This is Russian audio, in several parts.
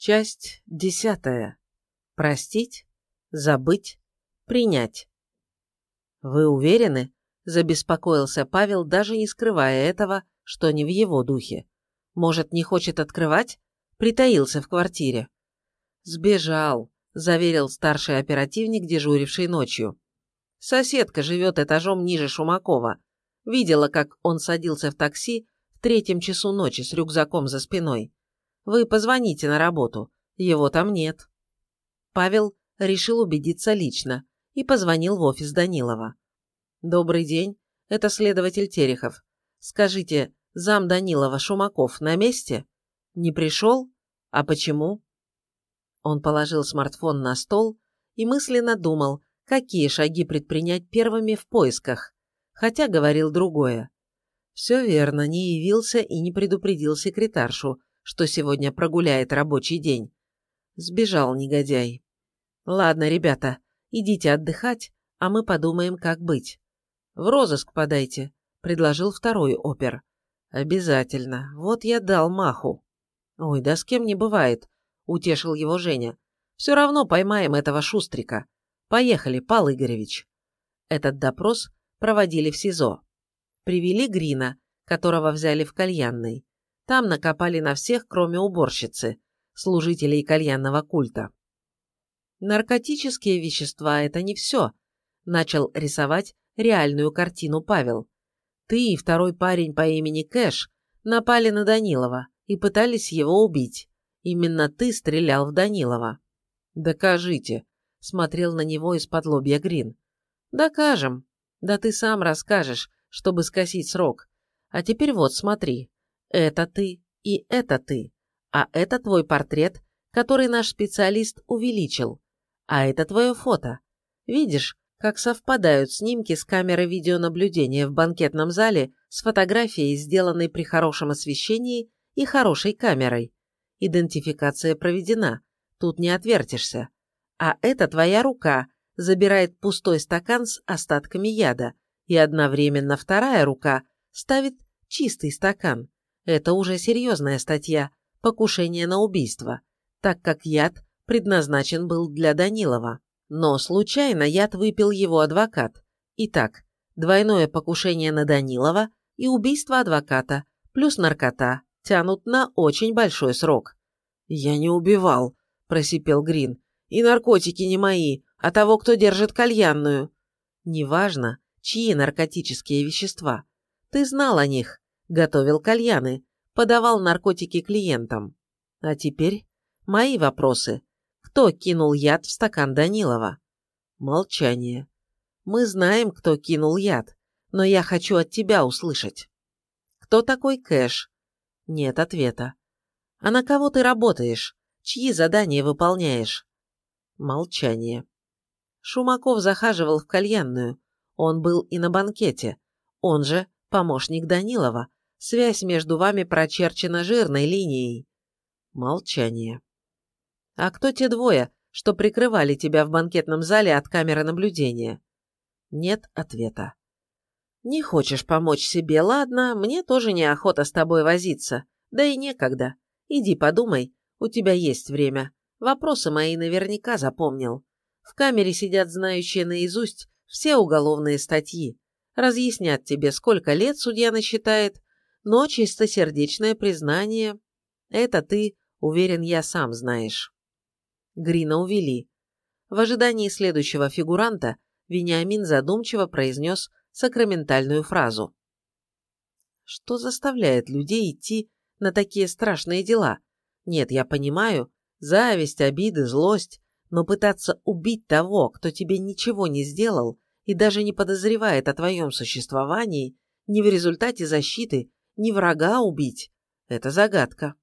Часть десятая. Простить, забыть, принять. «Вы уверены?» – забеспокоился Павел, даже не скрывая этого, что не в его духе. «Может, не хочет открывать?» Притаился в квартире. «Сбежал», – заверил старший оперативник, дежуривший ночью. «Соседка живет этажом ниже Шумакова. Видела, как он садился в такси в третьем часу ночи с рюкзаком за спиной. Вы позвоните на работу. Его там нет». Павел решил убедиться лично и позвонил в офис Данилова. «Добрый день. Это следователь Терехов. Скажите, зам Данилова Шумаков на месте? Не пришел? А почему?» Он положил смартфон на стол и мысленно думал, какие шаги предпринять первыми в поисках, хотя говорил другое. Все верно, не явился и не предупредил секретаршу, что сегодня прогуляет рабочий день. Сбежал негодяй. Ладно, ребята, идите отдыхать, а мы подумаем, как быть. В розыск подайте, предложил второй опер. Обязательно. Вот я дал маху. Ой, да с кем не бывает, утешил его Женя. Все равно поймаем этого шустрика. Поехали, Пал Игоревич. Этот допрос проводили в СИЗО. Привели Грина, которого взяли в кальянной. Там накопали на всех, кроме уборщицы, служителей кальянного культа. Наркотические вещества – это не все. Начал рисовать реальную картину Павел. Ты и второй парень по имени Кэш напали на Данилова и пытались его убить. Именно ты стрелял в Данилова. Докажите, смотрел на него из-под лобья Грин. Докажем. Да ты сам расскажешь, чтобы скосить срок. А теперь вот смотри. Это ты и это ты. А это твой портрет, который наш специалист увеличил. А это твое фото. Видишь, как совпадают снимки с камеры видеонаблюдения в банкетном зале с фотографией, сделанной при хорошем освещении и хорошей камерой. Идентификация проведена, тут не отвертишься. А это твоя рука, забирает пустой стакан с остатками яда, и одновременно вторая рука ставит чистый стакан. Это уже серьезная статья – покушение на убийство, так как яд предназначен был для Данилова. Но случайно яд выпил его адвокат. Итак, двойное покушение на Данилова и убийство адвоката, плюс наркота, тянут на очень большой срок. «Я не убивал», – просипел Грин. «И наркотики не мои, а того, кто держит кальянную». «Неважно, чьи наркотические вещества. Ты знал о них, готовил кальяны, подавал наркотики клиентам. А теперь мои вопросы. Кто кинул яд в стакан Данилова? Молчание. Мы знаем, кто кинул яд, но я хочу от тебя услышать. Кто такой Кэш? Нет ответа. А на кого ты работаешь? Чьи задания выполняешь? Молчание. Шумаков захаживал в кальянную. Он был и на банкете. Он же помощник Данилова. Связь между вами прочерчена жирной линией. Молчание. А кто те двое, что прикрывали тебя в банкетном зале от камеры наблюдения? Нет ответа. Не хочешь помочь себе, ладно, мне тоже неохота с тобой возиться. Да и некогда. Иди подумай, у тебя есть время. Вопросы мои наверняка запомнил. В камере сидят знающие наизусть все уголовные статьи разъяснят тебе, сколько лет судья насчитает, но чистосердечное признание – это ты, уверен, я сам знаешь. Грина увели. В ожидании следующего фигуранта Вениамин задумчиво произнес сакраментальную фразу. Что заставляет людей идти на такие страшные дела? Нет, я понимаю, зависть, обиды, злость, но пытаться убить того, кто тебе ничего не сделал, и даже не подозревает о твоем существовании, ни в результате защиты, ни врага убить. Это загадка.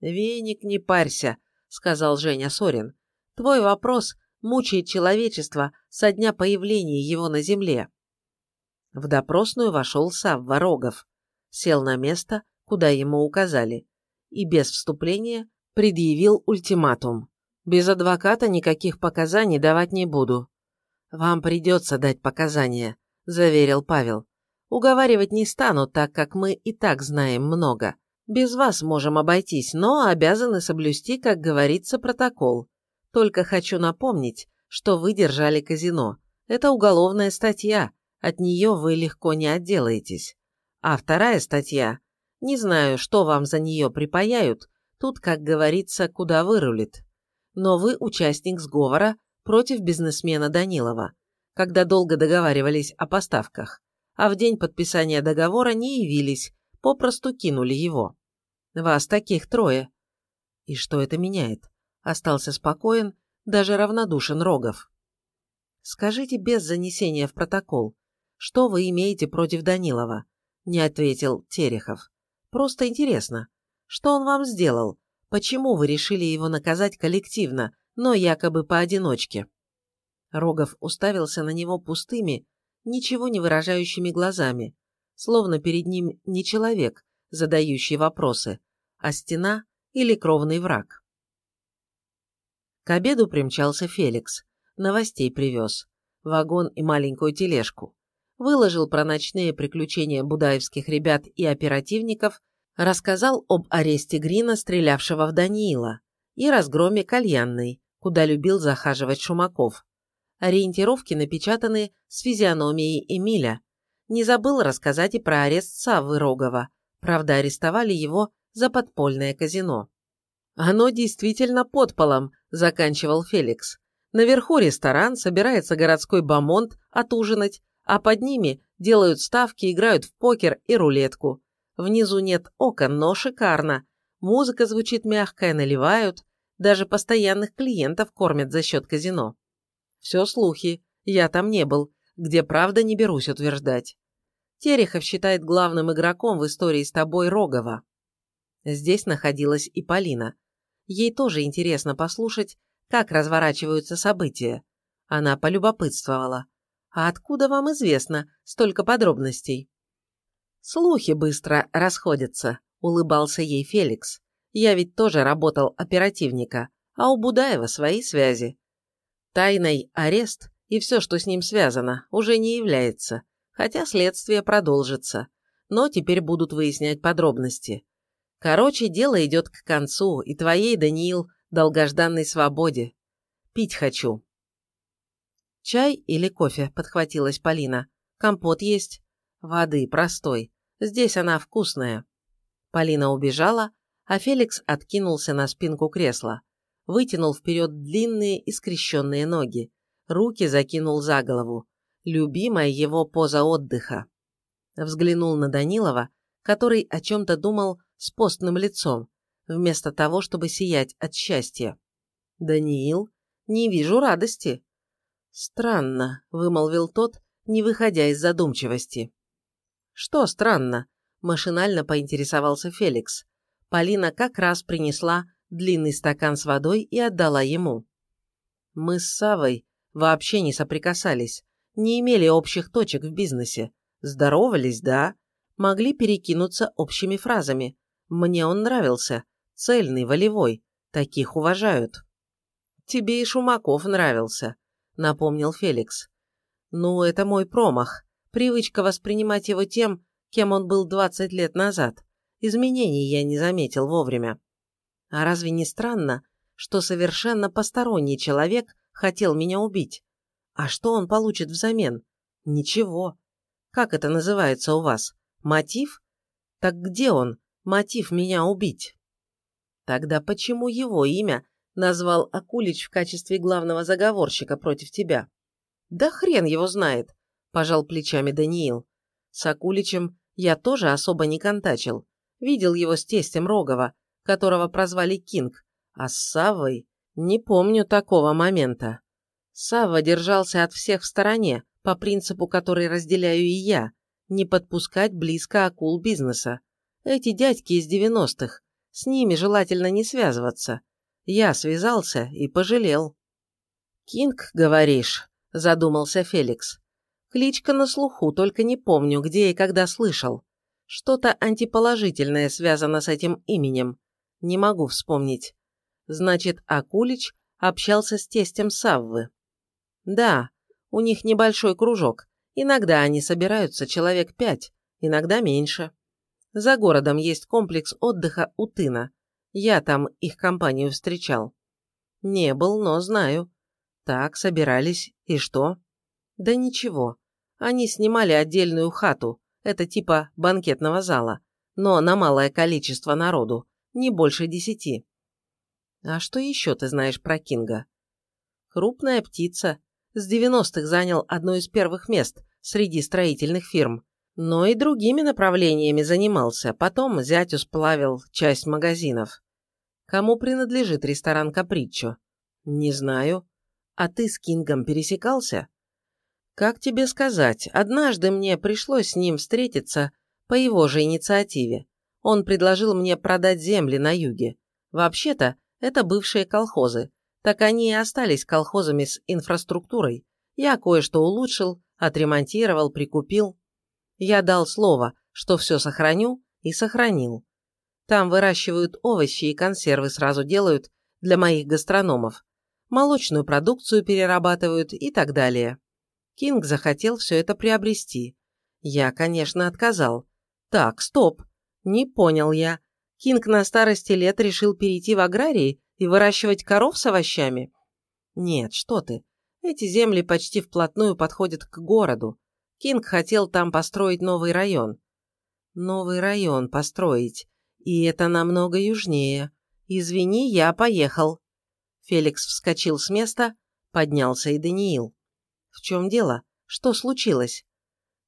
«Веник, не парься», — сказал Женя Сорин. «Твой вопрос мучает человечество со дня появления его на земле». В допросную вошел Савва Рогов, сел на место, куда ему указали, и без вступления предъявил ультиматум. «Без адвоката никаких показаний давать не буду. «Вам придется дать показания», – заверил Павел. «Уговаривать не стану, так как мы и так знаем много. Без вас можем обойтись, но обязаны соблюсти, как говорится, протокол. Только хочу напомнить, что вы держали казино. Это уголовная статья, от нее вы легко не отделаетесь. А вторая статья, не знаю, что вам за нее припаяют, тут, как говорится, куда вырулит. Но вы участник сговора против бизнесмена Данилова, когда долго договаривались о поставках, а в день подписания договора не явились, попросту кинули его. Вас таких трое. И что это меняет? Остался спокоен, даже равнодушен Рогов. Скажите без занесения в протокол, что вы имеете против Данилова? Не ответил Терехов. Просто интересно, что он вам сделал? Почему вы решили его наказать коллективно, но якобы поодиночке?» Рогов уставился на него пустыми, ничего не выражающими глазами, словно перед ним не человек, задающий вопросы, а стена или кровный враг. К обеду примчался Феликс, новостей привез, вагон и маленькую тележку выложил про ночные приключения будаевских ребят и оперативников, рассказал об аресте Грина, стрелявшего в Даниила, и разгроме Кальянной, куда любил захаживать Шумаков. Ориентировки напечатаны с физиономией Эмиля. Не забыл рассказать и про арест Саввы Рогова, правда арестовали его за подпольное казино. «Оно действительно под полом», – заканчивал Феликс. «Наверху ресторан, собирается городской бомонд отужинать, а под ними делают ставки, играют в покер и рулетку. Внизу нет окон, но шикарно. Музыка звучит мягкая, наливают. Даже постоянных клиентов кормят за счет казино. Все слухи. Я там не был. Где правда не берусь утверждать. Терехов считает главным игроком в истории с тобой Рогова. Здесь находилась и Полина. Ей тоже интересно послушать, как разворачиваются события. Она полюбопытствовала. А откуда вам известно столько подробностей? Слухи быстро расходятся, улыбался ей Феликс. Я ведь тоже работал оперативника, а у Будаева свои связи. Тайной арест и все, что с ним связано, уже не является, хотя следствие продолжится. Но теперь будут выяснять подробности. Короче, дело идет к концу, и твоей, Даниил, долгожданной свободе. Пить хочу. «Чай или кофе?» – подхватилась Полина. «Компот есть?» «Воды, простой. Здесь она вкусная». Полина убежала, а Феликс откинулся на спинку кресла. Вытянул вперед длинные и скрещенные ноги. Руки закинул за голову. Любимая его поза отдыха. Взглянул на Данилова, который о чем-то думал с постным лицом, вместо того, чтобы сиять от счастья. «Даниил, не вижу радости», «Странно», – вымолвил тот, не выходя из задумчивости. «Что странно?» – машинально поинтересовался Феликс. Полина как раз принесла длинный стакан с водой и отдала ему. «Мы с Савой вообще не соприкасались, не имели общих точек в бизнесе. Здоровались, да, могли перекинуться общими фразами. Мне он нравился, цельный, волевой, таких уважают». «Тебе и Шумаков нравился», напомнил Феликс. «Ну, это мой промах. Привычка воспринимать его тем, кем он был 20 лет назад. Изменений я не заметил вовремя. А разве не странно, что совершенно посторонний человек хотел меня убить? А что он получит взамен? Ничего. Как это называется у вас? Мотив? Так где он, мотив меня убить? Тогда почему его имя назвал Акулич в качестве главного заговорщика против тебя. Да хрен его знает, пожал плечами Даниил. С Акуличем я тоже особо не контачил. Видел его с тестем Рогова, которого прозвали Кинг, а с Саввой не помню такого момента. Савва держался от всех в стороне, по принципу, который разделяю и я, не подпускать близко акул бизнеса. Эти дядьки из девяностых, с ними желательно не связываться. Я связался и пожалел. «Кинг, говоришь?» – задумался Феликс. «Кличка на слуху, только не помню, где и когда слышал. Что-то антиположительное связано с этим именем. Не могу вспомнить. Значит, Акулич общался с тестем Саввы. Да, у них небольшой кружок. Иногда они собираются человек пять, иногда меньше. За городом есть комплекс отдыха Утына. Я там их компанию встречал. Не был, но знаю. Так, собирались. И что? Да ничего. Они снимали отдельную хату. Это типа банкетного зала. Но на малое количество народу. Не больше десяти. А что еще ты знаешь про Кинга? Крупная птица. С 90-х занял одно из первых мест среди строительных фирм. Но и другими направлениями занимался. Потом зятю сплавил часть магазинов. Кому принадлежит ресторан Каприччо? Не знаю. А ты с Кингом пересекался? Как тебе сказать, однажды мне пришлось с ним встретиться по его же инициативе. Он предложил мне продать земли на юге. Вообще-то, это бывшие колхозы. Так они и остались колхозами с инфраструктурой. Я кое-что улучшил, отремонтировал, прикупил. Я дал слово, что все сохраню, и сохранил. Там выращивают овощи и консервы сразу делают для моих гастрономов. Молочную продукцию перерабатывают и так далее. Кинг захотел все это приобрести. Я, конечно, отказал. Так, стоп. Не понял я. Кинг на старости лет решил перейти в аграрии и выращивать коров с овощами? Нет, что ты. Эти земли почти вплотную подходят к городу. Кинг хотел там построить новый район. Новый район построить. И это намного южнее. Извини, я поехал. Феликс вскочил с места, поднялся и Даниил. В чем дело? Что случилось?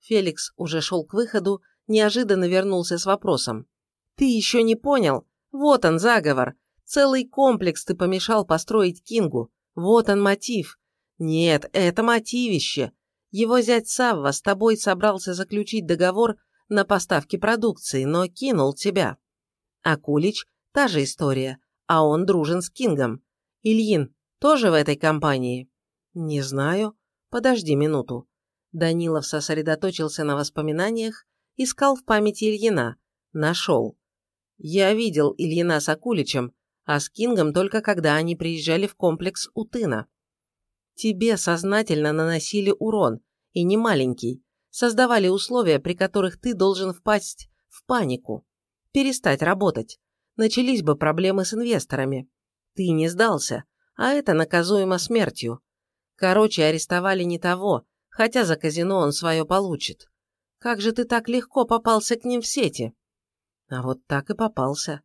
Феликс уже шел к выходу, неожиданно вернулся с вопросом. Ты еще не понял? Вот он, заговор. Целый комплекс ты помешал построить Кингу. Вот он мотив. Нет, это мотивище. Его зять Савва с тобой собрался заключить договор на поставки продукции, но кинул тебя. А Кулич – та же история, а он дружен с Кингом. Ильин тоже в этой компании? Не знаю. Подожди минуту. Данилов сосредоточился на воспоминаниях, искал в памяти Ильина. Нашел. Я видел Ильина с Акуличем, а с Кингом только когда они приезжали в комплекс Утына. Тебе сознательно наносили урон, и не маленький, создавали условия, при которых ты должен впасть в панику перестать работать. Начались бы проблемы с инвесторами. Ты не сдался, а это наказуемо смертью. Короче, арестовали не того, хотя за казино он свое получит. Как же ты так легко попался к ним в сети? А вот так и попался.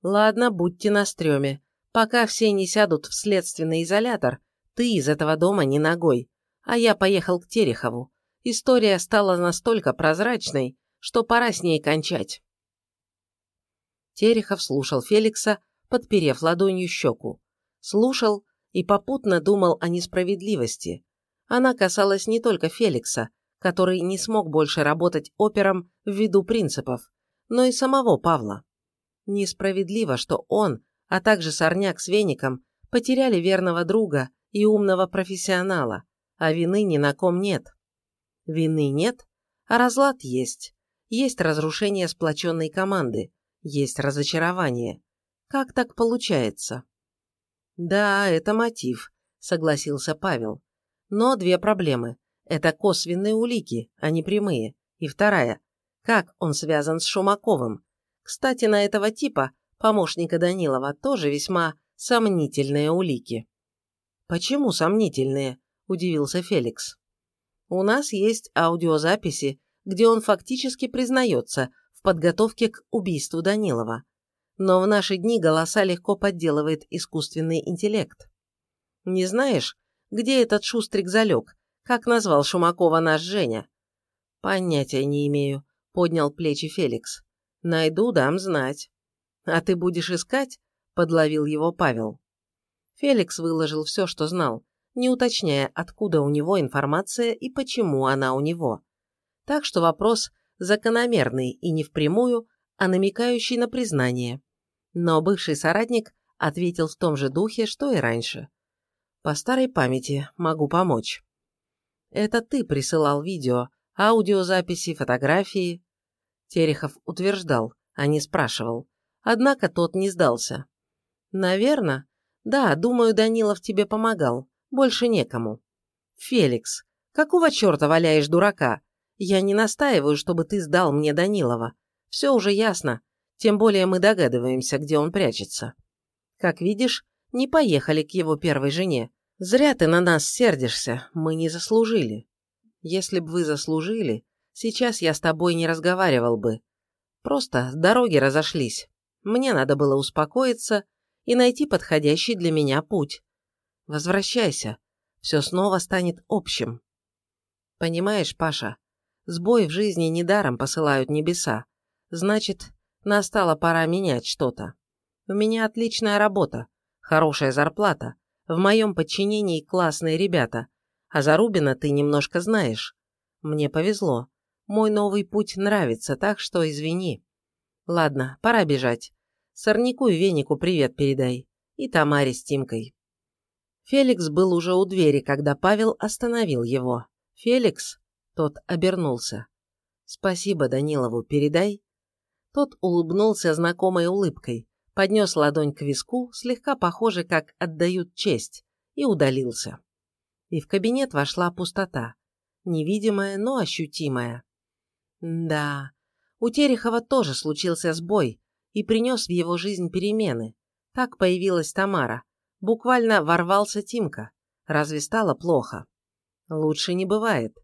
Ладно, будьте на стреме. Пока все не сядут в следственный изолятор, ты из этого дома не ногой. А я поехал к Терехову. История стала настолько прозрачной, что пора с ней кончать. Терехов слушал Феликса, подперев ладонью щеку. Слушал и попутно думал о несправедливости. Она касалась не только Феликса, который не смог больше работать опером ввиду принципов, но и самого Павла. Несправедливо, что он, а также Сорняк с Веником, потеряли верного друга и умного профессионала, а вины ни на ком нет. Вины нет, а разлад есть. Есть разрушение сплоченной команды, есть разочарование. Как так получается? Да, это мотив, согласился Павел. Но две проблемы. Это косвенные улики, а не прямые. И вторая. Как он связан с Шумаковым? Кстати, на этого типа, помощника Данилова, тоже весьма сомнительные улики. Почему сомнительные? Удивился Феликс. У нас есть аудиозаписи, где он фактически признается, подготовке к убийству Данилова. Но в наши дни голоса легко подделывает искусственный интеллект. Не знаешь, где этот шустрик залег? Как назвал Шумакова наш Женя? Понятия не имею, поднял плечи Феликс. Найду, дам знать. А ты будешь искать? Подловил его Павел. Феликс выложил все, что знал, не уточняя, откуда у него информация и почему она у него. Так что вопрос закономерный и не впрямую, а намекающий на признание. Но бывший соратник ответил в том же духе, что и раньше. «По старой памяти могу помочь». «Это ты присылал видео, аудиозаписи, фотографии?» Терехов утверждал, а не спрашивал. Однако тот не сдался. «Наверно? Да, думаю, Данилов тебе помогал. Больше некому». «Феликс, какого черта валяешь дурака? Я не настаиваю, чтобы ты сдал мне Данилова. Все уже ясно, тем более мы догадываемся, где он прячется. Как видишь, не поехали к его первой жене. Зря ты на нас сердишься, мы не заслужили. Если б вы заслужили, сейчас я с тобой не разговаривал бы. Просто дороги разошлись. Мне надо было успокоиться и найти подходящий для меня путь. Возвращайся, все снова станет общим. Понимаешь, Паша, сбой в жизни недаром посылают небеса. Значит, настала пора менять что-то. У меня отличная работа, хорошая зарплата, в моем подчинении классные ребята, а Зарубина ты немножко знаешь. Мне повезло. Мой новый путь нравится, так что извини. Ладно, пора бежать. Сорняку и Венику привет передай. И Тамаре с Тимкой. Феликс был уже у двери, когда Павел остановил его. «Феликс?» Тот обернулся. «Спасибо Данилову, передай». Тот улыбнулся знакомой улыбкой, поднес ладонь к виску, слегка похоже, как отдают честь, и удалился. И в кабинет вошла пустота. Невидимая, но ощутимая. Да, у Терехова тоже случился сбой и принес в его жизнь перемены. Так появилась Тамара, Буквально ворвался Тимка. Разве стало плохо? Лучше не бывает.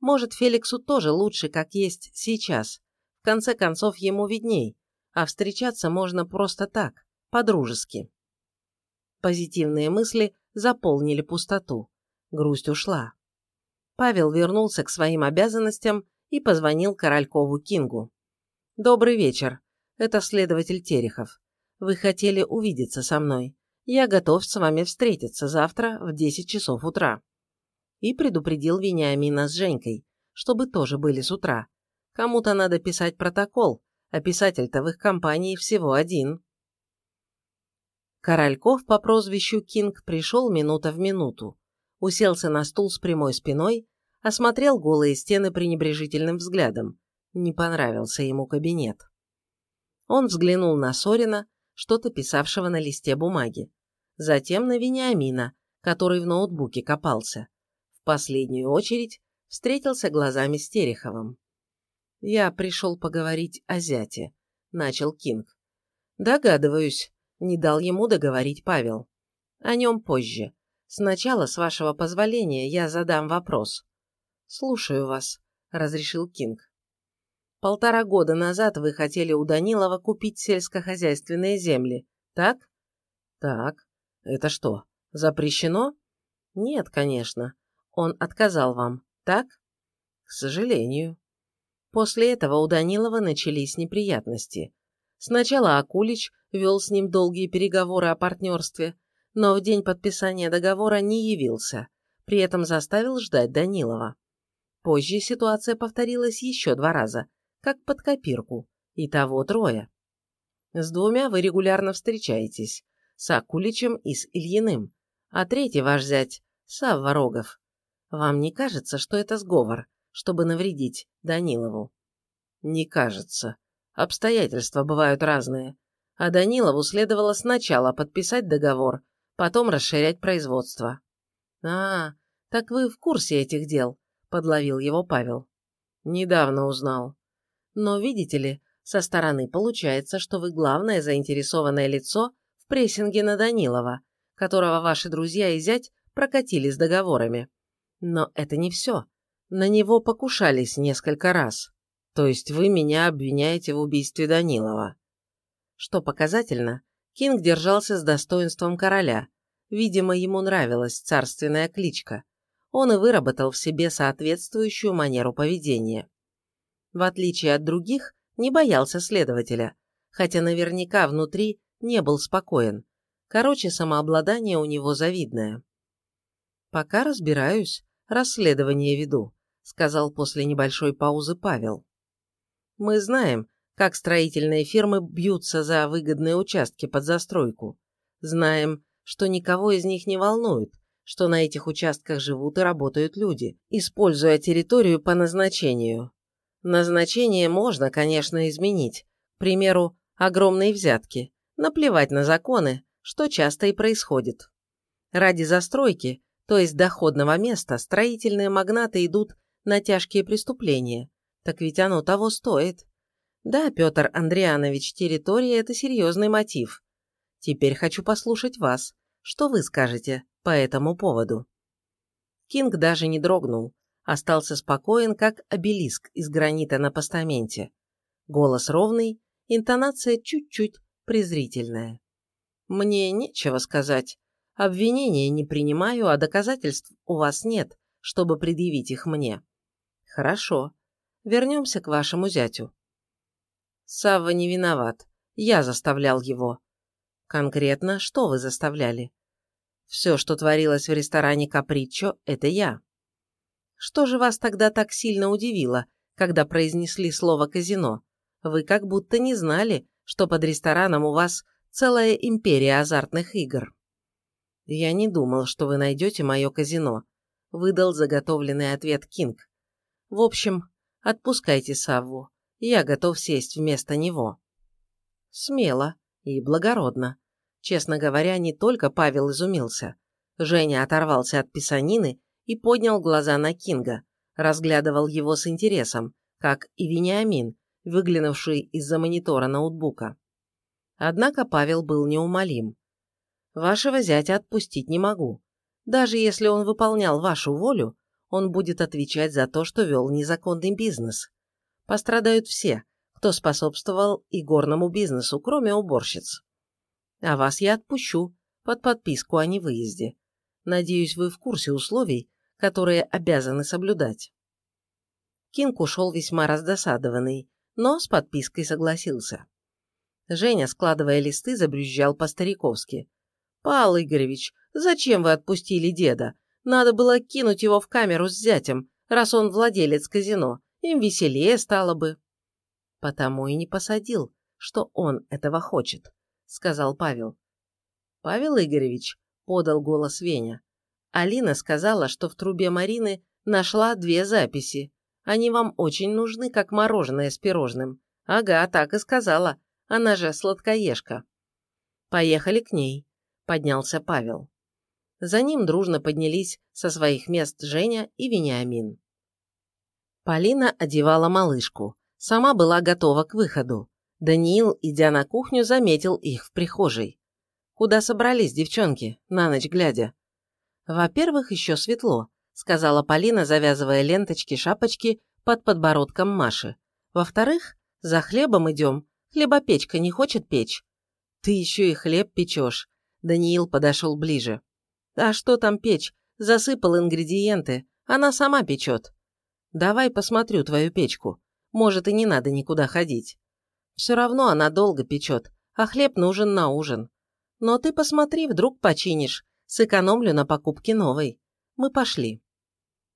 Может, Феликсу тоже лучше, как есть сейчас. В конце концов, ему видней. А встречаться можно просто так, по-дружески. Позитивные мысли заполнили пустоту. Грусть ушла. Павел вернулся к своим обязанностям и позвонил Королькову Кингу. «Добрый вечер. Это следователь Терехов. Вы хотели увидеться со мной. Я готов с вами встретиться завтра в 10 часов утра. И предупредил Вениамина с Женькой, чтобы тоже были с утра. Кому-то надо писать протокол, а писатель-то в их компании всего один. Корольков по прозвищу Кинг пришел минута в минуту. Уселся на стул с прямой спиной, осмотрел голые стены пренебрежительным взглядом. Не понравился ему кабинет. Он взглянул на Сорина, что-то писавшего на листе бумаги. Затем на Вениамина, который в ноутбуке копался. В последнюю очередь встретился глазами с Тереховым. «Я пришел поговорить о зяте», — начал Кинг. «Догадываюсь», — не дал ему договорить Павел. «О нем позже. Сначала, с вашего позволения, я задам вопрос». «Слушаю вас», — разрешил Кинг. Полтора года назад вы хотели у Данилова купить сельскохозяйственные земли, так? Так. Это что, запрещено? Нет, конечно. Он отказал вам, так? К сожалению. После этого у Данилова начались неприятности. Сначала Акулич вел с ним долгие переговоры о партнерстве, но в день подписания договора не явился, при этом заставил ждать Данилова. Позже ситуация повторилась еще два раза, как под копирку, и того трое. С двумя вы регулярно встречаетесь, с Акуличем и с Ильиным, а третий ваш зять – Савва Рогов. Вам не кажется, что это сговор, чтобы навредить Данилову? Не кажется. Обстоятельства бывают разные. А Данилову следовало сначала подписать договор, потом расширять производство. А, так вы в курсе этих дел, подловил его Павел. Недавно узнал. Но, видите ли, со стороны получается, что вы главное заинтересованное лицо в прессинге на Данилова, которого ваши друзья и зять прокатили с договорами. Но это не все. На него покушались несколько раз. То есть вы меня обвиняете в убийстве Данилова. Что показательно, Кинг держался с достоинством короля. Видимо, ему нравилась царственная кличка. Он и выработал в себе соответствующую манеру поведения в отличие от других, не боялся следователя, хотя наверняка внутри не был спокоен. Короче, самообладание у него завидное. «Пока разбираюсь, расследование веду», — сказал после небольшой паузы Павел. «Мы знаем, как строительные фирмы бьются за выгодные участки под застройку. Знаем, что никого из них не волнует, что на этих участках живут и работают люди, используя территорию по назначению. Назначение можно, конечно, изменить. К примеру, огромные взятки. Наплевать на законы, что часто и происходит. Ради застройки, то есть доходного места, строительные магнаты идут на тяжкие преступления. Так ведь оно того стоит. Да, Петр Андрианович, территория – это серьезный мотив. Теперь хочу послушать вас. Что вы скажете по этому поводу? Кинг даже не дрогнул, остался спокоен, как обелиск из гранита на постаменте. Голос ровный, интонация чуть-чуть презрительная. Мне нечего сказать. Обвинения не принимаю, а доказательств у вас нет, чтобы предъявить их мне. Хорошо. Вернемся к вашему зятю. Савва не виноват. Я заставлял его. Конкретно, что вы заставляли? Все, что творилось в ресторане Капричо, это я. Что же вас тогда так сильно удивило, когда произнесли слово «казино»? Вы как будто не знали, что под рестораном у вас целая империя азартных игр. Я не думал, что вы найдете мое казино, выдал заготовленный ответ Кинг. В общем, отпускайте Савву, я готов сесть вместо него. Смело и благородно. Честно говоря, не только Павел изумился. Женя оторвался от писанины и поднял глаза на Кинга, разглядывал его с интересом, как и Вениамин, выглянувший из-за монитора ноутбука. Однако Павел был неумолим. «Вашего зятя отпустить не могу. Даже если он выполнял вашу волю, он будет отвечать за то, что вел незаконный бизнес. Пострадают все, кто способствовал и горному бизнесу, кроме уборщиц. А вас я отпущу под подписку о невыезде. Надеюсь, вы в курсе условий, которые обязаны соблюдать. Кинг ушел весьма раздосадованный, но с подпиской согласился. Женя, складывая листы, забрюзжал по-стариковски. «Павел Игоревич, зачем вы отпустили деда? Надо было кинуть его в камеру с зятем, раз он владелец казино. Им веселее стало бы». «Потому и не посадил, что он этого хочет», — сказал Павел. «Павел Игоревич», — подал голос Веня. «Алина сказала, что в трубе Марины нашла две записи. Они вам очень нужны, как мороженое с пирожным. Ага, так и сказала. Она же сладкоежка. Поехали к ней, поднялся Павел. За ним дружно поднялись со своих мест Женя и Вениамин. Полина одевала малышку. Сама была готова к выходу. Даниил, идя на кухню, заметил их в прихожей. «Куда собрались девчонки, на ночь глядя?» «Во-первых, еще светло сказала Полина, завязывая ленточки шапочки под подбородком Маши. Во-вторых, за хлебом идем. Хлебопечка не хочет печь. Ты еще и хлеб печешь. Даниил подошел ближе. А что там печь? Засыпал ингредиенты. Она сама печет. Давай посмотрю твою печку. Может, и не надо никуда ходить. Все равно она долго печет, а хлеб нужен на ужин. Но ты посмотри, вдруг починишь. Сэкономлю на покупке новой. Мы пошли.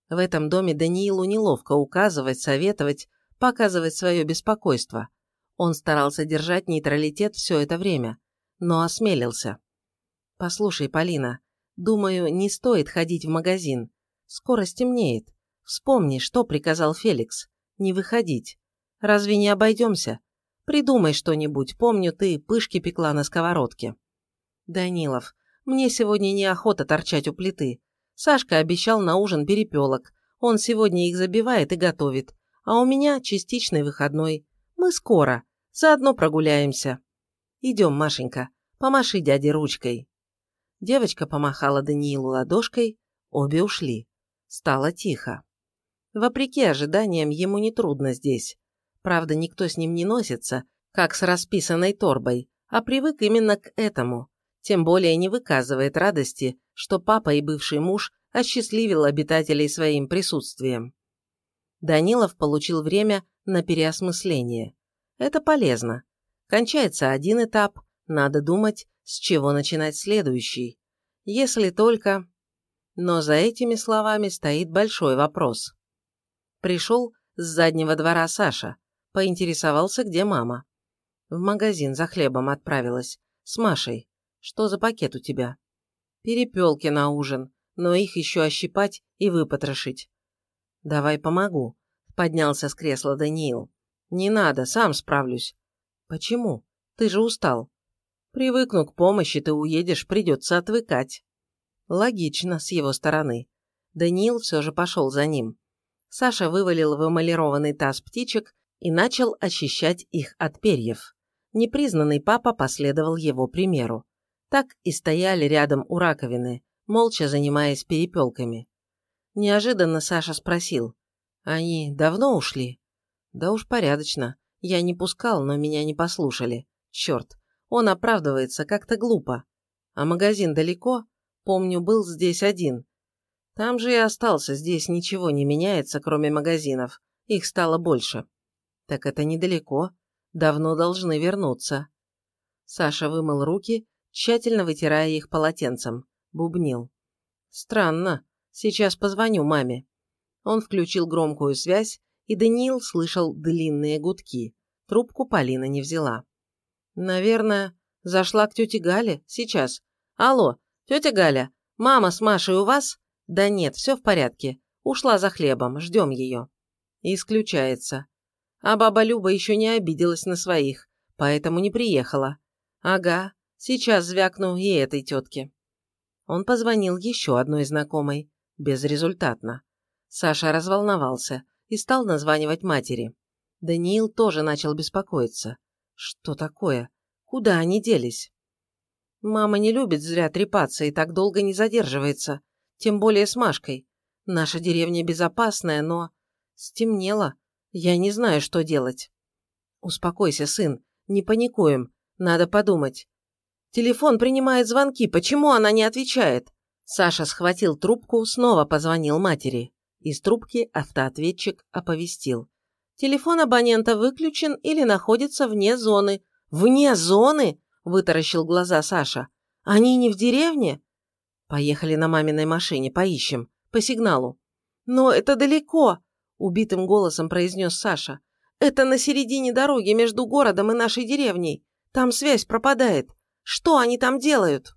В этом доме Даниилу неловко указывать, советовать, показывать свое беспокойство. Он старался держать нейтралитет все это время, но осмелился. «Послушай, Полина, думаю, не стоит ходить в магазин. Скоро стемнеет. Вспомни, что приказал Феликс. Не выходить. Разве не обойдемся? Придумай что-нибудь. Помню, ты пышки пекла на сковородке». «Данилов, мне сегодня неохота торчать у плиты. Сашка обещал на ужин перепелок. Он сегодня их забивает и готовит. А у меня частичный выходной. Мы скоро. Заодно прогуляемся. Идем, Машенька. Помаши дяде ручкой. Девочка помахала Даниилу ладошкой. Обе ушли. Стало тихо. Вопреки ожиданиям, ему нетрудно здесь. Правда, никто с ним не носится, как с расписанной торбой, а привык именно к этому. Тем более не выказывает радости, что папа и бывший муж осчастливил обитателей своим присутствием. Данилов получил время на переосмысление. Это полезно. Кончается один этап, надо думать, с чего начинать следующий. Если только... Но за этими словами стоит большой вопрос. Пришел с заднего двора Саша, поинтересовался, где мама. В магазин за хлебом отправилась, с Машей. Что за пакет у тебя? Перепелки на ужин, но их еще ощипать и выпотрошить. «Давай помогу», — поднялся с кресла Даниил. «Не надо, сам справлюсь». «Почему? Ты же устал». «Привыкну к помощи, ты уедешь, придется отвыкать». Логично, с его стороны. Даниил все же пошел за ним. Саша вывалил в эмалированный таз птичек и начал очищать их от перьев. Непризнанный папа последовал его примеру. Так и стояли рядом у раковины, молча занимаясь перепелками. Неожиданно Саша спросил. «Они давно ушли?» «Да уж порядочно. Я не пускал, но меня не послушали. Черт, он оправдывается как-то глупо. А магазин далеко? Помню, был здесь один. Там же и остался, здесь ничего не меняется, кроме магазинов. Их стало больше. Так это недалеко. Давно должны вернуться. Саша вымыл руки, тщательно вытирая их полотенцем. Бубнил. Странно. Сейчас позвоню маме. Он включил громкую связь, и Даниил слышал длинные гудки. Трубку Полина не взяла. «Наверное, зашла к тете Гале. Сейчас. Алло, тетя Галя, мама с Машей у вас?» «Да нет, все в порядке. Ушла за хлебом, ждем ее». Исключается. А баба Люба еще не обиделась на своих, поэтому не приехала. Ага, сейчас звякну и этой тетке. Он позвонил еще одной знакомой. Безрезультатно. Саша разволновался и стал названивать матери. Даниил тоже начал беспокоиться. Что такое? Куда они делись? Мама не любит зря трепаться и так долго не задерживается, тем более с Машкой. Наша деревня безопасная, но... Стемнело. Я не знаю, что делать. Успокойся, сын, не паникуем. Надо подумать. Телефон принимает звонки, почему она не отвечает? Саша схватил трубку, снова позвонил матери. Из трубки автоответчик оповестил. Телефон абонента выключен или находится вне зоны. Вне зоны? Вытаращил глаза Саша. Они не в деревне? Поехали на маминой машине, поищем. По сигналу. Но это далеко, убитым голосом произнес Саша. Это на середине дороги между городом и нашей деревней. Там связь пропадает. Что они там делают?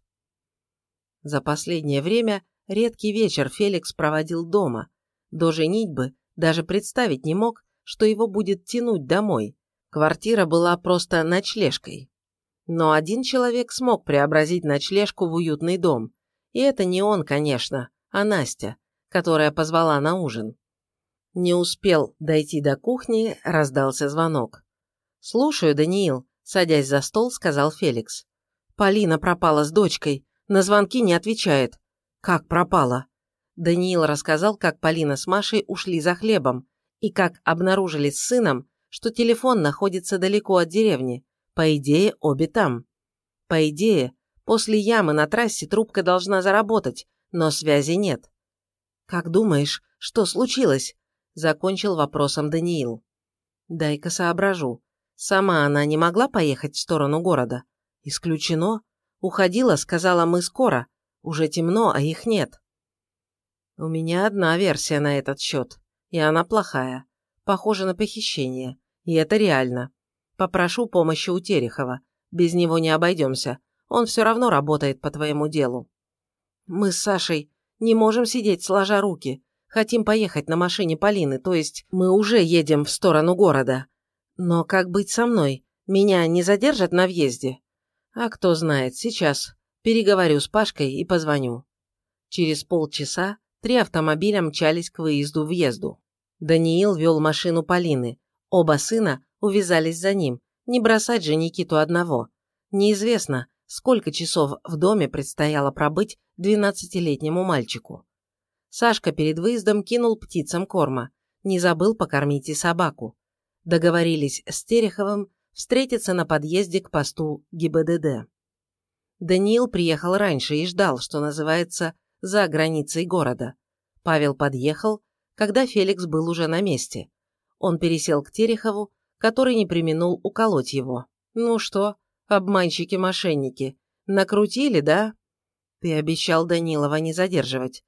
За последнее время редкий вечер Феликс проводил дома, до женитьбы даже представить не мог, что его будет тянуть домой. Квартира была просто ночлежкой. Но один человек смог преобразить ночлежку в уютный дом. И это не он, конечно, а Настя, которая позвала на ужин. Не успел дойти до кухни, раздался звонок. «Слушаю, Даниил», – садясь за стол, сказал Феликс. «Полина пропала с дочкой. На звонки не отвечает». «Как пропала?» Даниил рассказал, как Полина с Машей ушли за хлебом и как обнаружили с сыном, что телефон находится далеко от деревни. По идее, обе там. По идее, после ямы на трассе трубка должна заработать, но связи нет. «Как думаешь, что случилось?» – закончил вопросом Даниил. «Дай-ка соображу. Сама она не могла поехать в сторону города?» «Исключено. Уходила, сказала, мы скоро. Уже темно, а их нет». У меня одна версия на этот счет, и она плохая. Похожа на похищение. И это реально. Попрошу помощи у Терехова. Без него не обойдемся. Он все равно работает по твоему делу. Мы с Сашей не можем сидеть сложа руки. Хотим поехать на машине Полины, то есть мы уже едем в сторону города. Но как быть со мной? Меня не задержат на въезде? А кто знает, сейчас переговорю с Пашкой и позвоню. Через полчаса Три автомобиля мчались к выезду-въезду. Даниил вел машину Полины. Оба сына увязались за ним. Не бросать же Никиту одного. Неизвестно, сколько часов в доме предстояло пробыть двенадцатилетнему мальчику. Сашка перед выездом кинул птицам корма. Не забыл покормить и собаку. Договорились с Тереховым встретиться на подъезде к посту ГИБДД. Даниил приехал раньше и ждал, что называется, за границей города. Павел подъехал, когда Феликс был уже на месте. Он пересел к Терехову, который не применул уколоть его. «Ну что, обманщики-мошенники, накрутили, да?» «Ты обещал Данилова не задерживать».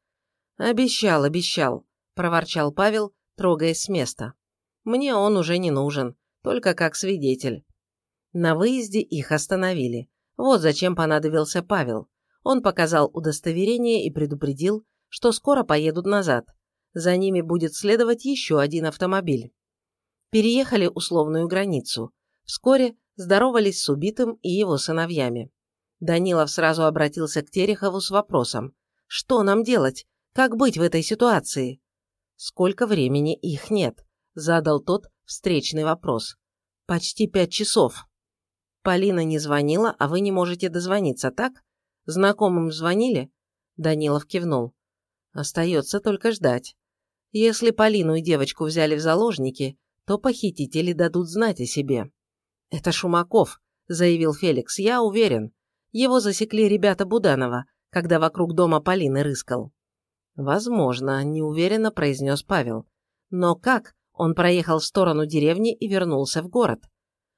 «Обещал, обещал», – проворчал Павел, трогаясь с места. «Мне он уже не нужен, только как свидетель». На выезде их остановили. Вот зачем понадобился Павел. Он показал удостоверение и предупредил, что скоро поедут назад. За ними будет следовать еще один автомобиль. Переехали условную границу. Вскоре здоровались с убитым и его сыновьями. Данилов сразу обратился к Терехову с вопросом. «Что нам делать? Как быть в этой ситуации?» «Сколько времени их нет?» – задал тот встречный вопрос. «Почти пять часов». «Полина не звонила, а вы не можете дозвониться, так? Знакомым звонили?» Данилов кивнул. «Остается только ждать. Если Полину и девочку взяли в заложники, то похитители дадут знать о себе». «Это Шумаков», – заявил Феликс, – «я уверен. Его засекли ребята Буданова, когда вокруг дома Полины рыскал». «Возможно», – неуверенно произнес Павел. «Но как он проехал в сторону деревни и вернулся в город?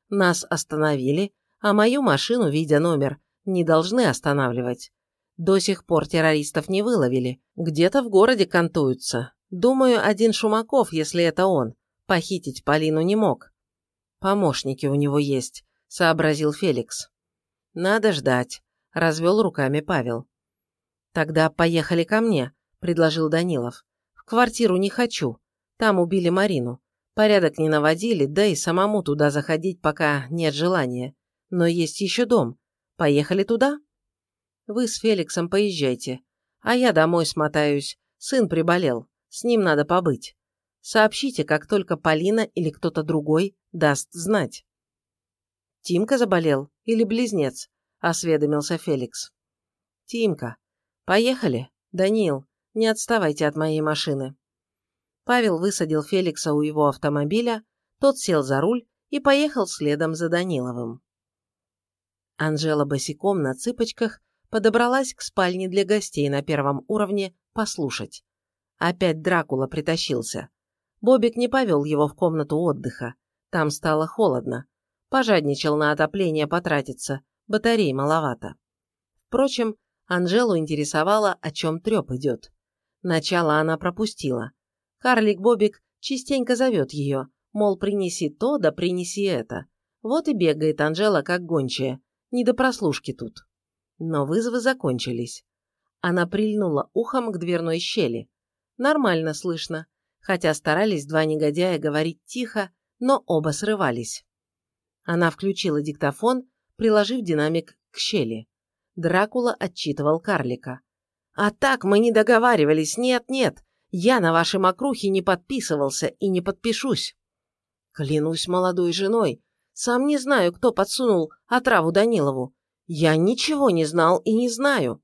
Нас остановили, а мою машину, видя номер, не должны останавливать. До сих пор террористов не выловили, где-то в городе кантуются. Думаю, один Шумаков, если это он, похитить Полину не мог. Помощники у него есть, сообразил Феликс. Надо ждать, развел руками Павел. Тогда поехали ко мне, предложил Данилов. В квартиру не хочу. Там убили Марину. Порядок не наводили, да и самому туда заходить пока нет желания. Но есть еще дом. Поехали туда? Вы с Феликсом поезжайте. А я домой смотаюсь. Сын приболел. С ним надо побыть. Сообщите, как только Полина или кто-то другой даст знать. Тимка заболел или близнец? Осведомился Феликс. Тимка. Поехали. Данил, не отставайте от моей машины. Павел высадил Феликса у его автомобиля, тот сел за руль и поехал следом за Даниловым. Анжела босиком на цыпочках подобралась к спальне для гостей на первом уровне послушать. Опять Дракула притащился. Бобик не повел его в комнату отдыха. Там стало холодно. Пожадничал на отопление потратиться, батарей маловато. Впрочем, Анжелу интересовало, о чем треп идет. Начало она пропустила. Карлик Бобик частенько зовет ее, мол, принеси то, да принеси это. Вот и бегает Анжела как гончая, не до прослушки тут. Но вызовы закончились. Она прильнула ухом к дверной щели. Нормально слышно, хотя старались два негодяя говорить тихо, но оба срывались. Она включила диктофон, приложив динамик к щели. Дракула отчитывал карлика. «А так мы не договаривались, нет-нет, я на ваши мокрухи не подписывался и не подпишусь». «Клянусь молодой женой, сам не знаю, кто подсунул отраву Данилову. Я ничего не знал и не знаю».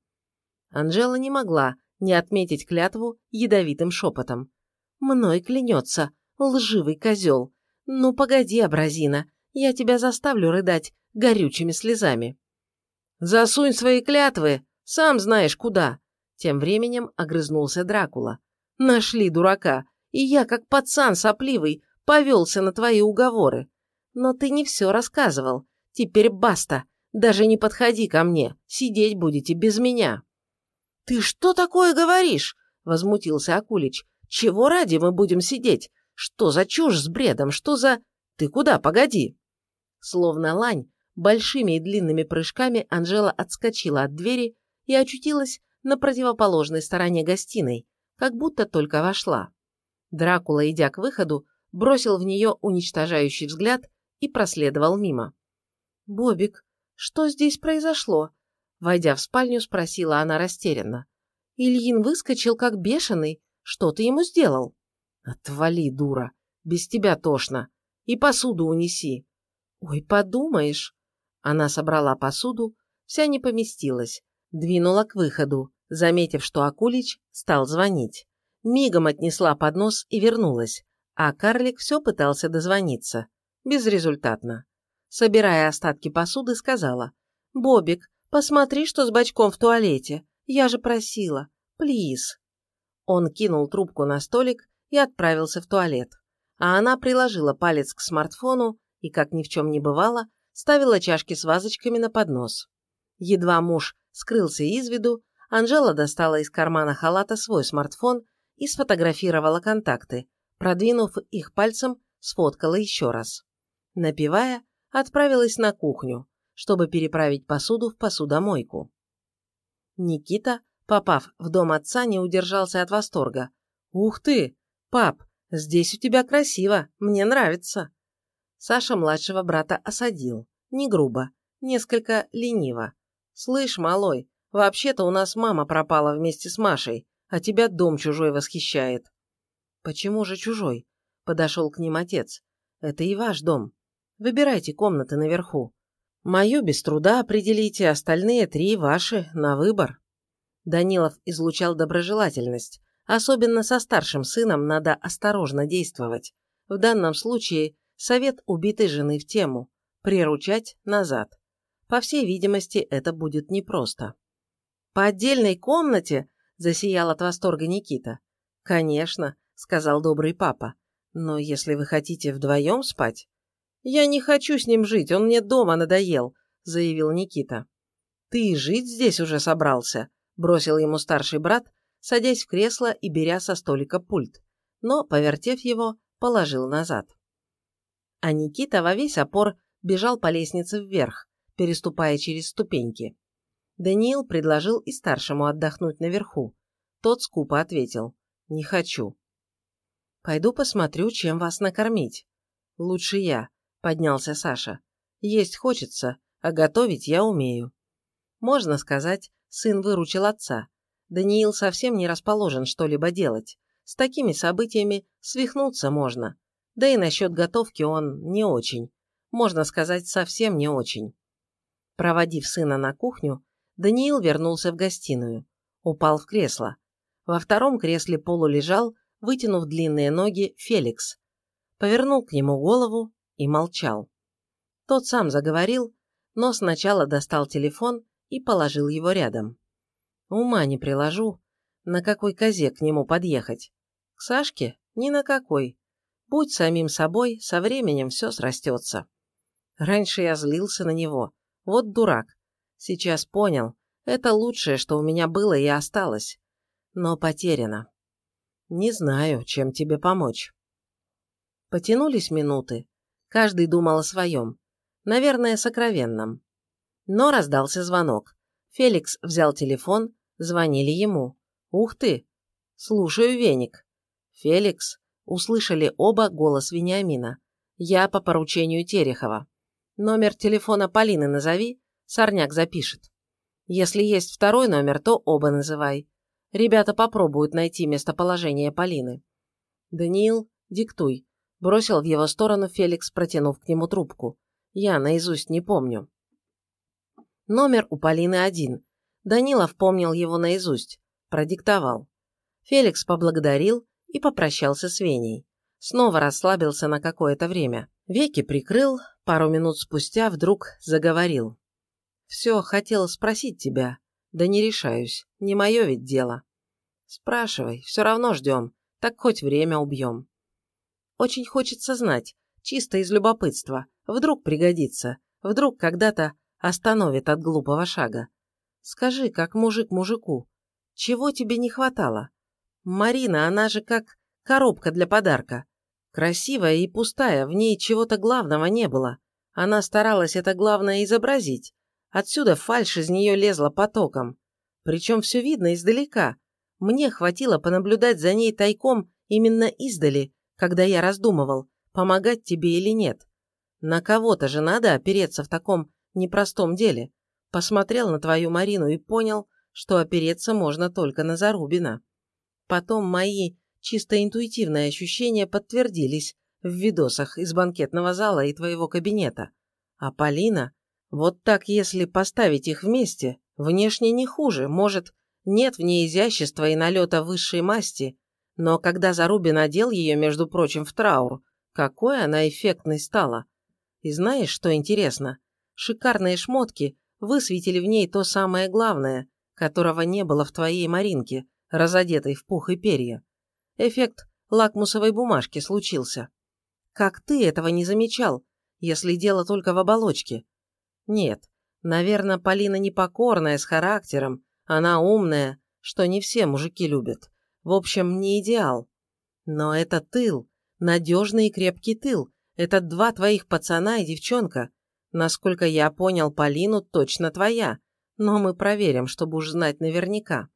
Анжела не могла не отметить клятву ядовитым шепотом. «Мной клянется, лживый козел. Ну, погоди, абразина, я тебя заставлю рыдать горючими слезами». «Засунь свои клятвы, сам знаешь куда!» Тем временем огрызнулся Дракула. «Нашли дурака, и я, как пацан сопливый, повелся на твои уговоры. Но ты не все рассказывал. Теперь баста, даже не подходи ко мне, сидеть будете без меня». «Ты что такое говоришь?» – возмутился Акулич. «Чего ради мы будем сидеть? Что за чушь с бредом? Что за... Ты куда? Погоди!» Словно лань, большими и длинными прыжками Анжела отскочила от двери и очутилась на противоположной стороне гостиной, как будто только вошла. Дракула, идя к выходу, бросил в нее уничтожающий взгляд и проследовал мимо. «Бобик, что здесь произошло?» Войдя в спальню, спросила она растерянно. «Ильин выскочил как бешеный. Что ты ему сделал?» «Отвали, дура. Без тебя тошно. И посуду унеси». «Ой, подумаешь». Она собрала посуду, вся не поместилась, двинула к выходу, заметив, что Акулич стал звонить. Мигом отнесла поднос и вернулась, а карлик все пытался дозвониться. Безрезультатно. Собирая остатки посуды, сказала. «Бобик, посмотри, что с бачком в туалете. Я же просила. Плиз». Он кинул трубку на столик и отправился в туалет. А она приложила палец к смартфону и, как ни в чем не бывало, ставила чашки с вазочками на поднос. Едва муж скрылся из виду, Анжела достала из кармана халата свой смартфон и сфотографировала контакты, продвинув их пальцем, сфоткала еще раз. Напивая, отправилась на кухню, чтобы переправить посуду в посудомойку. Никита, попав в дом отца, не удержался от восторга. «Ух ты! Пап, здесь у тебя красиво, мне нравится!» Саша младшего брата осадил. Не грубо, несколько лениво. «Слышь, малой, вообще-то у нас мама пропала вместе с Машей, а тебя дом чужой восхищает». «Почему же чужой?» – подошел к ним отец. Это и ваш дом. Выбирайте комнаты наверху. Мою без труда определите, остальные три ваши на выбор. Данилов излучал доброжелательность. Особенно со старшим сыном надо осторожно действовать. В данном случае совет убитой жены в тему. Приручать назад. По всей видимости, это будет непросто. «По отдельной комнате?» – засиял от восторга Никита. «Конечно», – сказал добрый папа. «Но если вы хотите вдвоем спать...» «Я не хочу с ним жить, он мне дома надоел», – заявил Никита. «Ты жить здесь уже собрался?» – бросил ему старший брат, садясь в кресло и беря со столика пульт, но, повертев его, положил назад. А Никита во весь опор бежал по лестнице вверх, переступая через ступеньки. Даниил предложил и старшему отдохнуть наверху. Тот скупо ответил «Не хочу». «Пойду посмотрю, чем вас накормить». «Лучше я», – поднялся Саша. «Есть хочется, а готовить я умею». Можно сказать, сын выручил отца, Даниил совсем не расположен что-либо делать. С такими событиями свихнуться можно. Да и насчет готовки он не очень. Можно сказать, совсем не очень. Проводив сына на кухню, Даниил вернулся в гостиную. Упал в кресло. Во втором кресле полу лежал, вытянув длинные ноги, Феликс. Повернул к нему голову и молчал. Тот сам заговорил, но сначала достал телефон и положил его рядом. Ума не приложу, на какой козе к нему подъехать. К Сашке? Ни на какой. Будь самим собой, со временем все срастется. Раньше я злился на него. Вот дурак. Сейчас понял, это лучшее, что у меня было и осталось. Но потеряно. Не знаю, чем тебе помочь. Потянулись минуты. Каждый думал о своем. Наверное, сокровенном. Но раздался звонок. Феликс взял телефон, Звонили ему. «Ух ты! Слушаю, Веник». «Феликс», услышали оба голос Вениамина. «Я по поручению Терехова. Номер телефона Полины назови, Сорняк запишет. Если есть второй номер, то оба называй. Ребята попробуют найти местоположение Полины». «Даниил, диктуй», – бросил в его сторону Феликс, протянув к нему трубку. «Я наизусть не помню». Номер у Полины один, Данилов помнил его наизусть, продиктовал. Феликс поблагодарил и попрощался с Веней. Снова расслабился на какое-то время. Веки прикрыл, пару минут спустя вдруг заговорил. «Все, хотел спросить тебя. Да не решаюсь, не мое ведь дело». «Спрашивай, все равно ждем, так хоть время убьем». «Очень хочется знать, чисто из любопытства, вдруг пригодится, вдруг когда-то остановит от глупого шага. Скажи, как мужик мужику, чего тебе не хватало? Марина, она же как коробка для подарка. Красивая и пустая, в ней чего-то главного не было. Она старалась это главное изобразить. Отсюда фальшь из нее лезла потоком. Причем все видно издалека. Мне хватило понаблюдать за ней тайком именно издали, когда я раздумывал, помогать тебе или нет. На кого-то же надо опереться в таком непростом деле. Посмотрел на твою Марину и понял, что опереться можно только на Зарубина. Потом мои чисто интуитивные ощущения подтвердились в видосах из банкетного зала и твоего кабинета. А Полина, вот так если поставить их вместе, внешне не хуже, может, нет в ней изящества и налета высшей масти, но когда Зарубин одел ее, между прочим, в траур, какой она эффектной стала. И знаешь, что интересно? Шикарные шмотки высветили в ней то самое главное, которого не было в твоей Маринке, разодетой в пух и перья. Эффект лакмусовой бумажки случился. Как ты этого не замечал, если дело только в оболочке? Нет, наверное, Полина непокорная, с характером, она умная, что не все мужики любят. В общем, не идеал. Но это тыл, надежный и крепкий тыл. Это два твоих пацана и девчонка. Насколько я понял, Полину точно твоя, но мы проверим, чтобы уж знать наверняка.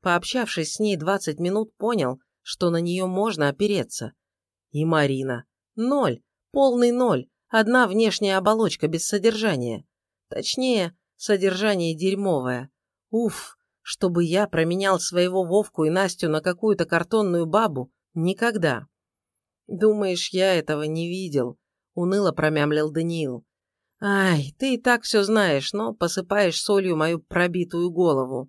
Пообщавшись с ней 20 минут, понял, что на нее можно опереться. И Марина. Ноль. Полный ноль. Одна внешняя оболочка без содержания. Точнее, содержание дерьмовое. Уф, чтобы я променял своего Вовку и Настю на какую-то картонную бабу, никогда. «Думаешь, я этого не видел?» – уныло промямлил Даниил. «Ай, ты и так все знаешь, но посыпаешь солью мою пробитую голову».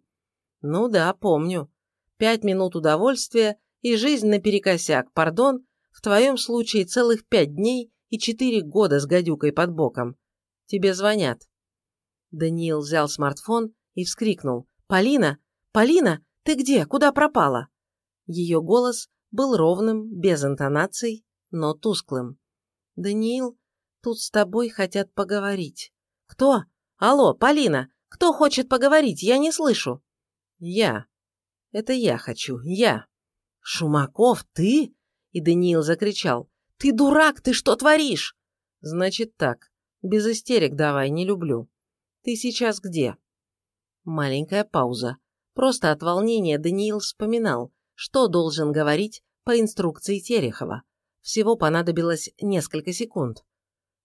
«Ну да, помню. Пять минут удовольствия и жизнь наперекосяк, пардон, в твоем случае целых пять дней и четыре года с гадюкой под боком. Тебе звонят». Даниил взял смартфон и вскрикнул. «Полина! Полина! Ты где? Куда пропала?» Ее голос был ровным, без интонаций, но тусклым. «Даниил, тут с тобой хотят поговорить». «Кто? Алло, Полина! Кто хочет поговорить? Я не слышу». «Я. Это я хочу. Я». «Шумаков, ты?» И Даниил закричал. «Ты дурак! Ты что творишь?» «Значит так. Без истерик давай, не люблю. Ты сейчас где?» Маленькая пауза. Просто от волнения Даниил вспоминал, что должен говорить по инструкции Терехова. Всего понадобилось несколько секунд.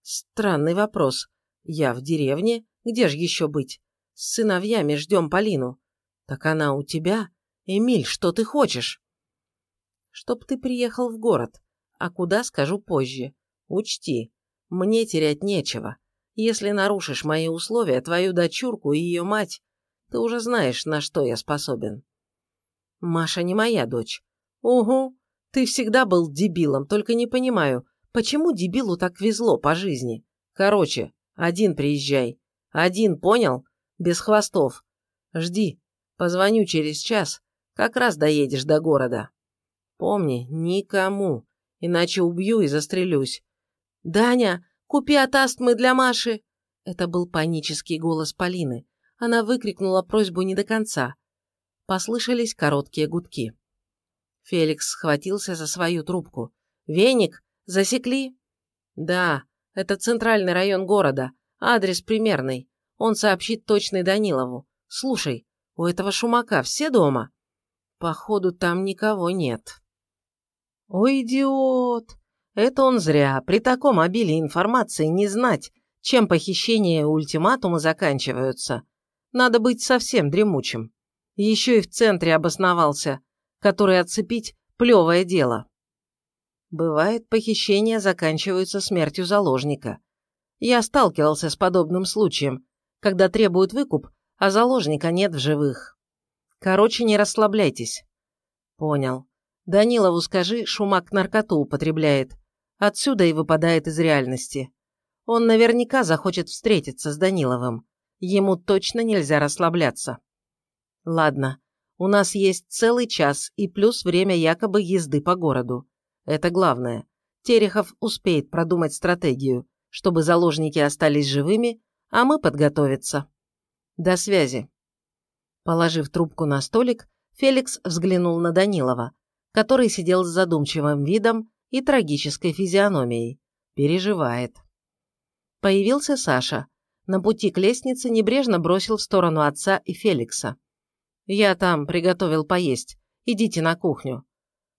Странный вопрос. Я в деревне? Где же еще быть? С сыновьями ждем Полину. Так она у тебя? Эмиль, что ты хочешь? Чтоб ты приехал в город. А куда, скажу позже. Учти, мне терять нечего. Если нарушишь мои условия, твою дочурку и ее мать, ты уже знаешь, на что я способен. Маша не моя дочь. Угу, ты всегда был дебилом, только не понимаю, почему дебилу так везло по жизни? Короче, один приезжай. Один, понял? Без хвостов. Жди. Позвоню через час. Как раз доедешь до города. Помни, никому. Иначе убью и застрелюсь. «Даня, купи от астмы для Маши!» Это был панический голос Полины. Она выкрикнула просьбу не до конца. Послышались короткие гудки. Феликс схватился за свою трубку. «Веник? Засекли?» «Да, это центральный район города. Адрес примерный. Он сообщит точный Данилову. Слушай, у этого шумака все дома?» «Походу, там никого нет». «Ой, идиот! Это он зря. При таком обилии информации не знать, чем похищение и ультиматумы заканчиваются. Надо быть совсем дремучим. Еще и в центре обосновался, который отцепить – плевое дело. Бывает, похищения заканчиваются смертью заложника. Я сталкивался с подобным случаем, когда требуют выкуп, а заложника нет в живых. Короче, не расслабляйтесь. Понял. Данилову скажи, Шумак наркоту употребляет. Отсюда и выпадает из реальности. Он наверняка захочет встретиться с Даниловым. Ему точно нельзя расслабляться. Ладно, у нас есть целый час и плюс время якобы езды по городу. Это главное. Терехов успеет продумать стратегию, чтобы заложники остались живыми, а мы подготовиться. До связи. Положив трубку на столик, Феликс взглянул на Данилова, который сидел с задумчивым видом и трагической физиономией. Переживает. Появился Саша, на пути к лестнице небрежно бросил в сторону отца и Феликса. «Я там приготовил поесть. Идите на кухню».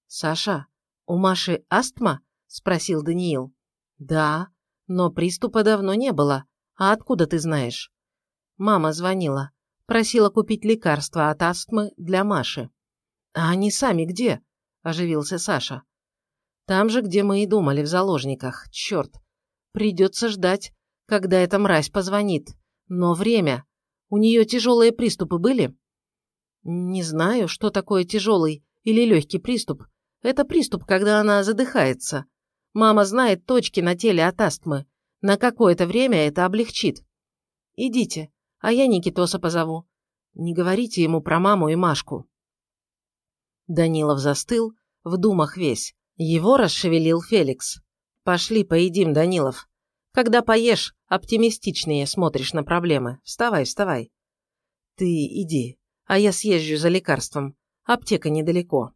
«Саша, у Маши астма?» – спросил Даниил. «Да, но приступа давно не было. А откуда ты знаешь?» Мама звонила. Просила купить лекарства от астмы для Маши. «А они сами где?» – оживился Саша. «Там же, где мы и думали, в заложниках. Черт. Придется ждать, когда эта мразь позвонит. Но время. У нее тяжелые приступы были? Не знаю, что такое тяжелый или легкий приступ. Это приступ, когда она задыхается. Мама знает точки на теле от астмы. На какое-то время это облегчит. Идите, а я Никитоса позову. Не говорите ему про маму и Машку. Данилов застыл, в думах весь. Его расшевелил Феликс. «Пошли, поедим, Данилов. Когда поешь, оптимистичнее смотришь на проблемы. Вставай, вставай. Ты иди, а я съезжу за лекарством. Аптека недалеко.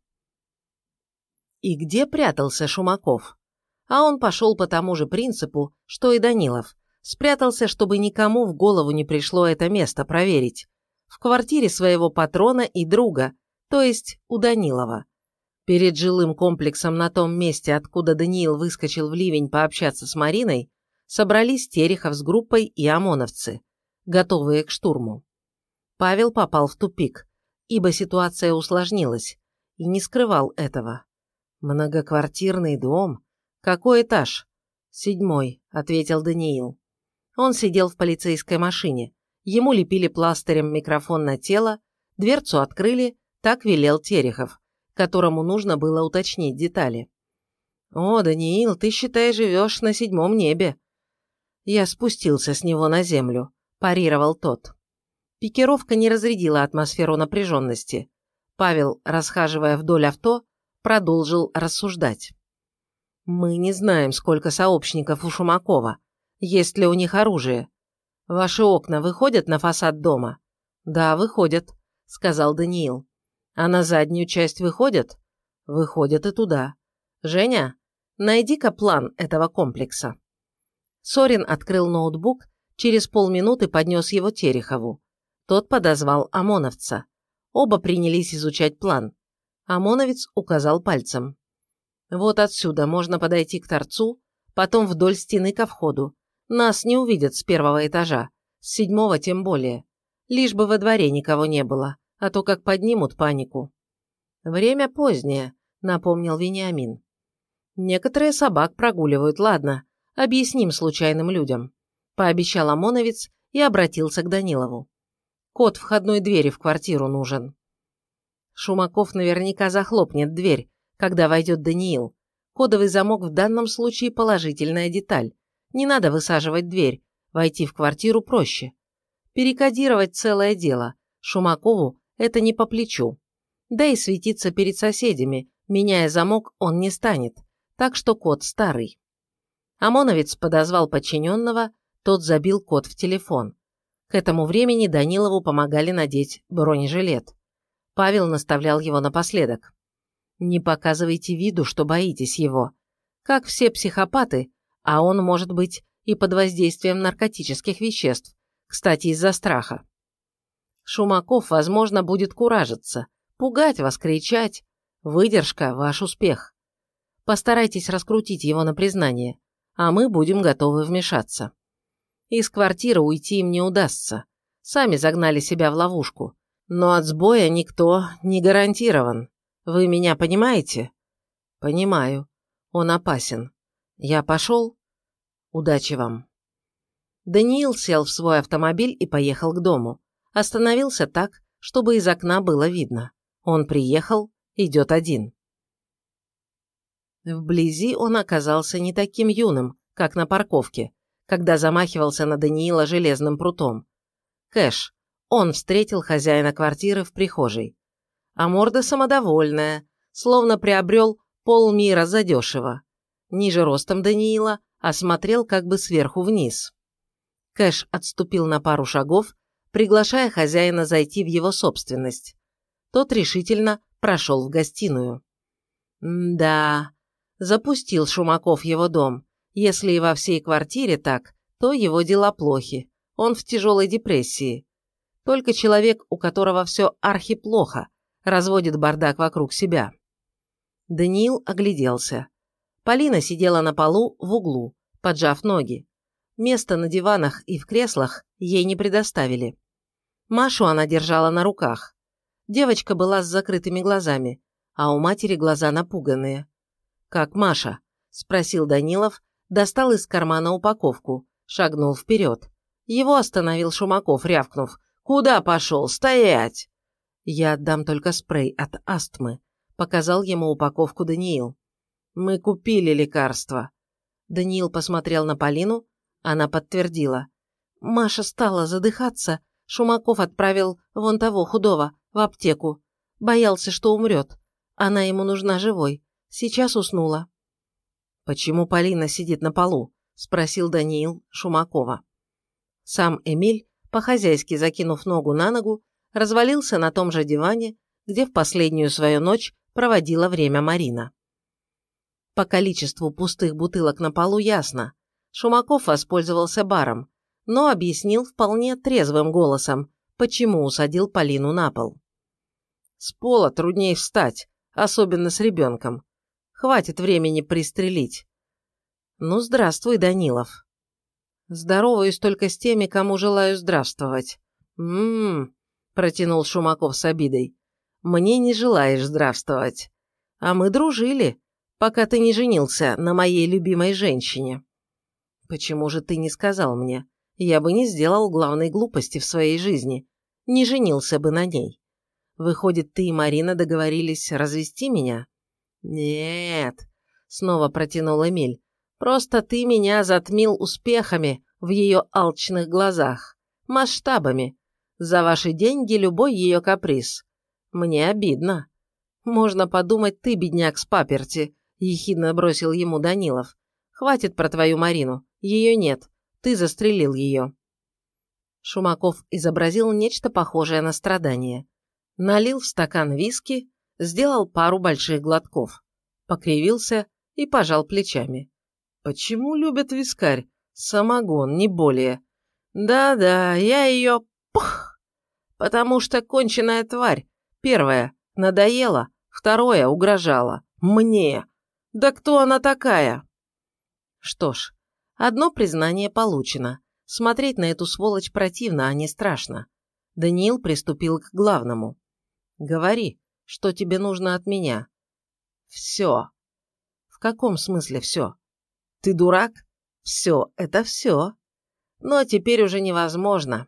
И где прятался Шумаков? А он пошел по тому же принципу, что и Данилов. Спрятался, чтобы никому в голову не пришло это место проверить. В квартире своего патрона и друга, то есть у Данилова. Перед жилым комплексом на том месте, откуда Даниил выскочил в ливень пообщаться с Мариной, собрались Терехов с группой и ОМОНовцы, готовые к штурму. Павел попал в тупик, ибо ситуация усложнилась, и не скрывал этого. Многоквартирный дом, «Какой этаж?» «Седьмой», – ответил Даниил. Он сидел в полицейской машине. Ему лепили пластырем микрофон на тело, дверцу открыли, так велел Терехов, которому нужно было уточнить детали. «О, Даниил, ты, считай, живешь на седьмом небе». Я спустился с него на землю, парировал тот. Пикировка не разрядила атмосферу напряженности. Павел, расхаживая вдоль авто, продолжил рассуждать. «Мы не знаем, сколько сообщников у Шумакова. Есть ли у них оружие? Ваши окна выходят на фасад дома?» «Да, выходят», — сказал Даниил. «А на заднюю часть выходят?» «Выходят и туда. Женя, найди-ка план этого комплекса». Сорин открыл ноутбук, через полминуты поднес его Терехову. Тот подозвал ОМОНовца. Оба принялись изучать план. ОМОНовец указал пальцем. Вот отсюда можно подойти к торцу, потом вдоль стены ко входу. Нас не увидят с первого этажа, с седьмого тем более. Лишь бы во дворе никого не было, а то как поднимут панику. Время позднее, напомнил Вениамин. Некоторые собак прогуливают, ладно, объясним случайным людям. Пообещал ОМОНовец и обратился к Данилову. Код входной двери в квартиру нужен. Шумаков наверняка захлопнет дверь, когда войдет Даниил. Кодовый замок в данном случае положительная деталь. Не надо высаживать дверь, войти в квартиру проще. Перекодировать целое дело. Шумакову это не по плечу. Да и светиться перед соседями, меняя замок, он не станет. Так что код старый. ОМОНовец подозвал подчиненного, тот забил код в телефон. К этому времени Данилову помогали надеть бронежилет. Павел наставлял его напоследок. «Не показывайте виду, что боитесь его. Как все психопаты, а он может быть и под воздействием наркотических веществ, кстати, из-за страха. Шумаков, возможно, будет куражиться, пугать вас, кричать. Выдержка – ваш успех. Постарайтесь раскрутить его на признание, а мы будем готовы вмешаться. Из квартиры уйти им не удастся. Сами загнали себя в ловушку. Но от сбоя никто не гарантирован. Вы меня понимаете? Понимаю. Он опасен. Я пошел? Удачи вам. Даниил сел в свой автомобиль и поехал к дому. Остановился так, чтобы из окна было видно. Он приехал, идет один. Вблизи он оказался не таким юным, как на парковке, когда замахивался на Даниила железным прутом. Кэш, он встретил хозяина квартиры в прихожей. А морда самодовольная, словно приобрел полмира задешево. Ниже ростом Даниила, а смотрел как бы сверху вниз. Кэш отступил на пару шагов, приглашая хозяина зайти в его собственность. Тот решительно прошел в гостиную. да, запустил Шумаков его дом. Если и во всей квартире так, то его дела плохи. Он в тяжелой депрессии. Только человек, у которого все архиплохо, разводит бардак вокруг себя. Даниил огляделся. Полина сидела на полу в углу, поджав ноги. Места на диванах и в креслах ей не предоставили. Машу она держала на руках. Девочка была с закрытыми глазами, а у матери глаза напуганные. «Как Маша?» – спросил Данилов, достал из кармана упаковку, шагнул вперед. Его остановил Шумаков, рявкнув. «Куда пошел? Стоять!» «Я отдам только спрей от астмы», – показал ему упаковку Даниил. «Мы купили лекарство». Даниил посмотрел на Полину, она подтвердила. Маша стала задыхаться, Шумаков отправил вон того худого в аптеку. Боялся, что умрет. Она ему нужна живой. Сейчас уснула. «Почему Полина сидит на полу?» – спросил Даниил Шумакова. Сам Эмиль по-хозяйски закинув ногу на ногу, развалился на том же диване, где в последнюю свою ночь проводила время Марина. По количеству пустых бутылок на полу ясно. Шумаков воспользовался баром, но объяснил вполне трезвым голосом, почему усадил Полину на пол. С пола труднее встать, особенно с ребенком. Хватит времени пристрелить. Ну, здравствуй, Данилов. Здороваюсь только с теми, кому желаю здравствовать. Ммм, протянул Шумаков с обидой. Мне не желаешь здравствовать. А мы дружили. пока ты не женился на моей любимой женщине. Почему же ты не сказал мне? Я бы не сделал главной глупости в своей жизни. Не женился бы на ней. Выходит, ты и Марина договорились развести меня? Нет, снова протянул Эмиль. Просто ты меня затмил успехами в ее алчных глазах, масштабами. За ваши деньги любой ее каприз. Мне обидно. Можно подумать, ты, бедняк с паперти, ехидно бросил ему Данилов. Хватит про твою Марину. Ее нет. Ты застрелил ее. Шумаков изобразил нечто похожее на страдание. Налил в стакан виски, сделал пару больших глотков. Покривился и пожал плечами. Почему любят вискарь? Самогон, не более. Да-да, я ее... Пух! Потому что конченая тварь. Первое, надоела. Второе, угрожала. Мне. Да кто она такая? Что ж, одно признание получено. Смотреть на эту сволочь противно, а не страшно. Даниил приступил к главному. «Говори, что тебе нужно от меня?» «Все». «В каком смысле все?» Ты дурак? Все, это все. Но теперь уже невозможно.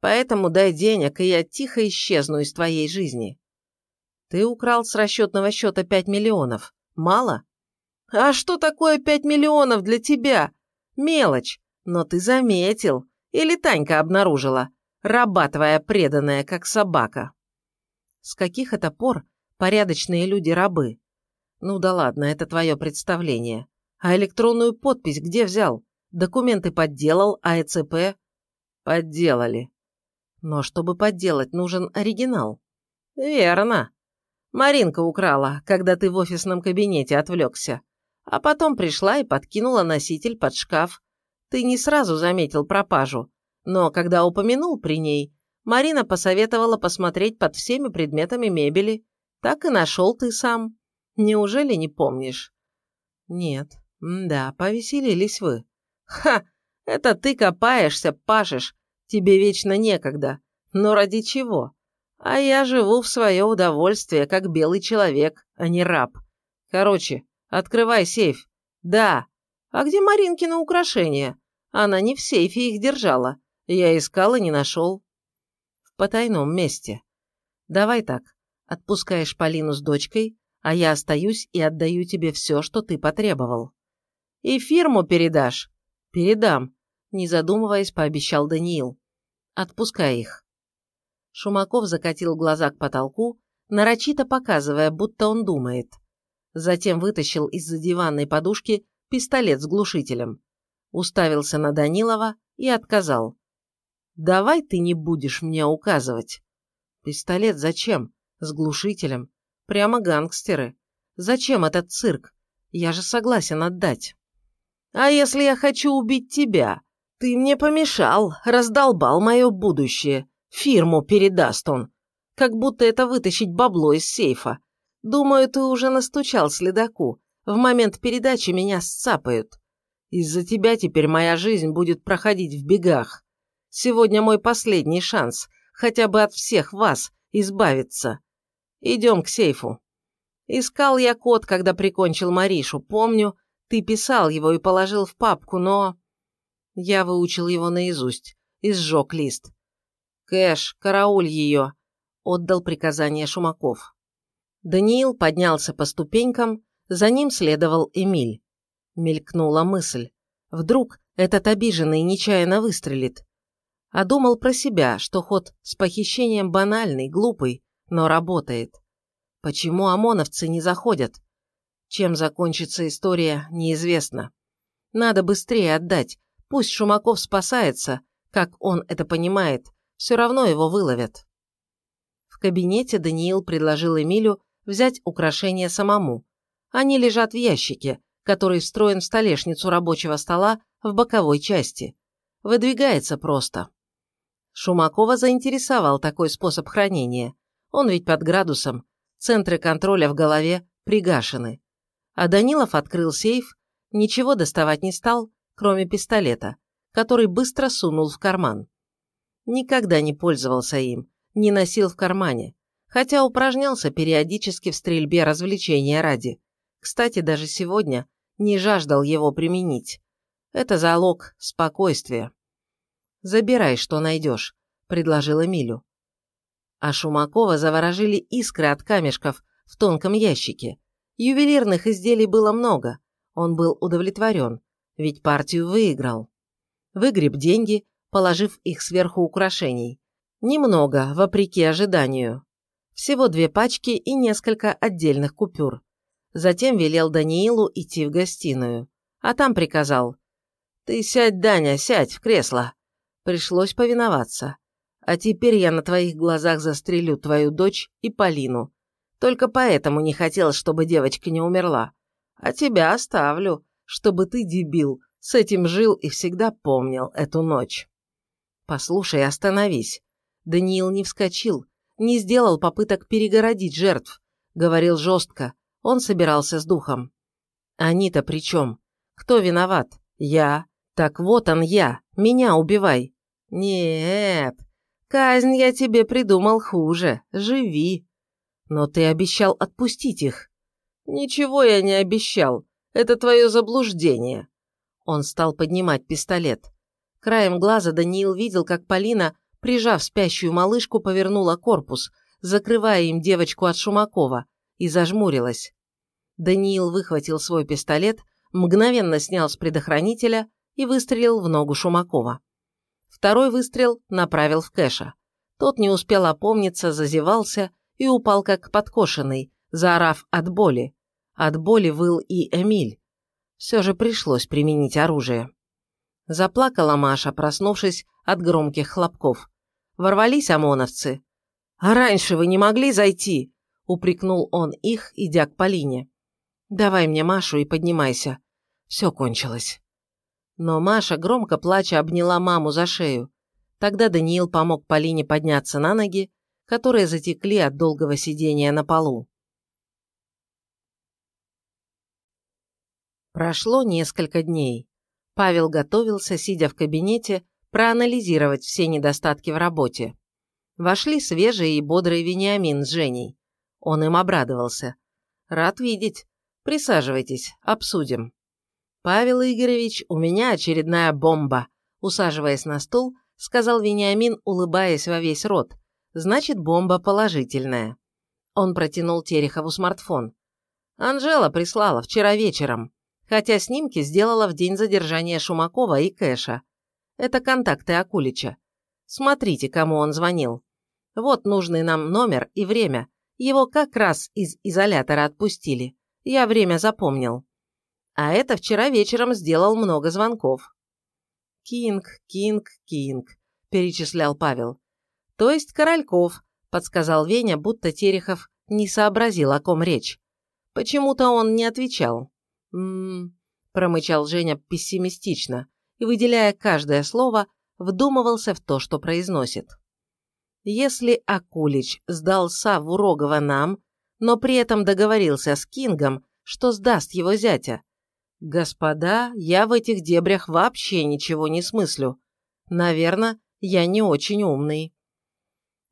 Поэтому дай денег, и я тихо исчезну из твоей жизни. Ты украл с расчетного счета пять миллионов. Мало? А что такое пять миллионов для тебя? Мелочь. Но ты заметил. Или Танька обнаружила. Раба твоя преданная, как собака. С каких это пор порядочные люди рабы? Ну да ладно, это твое представление. А электронную подпись где взял? Документы подделал, а ЭЦП? Подделали. Но чтобы подделать, нужен оригинал. Верно. Маринка украла, когда ты в офисном кабинете отвлекся. А потом пришла и подкинула носитель под шкаф. Ты не сразу заметил пропажу. Но когда упомянул при ней, Марина посоветовала посмотреть под всеми предметами мебели. Так и нашел ты сам. Неужели не помнишь? Нет, «Да, повеселились вы». «Ха! Это ты копаешься, пашешь. Тебе вечно некогда. Но ради чего? А я живу в свое удовольствие, как белый человек, а не раб. Короче, открывай сейф. Да. А где Маринкина украшения? Она не в сейфе их держала. Я искал и не нашел. В потайном месте. Давай так. Отпускаешь Полину с дочкой, а я остаюсь и отдаю тебе все, что ты потребовал. И фирму передашь?» «Передам», – не задумываясь, пообещал Даниил. «Отпускай их». Шумаков закатил глаза к потолку, нарочито показывая, будто он думает. Затем вытащил из-за диванной подушки пистолет с глушителем. Уставился на Данилова и отказал. «Давай ты не будешь мне указывать». «Пистолет зачем? С глушителем. Прямо гангстеры. Зачем этот цирк? Я же согласен отдать». А если я хочу убить тебя? Ты мне помешал, раздолбал мое будущее. Фирму передаст он. Как будто это вытащить бабло из сейфа. Думаю, ты уже настучал следаку. В момент передачи меня сцапают. Из-за тебя теперь моя жизнь будет проходить в бегах. Сегодня мой последний шанс, хотя бы от всех вас, избавиться. Идем к сейфу. Искал я код, когда прикончил Маришу, помню, ты писал его и положил в папку, но...» Я выучил его наизусть и сжег лист. «Кэш, карауль ее!» – отдал приказание Шумаков. Даниил поднялся по ступенькам, за ним следовал Эмиль. Мелькнула мысль. Вдруг этот обиженный нечаянно выстрелит. А думал про себя, что ход с похищением банальный, глупый, но работает. Почему ОМОНовцы не заходят? Чем закончится история, неизвестно. Надо быстрее отдать. Пусть Шумаков спасается, как он это понимает, все равно его выловят. В кабинете Даниил предложил Эмилю взять украшения самому. Они лежат в ящике, который встроен в столешницу рабочего стола в боковой части. Выдвигается просто. Шумакова заинтересовал такой способ хранения. Он ведь под градусом, центры контроля в голове пригашены. А Данилов открыл сейф, ничего доставать не стал, кроме пистолета, который быстро сунул в карман. Никогда не пользовался им, не носил в кармане, хотя упражнялся периодически в стрельбе развлечения ради. Кстати, даже сегодня не жаждал его применить. Это залог спокойствия. «Забирай, что найдешь», – предложил Эмилю. А Шумакова заворожили искры от камешков в тонком ящике. Ювелирных изделий было много. Он был удовлетворен, ведь партию выиграл. Выгреб деньги, положив их сверху украшений. Немного, вопреки ожиданию. Всего две пачки и несколько отдельных купюр. Затем велел Даниилу идти в гостиную. А там приказал. «Ты сядь, Даня, сядь в кресло». Пришлось повиноваться. «А теперь я на твоих глазах застрелю твою дочь и Полину. Только поэтому не хотел, чтобы девочка не умерла. А тебя оставлю, чтобы ты, дебил, с этим жил и всегда помнил эту ночь». «Послушай, остановись». Даниил не вскочил, не сделал попыток перегородить жертв. Говорил жестко, он собирался с духом. «Они-то при чем? Кто виноват? Я. Так вот он я. Меня убивай». «Нет, казнь я тебе придумал хуже. Живи». «Но ты обещал отпустить их». «Ничего я не обещал. Это твое заблуждение». Он стал поднимать пистолет. Краем глаза Даниил видел, как Полина, прижав спящую малышку, повернула корпус, закрывая им девочку от Шумакова, и зажмурилась. Даниил выхватил свой пистолет, мгновенно снял с предохранителя и выстрелил в ногу Шумакова. Второй выстрел направил в Кэша. Тот не успел опомниться, зазевался и упал как подкошенный, заорав от боли. От боли выл и Эмиль. Все же пришлось применить оружие. Заплакала Маша, проснувшись от громких хлопков. Ворвались ОМОНовцы. «А раньше вы не могли зайти?» – упрекнул он их, идя к Полине. «Давай мне Машу и поднимайся. Все кончилось». Но Маша, громко плача, обняла маму за шею. Тогда Даниил помог Полине подняться на ноги, которые затекли от долгого сидения на полу. Прошло несколько дней. Павел готовился, сидя в кабинете, проанализировать все недостатки в работе. Вошли свежие и бодрые Вениамин с Женей. Он им обрадовался. «Рад видеть. Присаживайтесь, обсудим». «Павел Игоревич, у меня очередная бомба», усаживаясь на стул, сказал Вениамин, улыбаясь во весь рот. «Значит, бомба положительная». Он протянул Терехову смартфон. «Анжела прислала вчера вечером хотя снимки сделала в день задержания Шумакова и Кэша. Это контакты Акулича. Смотрите, кому он звонил. Вот нужный нам номер и время. Его как раз из изолятора отпустили. Я время запомнил. А это вчера вечером сделал много звонков. «Кинг, Кинг, Кинг», – перечислял Павел. «То есть Корольков», – подсказал Веня, будто Терехов не сообразил, о ком речь. Почему-то он не отвечал. «М-м-м», промычал Женя пессимистично и, выделяя каждое слово, вдумывался в то, что произносит. Если Акулич сдал Савву Рогова нам, но при этом договорился с Кингом, что сдаст его зятя. Господа, я в этих дебрях вообще ничего не смыслю. Наверное, я не очень умный.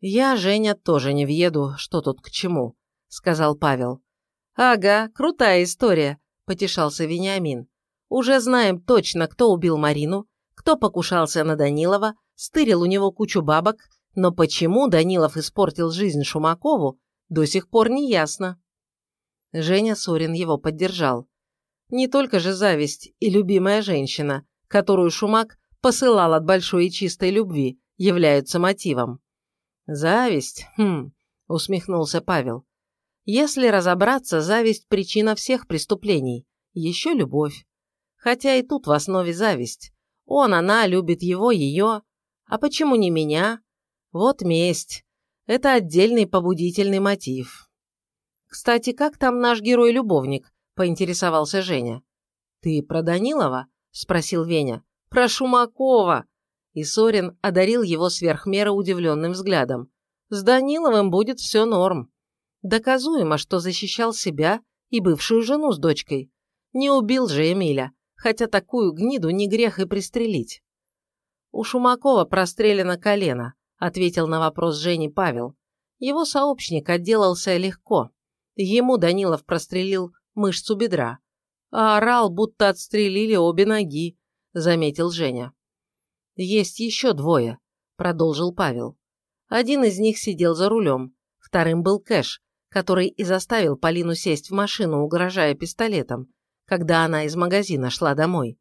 Я, Женя, тоже не въеду, что тут к чему, сказал Павел. Ага, крутая история, потешался Вениамин. «Уже знаем точно, кто убил Марину, кто покушался на Данилова, стырил у него кучу бабок, но почему Данилов испортил жизнь Шумакову, до сих пор не ясно». Женя Сорин его поддержал. Не только же зависть и любимая женщина, которую Шумак посылал от большой и чистой любви, являются мотивом. «Зависть? Хм», — усмехнулся Павел. Если разобраться, зависть – причина всех преступлений. Еще любовь. Хотя и тут в основе зависть. Он, она любит его, ее. А почему не меня? Вот месть. Это отдельный побудительный мотив. «Кстати, как там наш герой-любовник?» – поинтересовался Женя. «Ты про Данилова?» – спросил Веня. «Про Шумакова!» И Сорин одарил его сверхмеры удивленным взглядом. «С Даниловым будет все норм». Доказуемо, что защищал себя и бывшую жену с дочкой. Не убил же Эмиля, хотя такую гниду не грех и пристрелить. «У Шумакова прострелено колено», – ответил на вопрос Жени Павел. Его сообщник отделался легко. Ему Данилов прострелил мышцу бедра. А орал, будто отстрелили обе ноги, заметил Женя. Есть еще двое, продолжил Павел. Один из них сидел за рулем, вторым был Кэш, который и заставил Полину сесть в машину, угрожая пистолетом, когда она из магазина шла домой.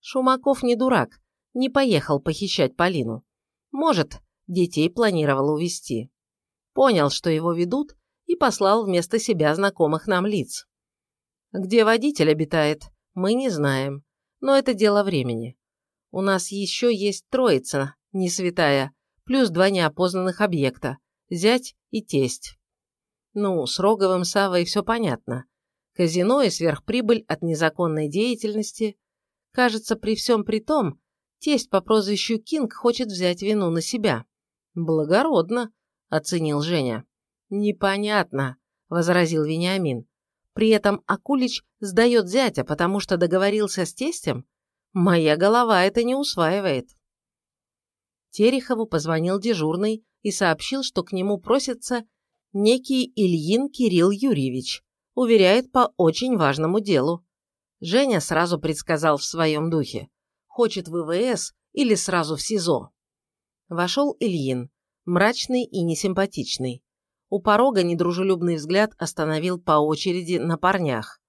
Шумаков не дурак, не поехал похищать Полину. Может, детей планировал увезти. Понял, что его ведут, и послал вместо себя знакомых нам лиц. Где водитель обитает, мы не знаем, но это дело времени. У нас еще есть троица, не святая, плюс два неопознанных объекта – зять и тесть. Ну, с Роговым Савой все понятно. Казино и сверхприбыль от незаконной деятельности. Кажется, при всем при том, тесть по прозвищу Кинг хочет взять вину на себя. Благородно, оценил Женя. Непонятно, возразил Вениамин. При этом Акулич сдает зятя, потому что договорился с тестем? Моя голова это не усваивает. Терехову позвонил дежурный и сообщил, что к нему просится некий Ильин Кирилл Юрьевич, уверяет по очень важному делу. Женя сразу предсказал в своем духе. Хочет ВВС или сразу в СИЗО. Вошел Ильин, мрачный и несимпатичный. У порога недружелюбный взгляд остановил по очереди на парнях.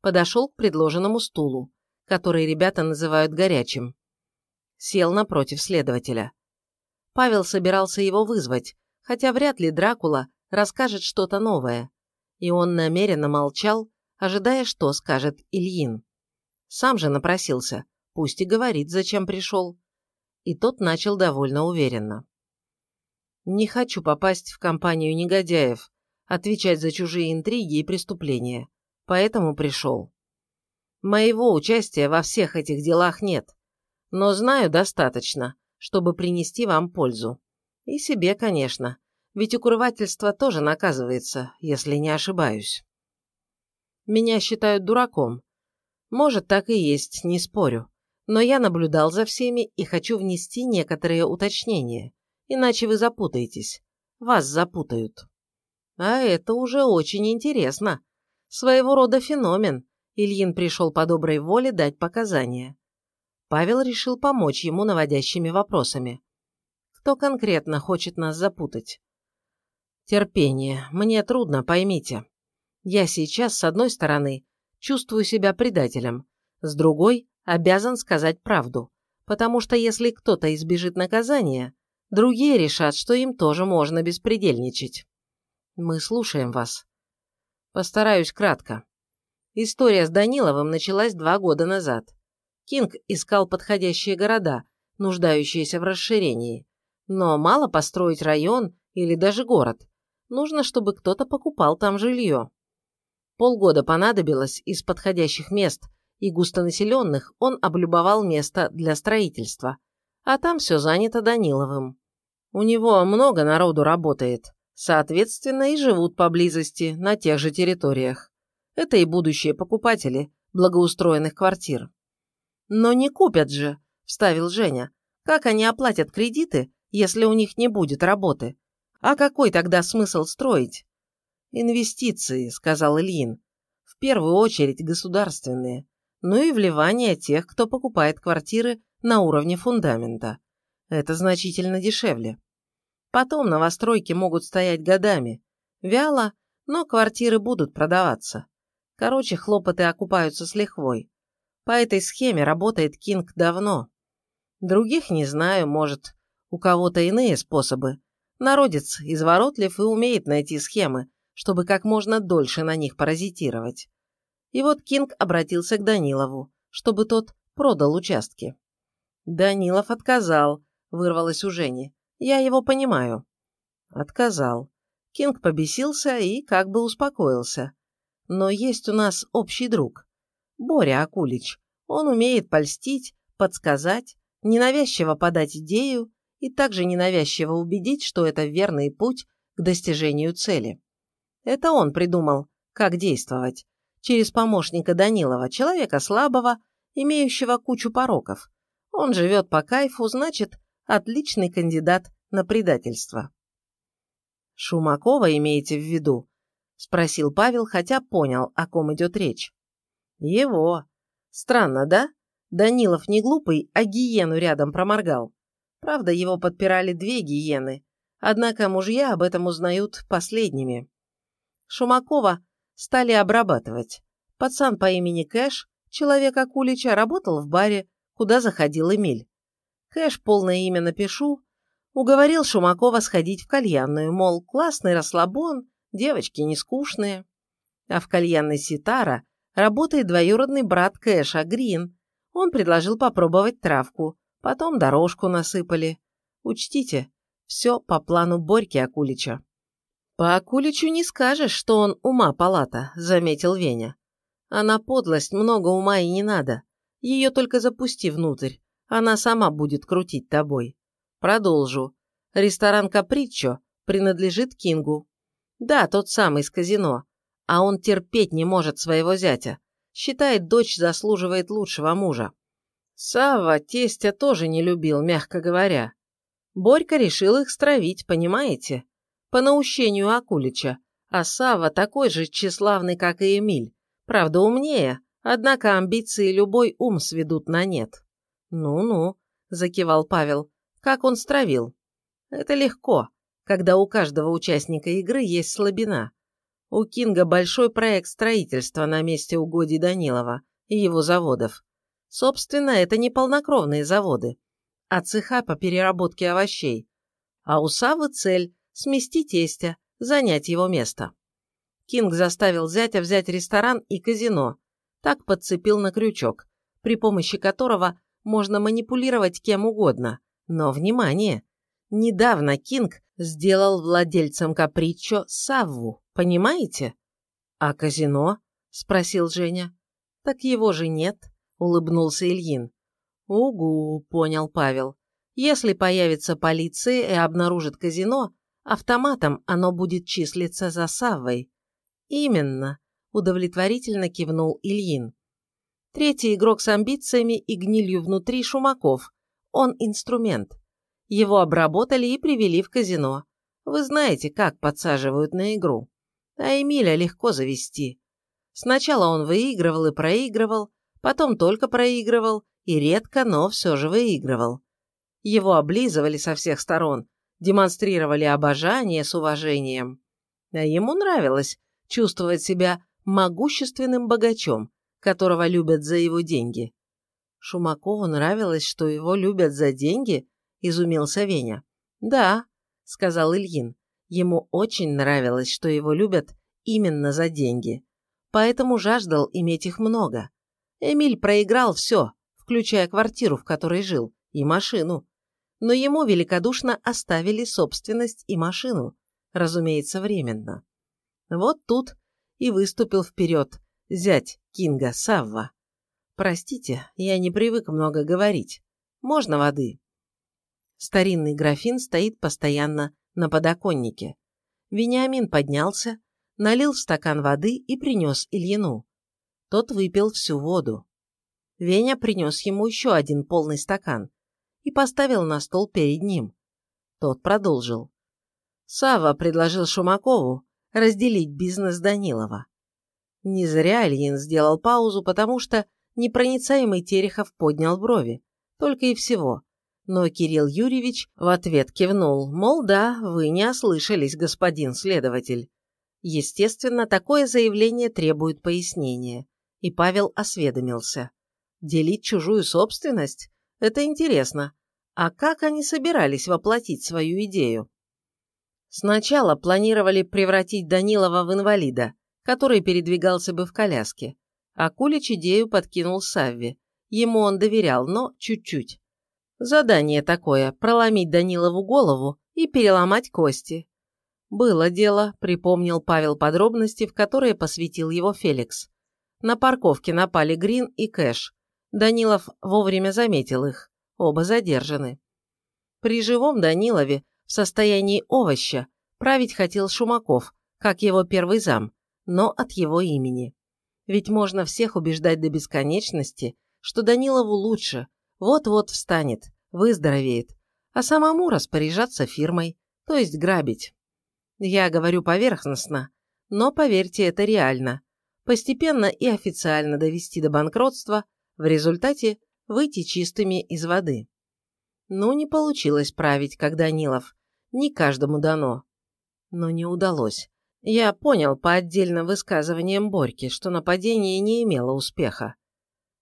Подошел к предложенному стулу, который ребята называют горячим. Сел напротив следователя. Павел собирался его вызвать, хотя вряд ли Дракула расскажет что-то новое. И он намеренно молчал, ожидая, что скажет Ильин. Сам же напросился, пусть и говорит, зачем пришел. И тот начал довольно уверенно. «Не хочу попасть в компанию негодяев, отвечать за чужие интриги и преступления, поэтому пришел. Моего участия во всех этих делах нет, но знаю достаточно, чтобы принести вам пользу. И себе, конечно, ведь укрывательство тоже наказывается, если не ошибаюсь. Меня считают дураком. Может, так и есть, не спорю. Но я наблюдал за всеми и хочу внести некоторые уточнения, иначе вы запутаетесь. Вас запутают. А это уже очень интересно. Своего рода феномен. Ильин пришел по доброй воле дать показания. Павел решил помочь ему наводящими вопросами. Кто конкретно хочет нас запутать? Терпение. Мне трудно, поймите. Я сейчас, с одной стороны, чувствую себя предателем, с другой – обязан сказать правду, потому что если кто-то избежит наказания, другие решат, что им тоже можно беспредельничать. Мы слушаем вас. Постараюсь кратко. История с Даниловым началась два года назад. Кинг искал подходящие города, нуждающиеся в расширении. Но мало построить район или даже город – нужно, чтобы кто-то покупал там жилье. Полгода понадобилось из подходящих мест и густонаселенных он облюбовал место для строительства, а там все занято Даниловым. У него много народу работает, соответственно и живут поблизости, на тех же территориях. Это и будущие покупатели благоустроенных квартир. «Но не купят же», – вставил Женя. «Как они оплатят кредиты, если у них не будет работы? А какой тогда смысл строить? Инвестиции, сказал Ильин. В первую очередь государственные. Ну и вливание тех, кто покупает квартиры на уровне фундамента. Это значительно дешевле. Потом новостройки могут стоять годами. Вяло, но квартиры будут продаваться. Короче, хлопоты окупаются с лихвой. По этой схеме работает Кинг давно. Других не знаю, может, у кого-то иные способы, Народец изворотлив и умеет найти схемы, чтобы как можно дольше на них паразитировать. И вот Кинг обратился к Данилову, чтобы тот продал участки. Данилов отказал, вырвалось у Жени. Я его понимаю. Отказал. Кинг побесился и как бы успокоился. Но есть у нас общий друг. Боря Акулич. Он умеет польстить, подсказать, ненавязчиво подать идею и также ненавязчиво убедить, что это верный путь к достижению цели. Это он придумал, как действовать, через помощника Данилова, человека слабого, имеющего кучу пороков. Он живет по кайфу, значит, отличный кандидат на предательство. Шумакова имеете в виду? – спросил Павел, хотя понял, о ком идет речь. «Его. Странно, да? Данилов не глупый, а гиену рядом проморгал. Правда, его подпирали две гиены, однако мужья об этом узнают последними. Шумакова стали обрабатывать. Пацан по имени Кэш, человек Акулича, работал в баре, куда заходил Эмиль. Кэш, полное имя напишу, уговорил Шумакова сходить в кальянную, мол, классный расслабон, девочки не скучные. А в кальянной Ситара работает двоюродный брат Кэша, Грин. Он предложил попробовать травку, потом дорожку насыпали. Учтите, все по плану Борьки Акулича. «По Акуличу не скажешь, что он ума палата», — заметил Веня. «А на подлость много ума и не надо. Ее только запусти внутрь. Она сама будет крутить тобой. Продолжу. Ресторан «Каприччо» принадлежит Кингу. Да, тот самый из казино. А он терпеть не может своего зятя. Считает, дочь заслуживает лучшего мужа. Сава тестя тоже не любил, мягко говоря. Борька решил их стравить, понимаете? по наущению Акулича, а Сава такой же тщеславный, как и Эмиль, правда умнее, однако амбиции любой ум сведут на нет. «Ну-ну», – закивал Павел, – «как он стравил?» «Это легко, когда у каждого участника игры есть слабина. У Кинга большой проект строительства на месте угодий Данилова и его заводов. Собственно, это не полнокровные заводы, а цеха по переработке овощей. А у Савы цель смести тестя, занять его место. Кинг заставил зятя взять ресторан и казино, так подцепил на крючок, при помощи которого можно манипулировать кем угодно. Но, внимание, недавно Кинг сделал владельцем Капричо Савву, понимаете? А казино? Спросил Женя. Так его же нет, улыбнулся Ильин. Угу, понял Павел. Если появится полиция и обнаружит казино, Автоматом оно будет числиться за Саввой. Именно, удовлетворительно кивнул Ильин. Третий игрок с амбициями и гнилью внутри Шумаков. Он инструмент. Его обработали и привели в казино. Вы знаете, как подсаживают на игру. А Эмиля легко завести. Сначала он выигрывал и проигрывал, потом только проигрывал и редко, но все же выигрывал. Его облизывали со всех сторон, демонстрировали обожание с уважением. А ему нравилось чувствовать себя могущественным богачом, которого любят за его деньги. Шумакову нравилось, что его любят за деньги, изумился Веня. Да, сказал Ильин, ему очень нравилось, что его любят именно за деньги, поэтому жаждал иметь их много. Эмиль проиграл все, включая квартиру, в которой жил, и машину но ему великодушно оставили собственность и машину, разумеется, временно. Вот тут и выступил вперед зять Кинга Савва. «Простите, я не привык много говорить. Можно воды?» Старинный графин стоит постоянно на подоконнике. Вениамин поднялся, налил в стакан воды и принес Ильину. Тот выпил всю воду. Веня принес ему еще один полный стакан, и поставил на стол перед ним. Тот продолжил. Сава предложил Шумакову разделить бизнес Данилова. Не зря Ильин сделал паузу, потому что непроницаемый Терехов поднял брови. Только и всего. Но Кирилл Юрьевич в ответ кивнул, мол, да, вы не ослышались, господин следователь. Естественно, такое заявление требует пояснения. И Павел осведомился. Делить чужую собственность? Это интересно. А как они собирались воплотить свою идею? Сначала планировали превратить Данилова в инвалида, который передвигался бы в коляске. А Кулич идею подкинул Савве. Ему он доверял, но чуть-чуть. Задание такое – проломить Данилову голову и переломать кости. Было дело, припомнил Павел подробности, в которые посвятил его Феликс. На парковке напали Грин и Кэш. Данилов вовремя заметил их. Оба задержаны. При живом Данилове в состоянии овоща править хотел Шумаков, как его первый зам, но от его имени. Ведь можно всех убеждать до бесконечности, что Данилову лучше, вот-вот встанет, выздоровеет, а самому распоряжаться фирмой, то есть грабить. Я говорю поверхностно, Но, поверьте, это реально. Постепенно и официально довести до банкротства, в результате выйти чистыми из воды. Ну, не получилось править, как Данилов. Не каждому дано. Но не удалось. Я понял по отдельным высказываниям Борьки, что нападение не имело успеха.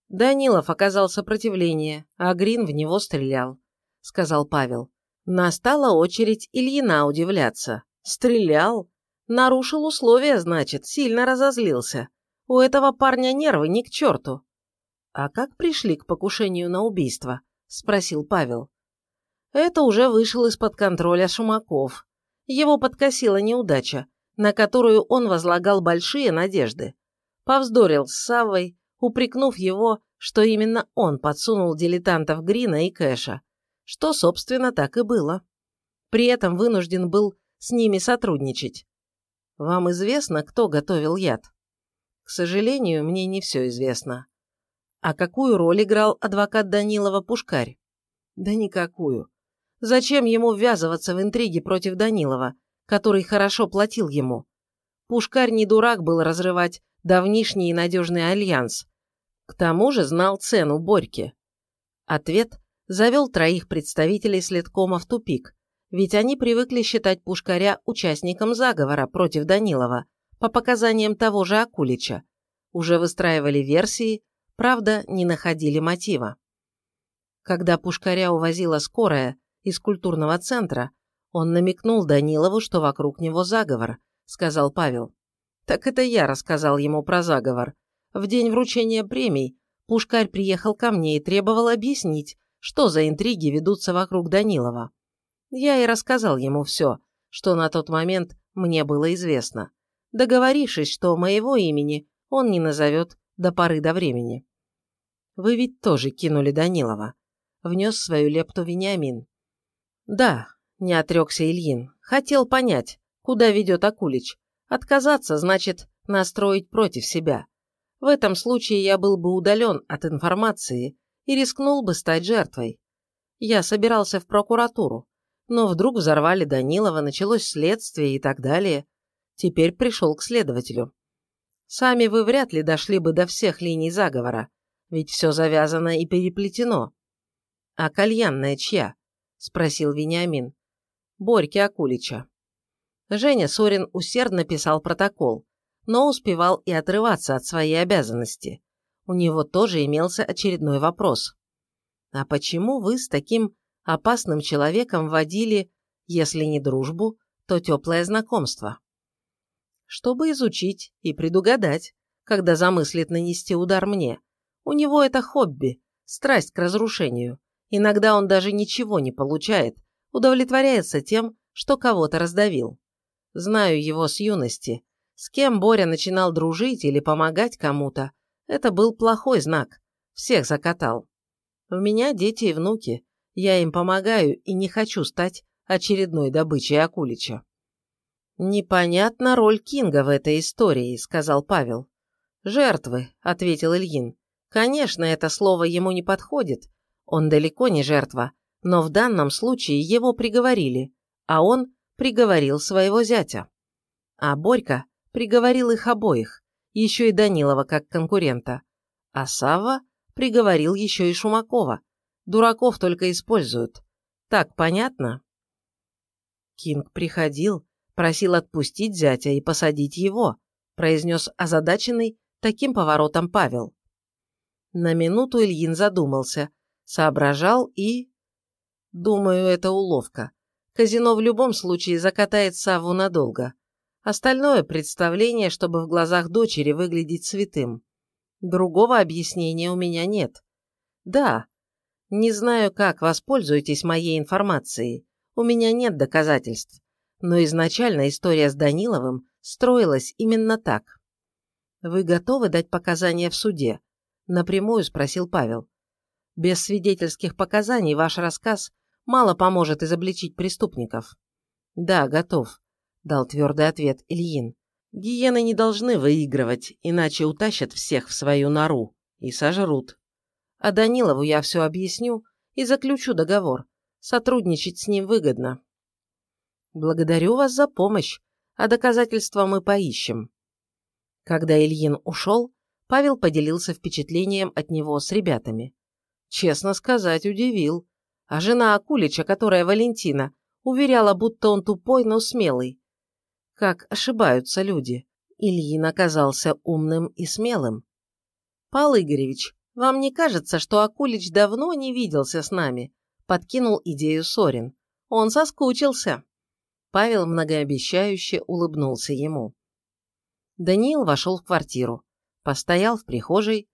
Данилов оказал сопротивление, а Грин в него стрелял, сказал Павел. Настала очередь Ильина удивляться. Стрелял? Нарушил условия, значит, сильно разозлился. У этого парня нервы ни к черту. А как пришли к покушению на убийство? Спросил Павел. Это уже вышел из-под контроля Шумаков. Его подкосила неудача, на которую он возлагал большие надежды. Повздорил с Саввой, упрекнув его, что именно он подсунул дилетантов Грина и Кэша, что, собственно, так и было. При этом вынужден был с ними сотрудничать. Вам известно, кто готовил яд? К сожалению, мне не все известно. А какую роль играл адвокат Данилова Пушкарь? Да никакую. Зачем ему ввязываться в интриги против Данилова, который хорошо платил ему? Пушкарь не дурак был разрывать давнишний и надежный альянс. К тому же знал цену Борьке. Ответ завел троих представителей следкома в тупик, ведь они привыкли считать Пушкаря участником заговора против Данилова, по показаниям того же Акулича. Уже выстраивали версии, правда, не находили мотива. Когда Пушкаря увозила скорая из культурного центра, он намекнул Данилову, что вокруг него заговор, сказал Павел. Так это я рассказал ему про заговор. В день вручения премий Пушкарь приехал ко мне и требовал объяснить, что за интриги ведутся вокруг Данилова. Я и рассказал ему все, что на тот момент мне было известно, договорившись, что моего имени он не назовет до поры до времени. Вы ведь тоже кинули Данилова. Внес свою лепту Вениамин. Да, не отрекся Ильин. Хотел понять, куда ведет Акулич. Отказаться значит настроить против себя. В этом случае я был бы удален от информации и рискнул бы стать жертвой. Я собирался в прокуратуру, но вдруг взорвали Данилова, началось следствие и так далее. Теперь пришел к следователю. Сами вы вряд ли дошли бы до всех линий заговора, ведь все завязано и переплетено. А кальянная чья? Спросил Вениамин. Борьки Акулича. Женя Сорин усердно писал протокол, но успевал и отрываться от своей обязанности. У него тоже имелся очередной вопрос. «А почему вы с таким опасным человеком водили, если не дружбу, то теплое знакомство?» «Чтобы изучить и предугадать, когда замыслит нанести удар мне. У него это хобби, страсть к разрушению. Иногда он даже ничего не получает, удовлетворяется тем, что кого-то раздавил. Знаю его с юности. С кем Боря начинал дружить или помогать кому-то, это был плохой знак. Всех закатал. У меня дети и внуки. Я им помогаю и не хочу стать очередной добычей Акулича. «Непонятна роль Кинга в этой истории», — сказал Павел. «Жертвы», — ответил Ильин. «Конечно, это слово ему не подходит. Он далеко не жертва, но в данном случае его приговорили, а он приговорил своего зятя. А Борька приговорил их обоих, еще и Данилова как конкурента. А Савва приговорил еще и Шумакова. Дураков только используют. Так понятно? Кинг приходил, просил отпустить зятя и посадить его, произнес озадаченный таким поворотом Павел. На минуту Ильин задумался, соображал и... Думаю, это уловка. Казино в любом случае закатает Савву надолго. Остальное представление, чтобы в глазах дочери выглядеть святым. Другого объяснения у меня нет. Да, не знаю, как воспользуетесь моей информацией. У меня нет доказательств. Но изначально история с Даниловым строилась именно так. «Вы готовы дать показания в суде?» Напрямую спросил Павел. «Без свидетельских показаний ваш рассказ мало поможет изобличить преступников. Да, готов, дал твердый ответ Ильин. Гиены не должны выигрывать, иначе утащат всех в свою нору и сожрут. А Данилову я все объясню и заключу договор. Сотрудничать с ним выгодно. Благодарю вас за помощь, а доказательства мы поищем. Когда Ильин ушел, Павел поделился впечатлением от него с ребятами. Честно сказать, удивил. А жена Акулича, которая Валентина, уверяла, будто он тупой, но смелый. Как ошибаются люди. Ильин оказался умным и смелым. «Пал Игоревич, вам не кажется, что Акулич давно не виделся с нами?» Подкинул идею Сорин. «Он соскучился». Павел многообещающе улыбнулся ему. Даниил вошел в квартиру, постоял в прихожей.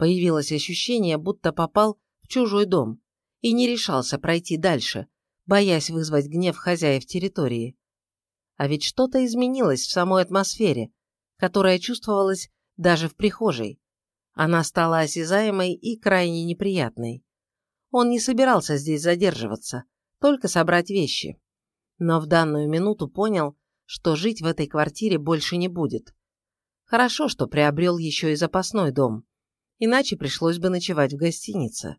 Появилось ощущение, будто попал в чужой дом и не решался пройти дальше, боясь вызвать гнев хозяев территории. А ведь что-то изменилось в самой атмосфере, которая чувствовалась даже в прихожей. Она стала осязаемой и крайне неприятной. Он не собирался здесь задерживаться, только собрать вещи. Но в данную минуту понял, что жить в этой квартире больше не будет. Хорошо, что приобрел еще и запасной дом, иначе пришлось бы ночевать в гостинице.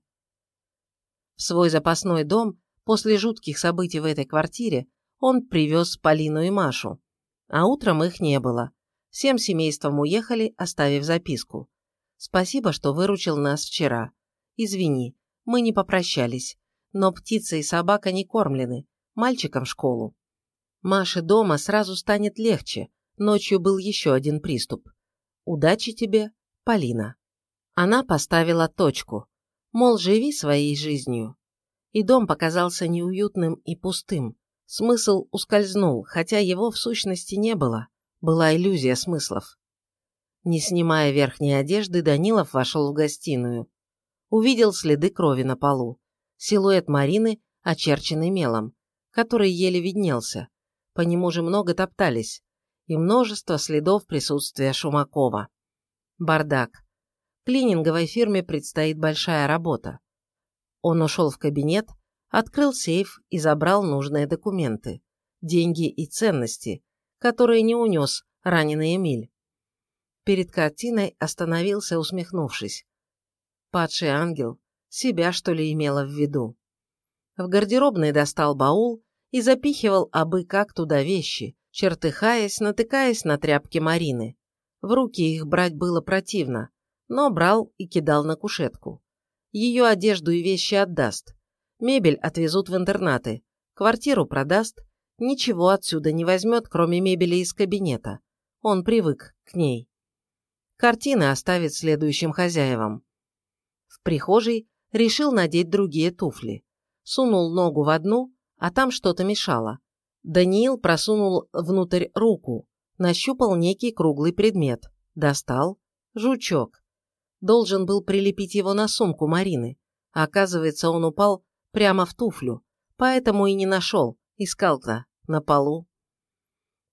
В свой запасной дом после жутких событий в этой квартире он привез Полину и Машу, а утром их не было. Всем семейством уехали, оставив записку. «Спасибо, что выручил нас вчера. Извини, мы не попрощались, но птица и собака не кормлены, мальчикам в школу. Маше дома сразу станет легче, ночью был еще один приступ. Удачи тебе, Полина». Она поставила точку, мол, живи своей жизнью. И дом показался неуютным и пустым. Смысл ускользнул, хотя его в сущности не было была иллюзия смыслов. Не снимая верхней одежды, Данилов вошел в гостиную. Увидел следы крови на полу, силуэт Марины, очерченный мелом, который еле виднелся. По нему же много топтались, и множество следов присутствия Шумакова. Бардак. Клининговой фирме предстоит большая работа. Он ушел в кабинет, открыл сейф и забрал нужные документы, деньги и ценности, которые не унес раненый Эмиль. Перед картиной остановился, усмехнувшись. Падший ангел себя, что ли, имела в виду. В гардеробной достал баул и запихивал абы как туда вещи, чертыхаясь, натыкаясь на тряпки Марины. В руки их брать было противно, но брал и кидал на кушетку. Ее одежду и вещи отдаст. Мебель отвезут в интернаты, квартиру продаст, ничего отсюда не возьмет, кроме мебели из кабинета. Он привык к ней. Картины оставит следующим хозяевам. В прихожей решил надеть другие туфли. Сунул ногу в одну, а там что-то мешало. Даниил просунул внутрь руку, нащупал некий круглый предмет. Достал. Жучок. Должен был прилепить его на сумку Марины. А оказывается, он упал прямо в туфлю, поэтому и не нашел, искал-то на полу.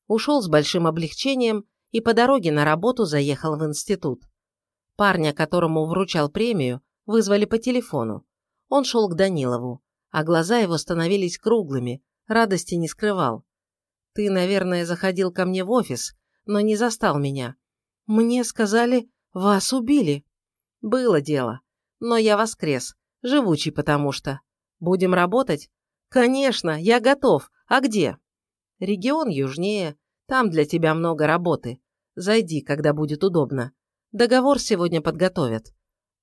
Ушел с большим облегчением и по дороге на работу заехал в институт. Парня, которому вручал премию, вызвали по телефону. Он шел к Данилову, а глаза его становились круглыми, радости не скрывал. «Ты, наверное, заходил ко мне в офис, но не застал меня. Мне сказали, вас убили». «Было дело. Но я воскрес. Живучий потому что. Будем работать?» «Конечно, я готов. А где?» «Регион южнее. Там для тебя много работы. Зайди, когда будет удобно. Договор сегодня подготовят.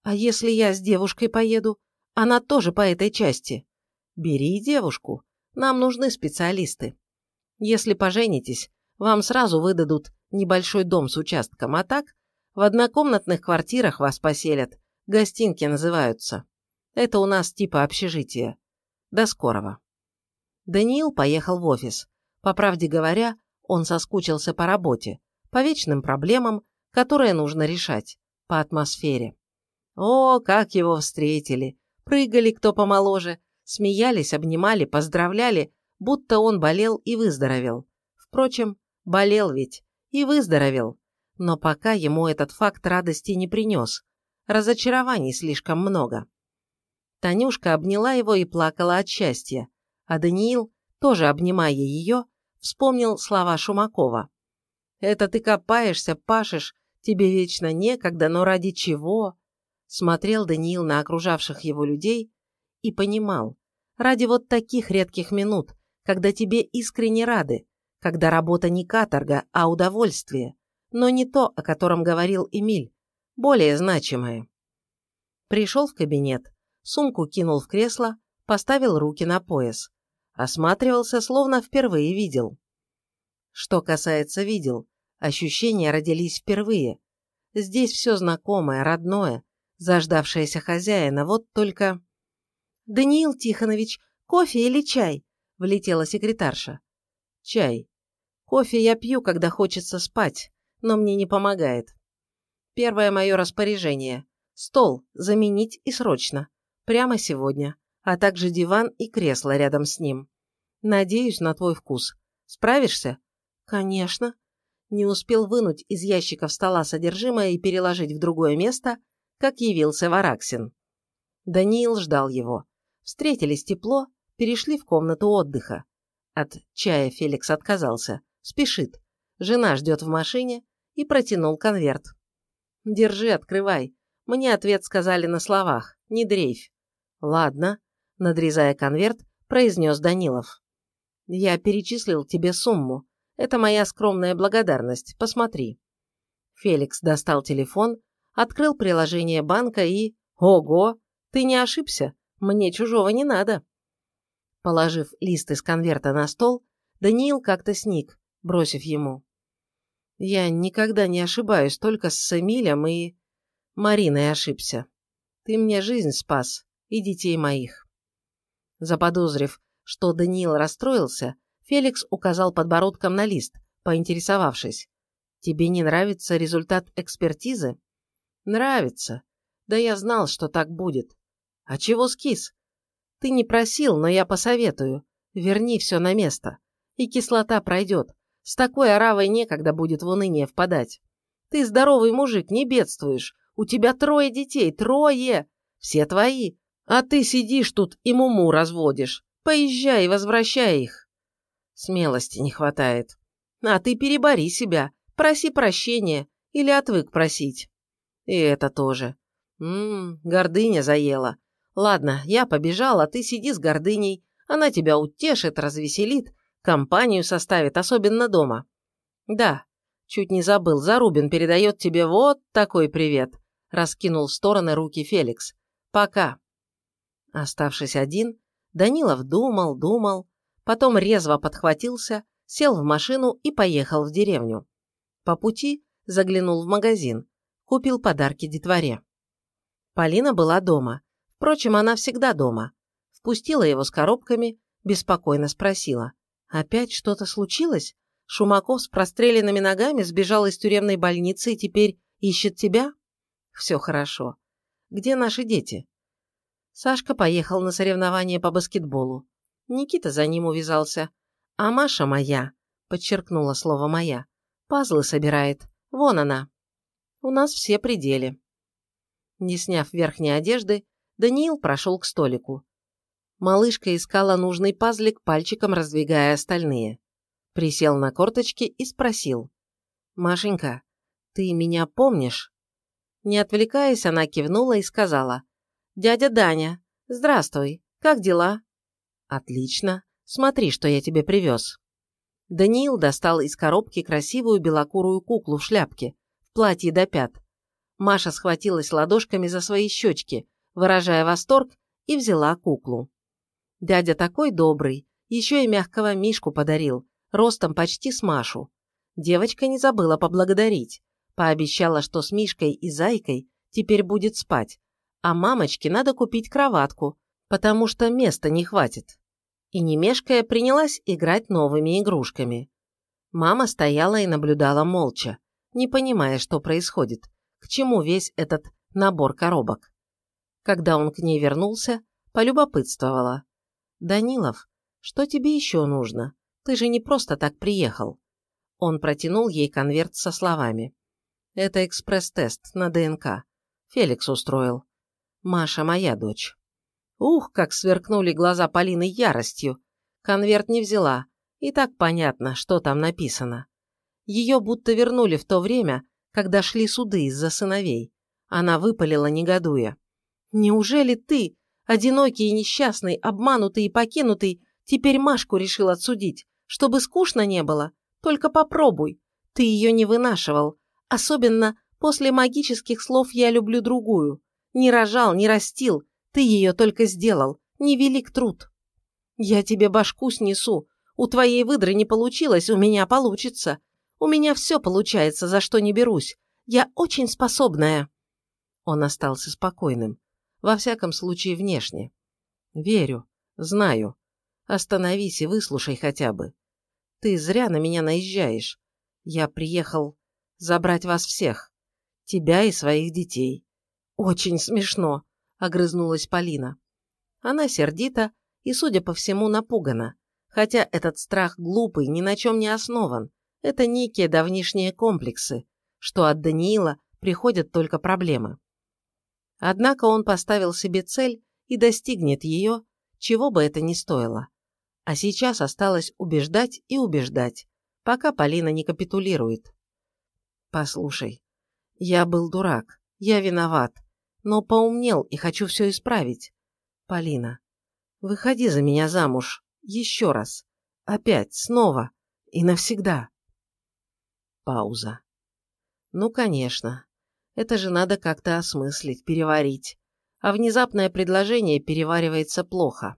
А если я с девушкой поеду? Она тоже по этой части. Бери девушку. Нам нужны специалисты. Если поженитесь, вам сразу выдадут небольшой дом с участком, а так в однокомнатных квартирах вас поселят. Гостинки называются. Это у нас типа общежития. До скорого. Даниил поехал в офис. По правде говоря, он соскучился по работе, по вечным проблемам, которые нужно решать, по атмосфере. О, как его встретили! Прыгали кто помоложе, смеялись, обнимали, поздравляли, будто он болел и выздоровел. Впрочем, болел ведь и выздоровел. Но пока ему этот факт радости не принес. Разочарований слишком много. Танюшка обняла его и плакала от счастья, а Даниил, тоже обнимая ее, вспомнил слова Шумакова. «Это ты копаешься, пашешь, тебе вечно некогда, но ради чего?» Смотрел Даниил на окружавших его людей и понимал, ради вот таких редких минут, когда тебе искренне рады, когда работа не каторга, а удовольствие, но не то, о котором говорил Эмиль, более значимое. Пришел в кабинет, сумку кинул в кресло, поставил руки на пояс. Осматривался, словно впервые видел. Что касается видел, ощущения родились впервые. Здесь все знакомое, родное, заждавшееся хозяина, вот только... «Даниил Тихонович, кофе или чай?» – влетела секретарша. «Чай. Кофе я пью, когда хочется спать, но мне не помогает. Первое мое распоряжение. Стол заменить и срочно. Прямо сегодня. А также диван и кресло рядом с ним. Надеюсь на твой вкус. Справишься? Конечно. Не успел вынуть из ящиков стола содержимое и переложить в другое место, как явился Вараксин. Даниил ждал его. Встретились тепло, перешли в комнату отдыха. От чая Феликс отказался. Спешит. Жена ждет в машине и протянул конверт. «Держи, открывай. Мне ответ сказали на словах. Не дрейфь». «Ладно», – надрезая конверт, произнес Данилов. «Я перечислил тебе сумму. Это моя скромная благодарность. Посмотри». Феликс достал телефон, открыл приложение банка и... Ого! Ты не ошибся. Мне чужого не надо. Положив лист из конверта на стол, Даниил как-то сник, бросив ему. «Я никогда не ошибаюсь, только с Эмилем и... Мариной ошибся. Ты мне жизнь спас и детей моих». Заподозрив, что Даниил расстроился, Феликс указал подбородком на лист, поинтересовавшись. «Тебе не нравится результат экспертизы?» «Нравится. Да я знал, что так будет. А чего скис? Ты не просил, но я посоветую. Верни все на место. И кислота пройдет. С такой оравой некогда будет в уныние впадать. Ты здоровый мужик, не бедствуешь. У тебя трое детей, трое. Все твои. А ты сидишь тут и муму разводишь. Поезжай и возвращай их. Смелости не хватает. А ты перебори себя. Проси прощения. Или отвык просить. И это тоже. Ммм, гордыня заела. Ладно, я побежал, а ты сиди с гордыней. Она тебя утешит, развеселит, компанию составит, особенно дома. Да, чуть не забыл, Зарубин передает тебе вот такой привет. Раскинул в стороны руки Феликс. Пока. Оставшись один, Данилов думал, думал, потом резво подхватился, сел в машину и поехал в деревню. По пути заглянул в магазин, купил подарки детворе. Полина была дома. Впрочем, она всегда дома. Впустила его с коробками, беспокойно спросила. «Опять что-то случилось? Шумаков с простреленными ногами сбежал из тюремной больницы и теперь ищет тебя?» «Все хорошо. Где наши дети?» Сашка поехал на соревнования по баскетболу. Никита за ним увязался. «А Маша моя», — подчеркнула слово «моя», — пазлы собирает. Вон она. У нас все пределы. Не сняв верхней одежды, Даниил прошел к столику. Малышка искала нужный пазлик, пальчиком раздвигая остальные. Присел на корточки и спросил. «Машенька, ты меня помнишь?» Не отвлекаясь, она кивнула и сказала. «Дядя Даня, здравствуй, как дела?» «Отлично. Смотри, что я тебе привез». Даниил достал из коробки красивую белокурую куклу в шляпке, в платье до пят. Маша схватилась ладошками за свои щечки, выражая восторг, и взяла куклу. Дядя такой добрый, еще и мягкого мишку подарил, ростом почти с Машу. Девочка не забыла поблагодарить, пообещала, что с Мишкой и Зайкой теперь будет спать, а мамочке надо купить кроватку, потому что места не хватит. И немешкая принялась играть новыми игрушками. Мама стояла и наблюдала молча, не понимая, что происходит, к чему весь этот набор коробок. Когда он к ней вернулся, полюбопытствовала. «Данилов, что тебе еще нужно? Ты же не просто так приехал». Он протянул ей конверт со словами. «Это экспресс-тест на ДНК. Феликс устроил. Маша моя дочь». Ух, как сверкнули глаза Полины яростью. Конверт не взяла, и так понятно, что там написано. Ее будто вернули в то время, когда шли суды из-за сыновей. Она выпалила, негодуя. Неужели ты, одинокий и несчастный, обманутый и покинутый, теперь Машку решил отсудить? Чтобы скучно не было, только попробуй. Ты ее не вынашивал. Особенно после магических слов «я люблю другую». Не рожал, не растил, ты ее только сделал. Невелик труд. Я тебе башку снесу. У твоей выдры не получилось, у меня получится. У меня все получается, за что не берусь. Я очень способная. Он остался спокойным. Во всяком случае, внешне. Верю. Знаю. Остановись и выслушай хотя бы. Ты зря на меня наезжаешь. Я приехал забрать вас всех. Тебя и своих детей. Очень смешно, огрызнулась Полина. Она сердита и, судя по всему, напугана. Хотя этот страх глупый, ни на чем не основан. Это некие давнишние комплексы, что от Даниила приходят только проблемы. Однако он поставил себе цель и достигнет ее, чего бы это ни стоило. А сейчас осталось убеждать и убеждать, пока Полина не капитулирует. «Послушай, я был дурак, я виноват, но поумнел и хочу все исправить. Полина, выходи за меня замуж, еще раз, опять, снова и навсегда». Пауза. «Ну, конечно. Это же надо как-то осмыслить, переварить. А внезапное предложение переваривается плохо.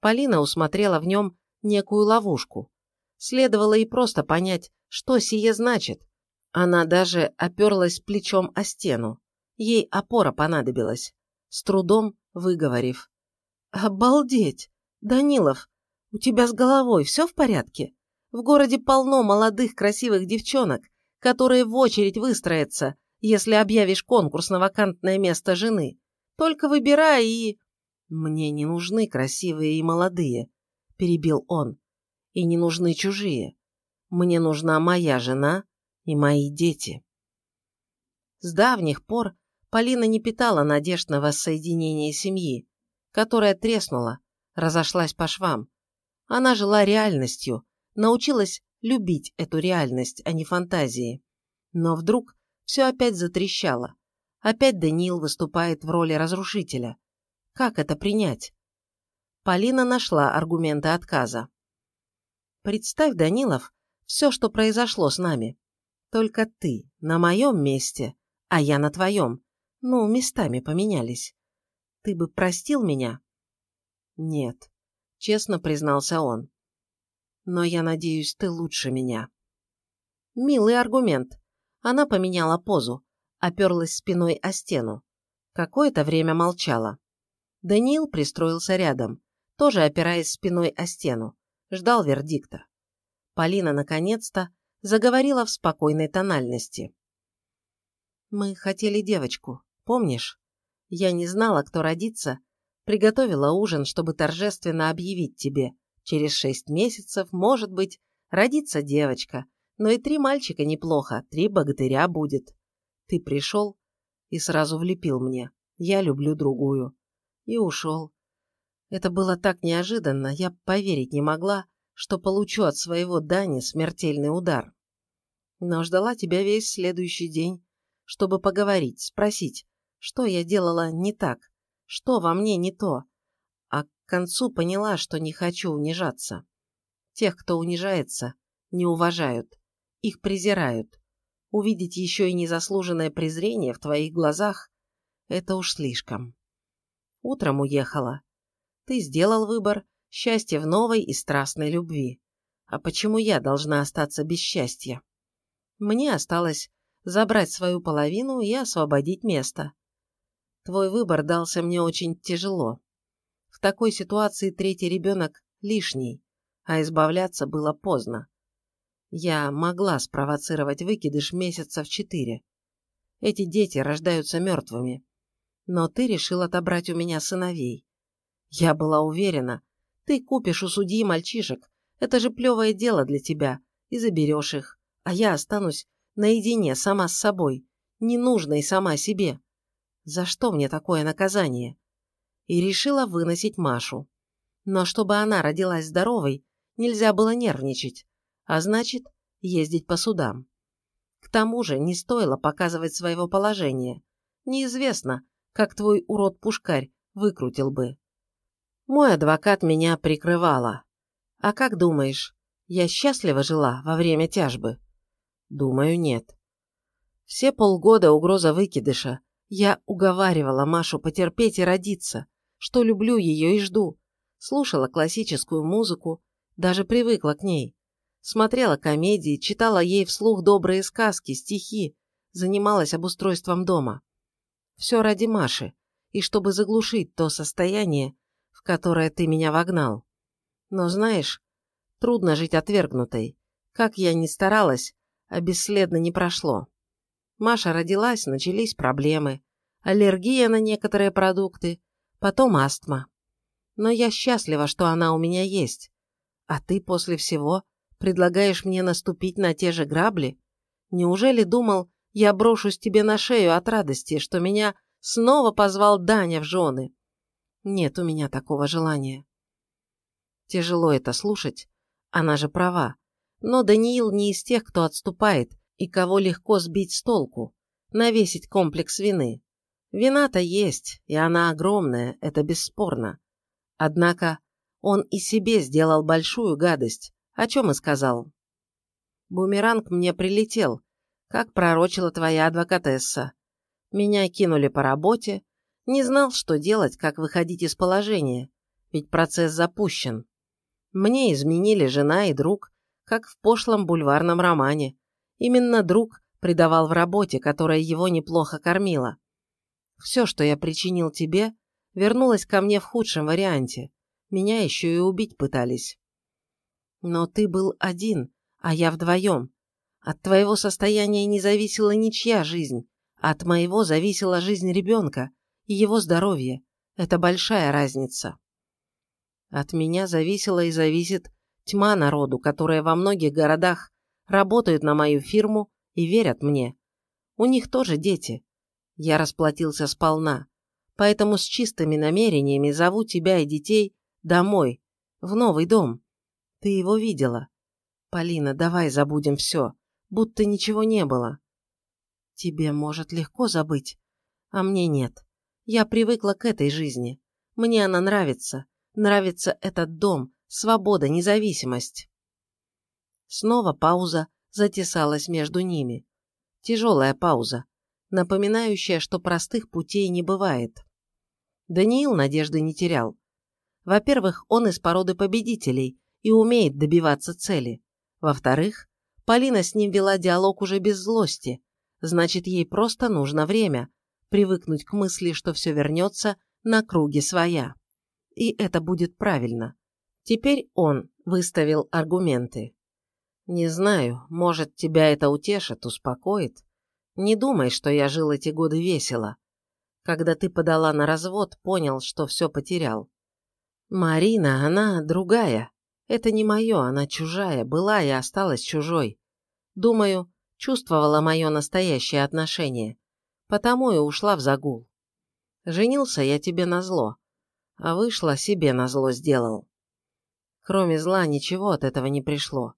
Полина усмотрела в нем некую ловушку. Следовало и просто понять, что сие значит. Она даже оперлась плечом о стену. Ей опора понадобилась, с трудом выговорив. «Обалдеть! Данилов, у тебя с головой все в порядке? В городе полно молодых красивых девчонок, которые в очередь выстроятся, если объявишь конкурс на вакантное место жены. Только выбирай и...» «Мне не нужны красивые и молодые», – перебил он. «И не нужны чужие. Мне нужна моя жена и мои дети». С давних пор Полина не питала надежд на воссоединение семьи, которая треснула, разошлась по швам. Она жила реальностью, научилась любить эту реальность, а не фантазии. Но вдруг все опять затрещало. Опять Даниил выступает в роли разрушителя. Как это принять? Полина нашла аргументы отказа. Представь, Данилов, все, что произошло с нами. Только ты на моем месте, а я на твоем. Ну, местами поменялись. Ты бы простил меня? Нет, честно признался он. Но я надеюсь, ты лучше меня. Милый аргумент. Она поменяла позу, оперлась спиной о стену. Какое-то время молчала. Даниил пристроился рядом, тоже опираясь спиной о стену, ждал вердикта. Полина, наконец-то, заговорила в спокойной тональности. «Мы хотели девочку, помнишь? Я не знала, кто родится, приготовила ужин, чтобы торжественно объявить тебе. Через шесть месяцев, может быть, родится девочка, но и три мальчика неплохо, три богатыря будет. Ты пришел и сразу влепил мне. Я люблю другую и ушел. Это было так неожиданно, я поверить не могла, что получу от своего Дани смертельный удар. Но ждала тебя весь следующий день, чтобы поговорить, спросить, что я делала не так, что во мне не то. А к концу поняла, что не хочу унижаться. Тех, кто унижается, не уважают, их презирают. Увидеть еще и незаслуженное презрение в твоих глазах – это уж слишком. Утром уехала. Ты сделал выбор, счастье в новой и страстной любви. А почему я должна остаться без счастья? Мне осталось забрать свою половину и освободить место. Твой выбор дался мне очень тяжело. В такой ситуации третий ребенок лишний, а избавляться было поздно. Я могла спровоцировать выкидыш месяца в четыре. Эти дети рождаются мертвыми но ты решил отобрать у меня сыновей. Я была уверена, ты купишь у судьи мальчишек, это же плевое дело для тебя, и заберешь их, а я останусь наедине сама с собой, ненужной сама себе. За что мне такое наказание? И решила выносить Машу. Но чтобы она родилась здоровой, нельзя было нервничать, а значит, ездить по судам. К тому же не стоило показывать своего положения. Неизвестно, как твой урод-пушкарь выкрутил бы. Мой адвокат меня прикрывала. А как думаешь, Я счастливо жила во время тяжбы? Думаю, нет. Все полгода угроза выкидыша. Я уговаривала Машу потерпеть и родиться, что люблю ее и жду. Слушала классическую музыку, даже привыкла к ней. Смотрела комедии, читала ей вслух добрые сказки, стихи, занималась обустройством дома. Все ради Маши, и чтобы заглушить то состояние, в которое ты меня вогнал. Но знаешь, трудно жить отвергнутой. Как я ни старалась, а бесследно не прошло. Маша родилась, начались проблемы. Аллергия на некоторые продукты, потом астма. Но я счастлива, что она у меня есть. А ты после всего предлагаешь мне наступить на те же грабли? Неужели думал, я брошусь тебе на шею от радости, что меня снова позвал Даня в жены? Нет у меня такого желания. Тяжело это слушать, она же права. Но Даниил не из тех, кто отступает и кого легко сбить с толку, навесить комплекс вины. Вина-то есть, и она огромная, это бесспорно. Однако он и себе сделал большую гадость, о чем и сказал. Бумеранг мне прилетел, как пророчила твоя адвокатесса. Меня кинули по работе, не знал, что делать, как выходить из положения, ведь процесс запущен. Мне изменили жена и друг, как в пошлом бульварном романе. Именно друг предавал в работе, которая его неплохо кормила. Все, что я причинил тебе, вернулось ко мне в худшем варианте. Меня еще и убить пытались. Но ты был один, а я вдвоем. От твоего состояния не зависела ничья жизнь, от моего зависела жизнь ребенка и его здоровье. Это большая разница. От меня зависела и зависит тьма народу, которая во многих городах работают на мою фирму и верят мне. У них тоже дети. Я расплатился сполна, поэтому с чистыми намерениями зову тебя и детей домой, в новый дом. Ты его видела. Полина, давай забудем все будто ничего не было. Тебе, может, легко забыть, а мне нет. Я привыкла к этой жизни. Мне она нравится. Нравится этот дом, свобода, независимость. Снова пауза затесалась между ними. Тяжелая пауза, напоминающая, что простых путей не бывает. Даниил надежды не терял. Во-первых, он из породы победителей и умеет добиваться цели. Во-вторых, Полина с ним вела диалог уже без злости. Значит, ей просто нужно время привыкнуть к мысли, что все вернется на круги своя. И это будет правильно. Теперь он выставил аргументы. «Не знаю, может, тебя это утешит, успокоит. Не думай, что я жил эти годы весело. Когда ты подала на развод, понял, что все потерял. Марина, она другая. Это не мое, она чужая, была и осталась чужой. Думаю, чувствовала мое настоящее отношение, потому и ушла в загул. Женился я тебе на зло, а вышла себе на зло сделал. Кроме зла ничего от этого не пришло.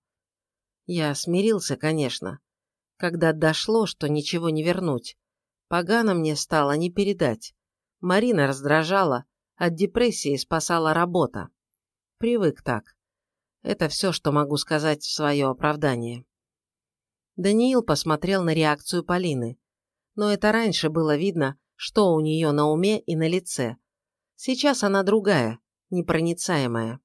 Я смирился, конечно, когда дошло, что ничего не вернуть. Погано мне стало не передать. Марина раздражала, от депрессии спасала работа. Привык так. Это все, что могу сказать в свое оправдание. Даниил посмотрел на реакцию Полины. Но это раньше было видно, что у нее на уме и на лице. Сейчас она другая, непроницаемая.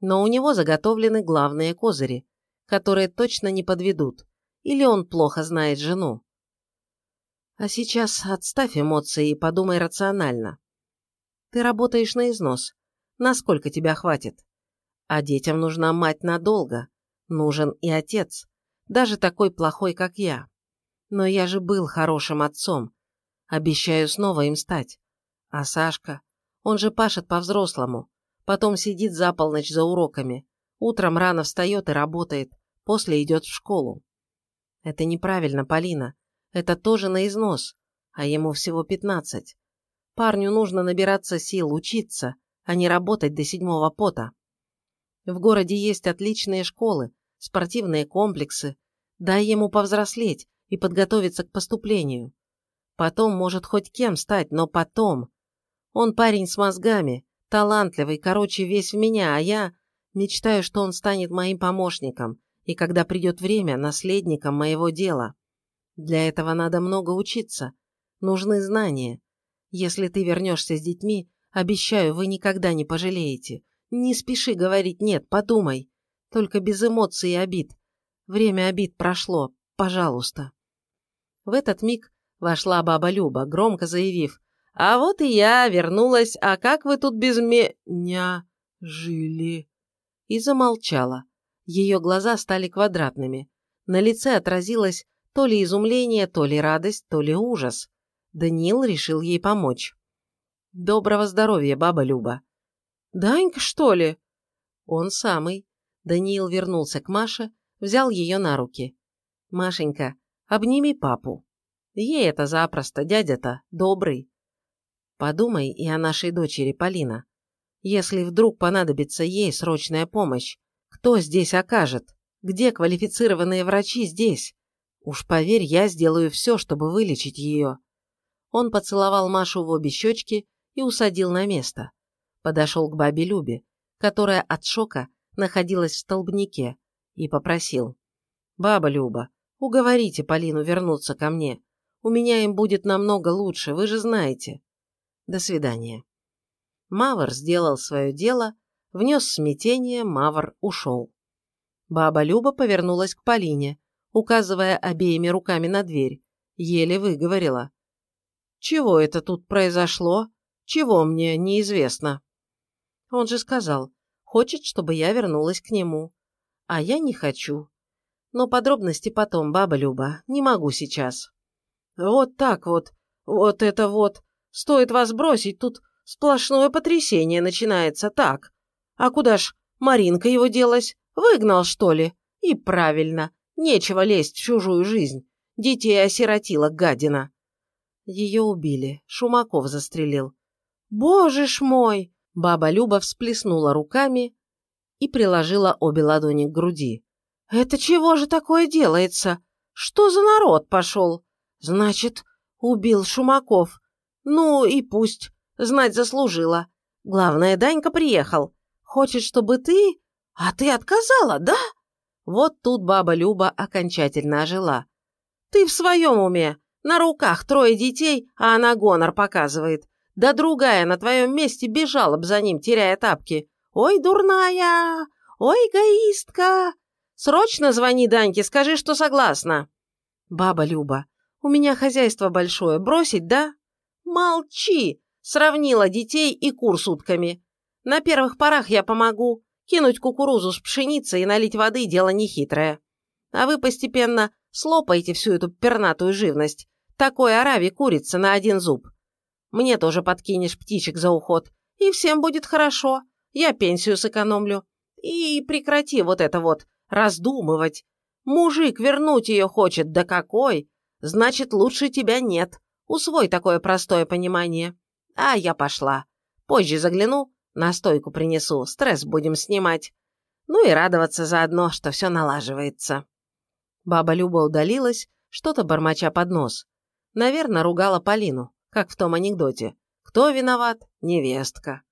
Но у него заготовлены главные козыри, которые точно не подведут. Или он плохо знает жену. А сейчас отставь эмоции и подумай рационально. Ты работаешь на износ. Насколько тебя хватит? А детям нужна мать надолго. Нужен и отец. Даже такой плохой, как я. Но я же был хорошим отцом. Обещаю снова им стать. А Сашка? Он же пашет по-взрослому. Потом сидит за полночь за уроками. Утром рано встает и работает. После идет в школу. Это неправильно, Полина. Это тоже на износ. А ему всего пятнадцать. Парню нужно набираться сил, учиться, а не работать до седьмого пота. В городе есть отличные школы, спортивные комплексы. Дай ему повзрослеть и подготовиться к поступлению. Потом может хоть кем стать, но потом. Он парень с мозгами, талантливый, короче, весь в меня, а я... Мечтаю, что он станет моим помощником и, когда придет время, наследником моего дела. Для этого надо много учиться. Нужны знания. Если ты вернешься с детьми, обещаю, вы никогда не пожалеете. Не спеши говорить «нет», подумай. Только без эмоций и обид. Время обид прошло. Пожалуйста. В этот миг вошла баба Люба, громко заявив, «А вот и я вернулась, а как вы тут без меня жили?» И замолчала. Ее глаза стали квадратными. На лице отразилось то ли изумление, то ли радость, то ли ужас. Даниил решил ей помочь. «Доброго здоровья, баба Люба!» «Данька, что ли?» «Он самый». Даниил вернулся к Маше, взял ее на руки. «Машенька, обними папу. Ей это запросто, дядя-то добрый. Подумай и о нашей дочери Полина. Если вдруг понадобится ей срочная помощь, кто здесь окажет? Где квалифицированные врачи здесь? Уж поверь, я сделаю все, чтобы вылечить ее». Он поцеловал Машу в обе щечки и усадил на место. Подошел к бабе Любе, которая от шока находилась в столбнике, и попросил. «Баба Люба, уговорите Полину вернуться ко мне. У меня им будет намного лучше, вы же знаете. До свидания». Мавр сделал свое дело, внес смятение, Мавр ушел. Баба Люба повернулась к Полине, указывая обеими руками на дверь, еле выговорила. «Чего это тут произошло? Чего мне неизвестно?» Он же сказал, хочет, чтобы я вернулась к нему. А я не хочу. Но подробности потом, баба Люба, не могу сейчас. Вот так вот, вот это вот. Стоит вас бросить, тут сплошное потрясение начинается, так. А куда ж Маринка его делась? Выгнал, что ли? И правильно. Нечего лезть в чужую жизнь. Детей осиротила гадина. Ее убили. Шумаков застрелил. Боже ж мой! Баба Люба всплеснула руками и приложила обе ладони к груди. «Это чего же такое делается? Что за народ пошел? Значит, убил Шумаков. Ну и пусть. Знать заслужила. Главное, Данька приехал. Хочет, чтобы ты... А ты отказала, да?» Вот тут баба Люба окончательно ожила. «Ты в своем уме? На руках трое детей, а она гонор показывает. Да другая на твоем месте бежала б за ним, теряя тапки. Ой, дурная! Ой, эгоистка! Срочно звони Даньке, скажи, что согласна. Баба Люба, у меня хозяйство большое, бросить, да? Молчи! Сравнила детей и кур с утками. На первых порах я помогу. Кинуть кукурузу с пшеницей и налить воды – дело нехитрое. А вы постепенно слопаете всю эту пернатую живность. Такой арави курица на один зуб. Мне тоже подкинешь птичек за уход. И всем будет хорошо. Я пенсию сэкономлю. И прекрати вот это вот раздумывать. Мужик вернуть ее хочет, да какой? Значит, лучше тебя нет. Усвой такое простое понимание. А я пошла. Позже загляну, настойку принесу, стресс будем снимать. Ну и радоваться заодно, что все налаживается. Баба Люба удалилась, что-то бормоча под нос. Наверное, ругала Полину как в том анекдоте. Кто виноват? Невестка.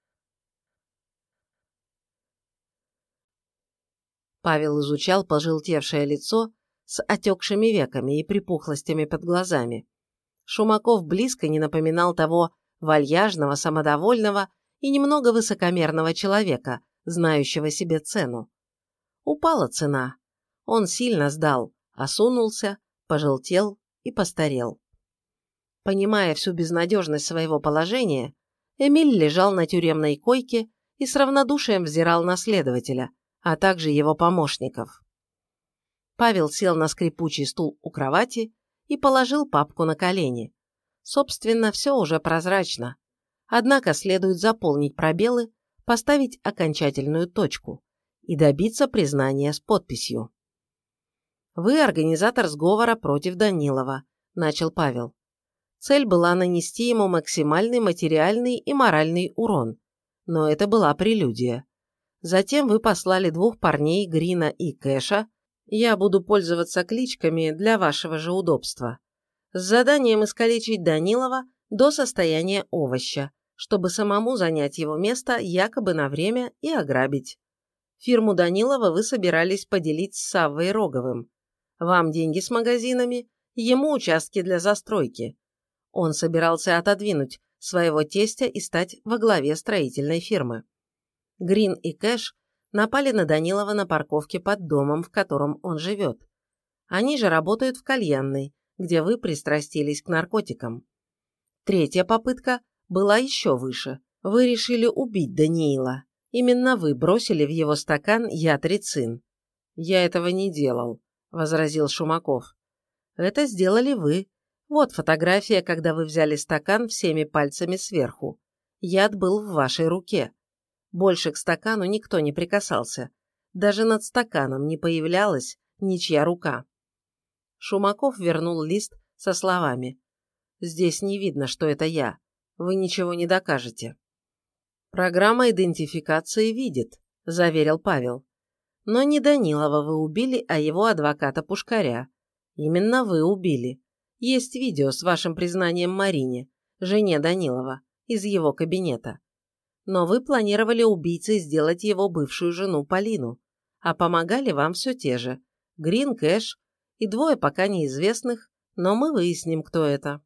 Павел изучал пожелтевшее лицо с отекшими веками и припухлостями под глазами. Шумаков близко не напоминал того вальяжного, самодовольного и немного высокомерного человека, знающего себе цену. Упала цена. Он сильно сдал, осунулся, пожелтел и постарел. Понимая всю безнадежность своего положения, Эмиль лежал на тюремной койке и с равнодушием взирал на следователя, а также его помощников. Павел сел на скрипучий стул у кровати и положил папку на колени. Собственно, все уже прозрачно. Однако следует заполнить пробелы, поставить окончательную точку и добиться признания с подписью. «Вы организатор сговора против Данилова», – начал Павел. Цель была нанести ему максимальный материальный и моральный урон. Но это была прелюдия. Затем вы послали двух парней, Грина и Кэша. Я буду пользоваться кличками для вашего же удобства. С заданием искалечить Данилова до состояния овоща, чтобы самому занять его место якобы на время и ограбить. Фирму Данилова вы собирались поделить с Саввой Роговым. Вам деньги с магазинами, ему участки для застройки. Он собирался отодвинуть своего тестя и стать во главе строительной фирмы. Грин и Кэш напали на Данилова на парковке под домом, в котором он живет. Они же работают в кальянной, где вы пристрастились к наркотикам. Третья попытка была еще выше. Вы решили убить Даниила. Именно вы бросили в его стакан яд. Я этого не делал, возразил Шумаков. Это сделали вы. Вот фотография, когда вы взяли стакан всеми пальцами сверху. Яд был в вашей руке. Больше к стакану никто не прикасался. Даже над стаканом не появлялась ничья рука. Шумаков вернул лист со словами. «Здесь не видно, что это я. Вы ничего не докажете». «Программа идентификации видит», – заверил Павел. «Но не Данилова вы убили, а его адвоката Пушкаря. Именно вы убили. Есть видео с вашим признанием Марине, жене Данилова, из его кабинета. Но вы планировали убийцей сделать его бывшую жену Полину, а помогали вам все те же. Грин Кэш и двое пока неизвестных, но мы выясним, кто это».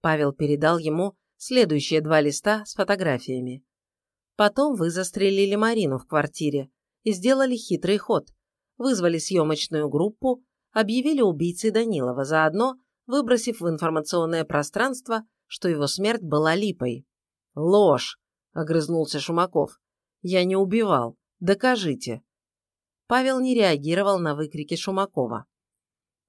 Павел передал ему следующие два листа с фотографиями. Потом вы застрелили Марину в квартире и сделали хитрый ход. Вызвали съемочную группу, объявили убийцей Данилова, заодно выбросив в информационное пространство, что его смерть была липой. «Ложь!» – огрызнулся Шумаков. «Я не убивал. Докажите!» Павел не реагировал на выкрики Шумакова.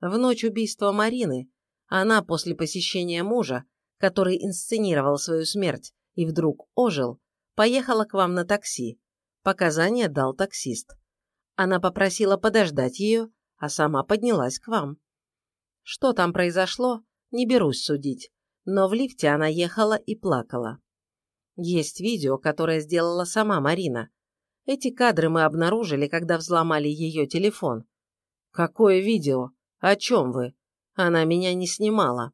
В ночь убийства Марины она после посещения мужа, который инсценировал свою смерть и вдруг ожил, поехала к вам на такси. Показания дал таксист. Она попросила подождать ее, а сама поднялась к вам. Что там произошло, не берусь судить, но в лифте она ехала и плакала. Есть видео, которое сделала сама Марина. Эти кадры мы обнаружили, когда взломали ее телефон. Какое видео? «О чем вы? Она меня не снимала».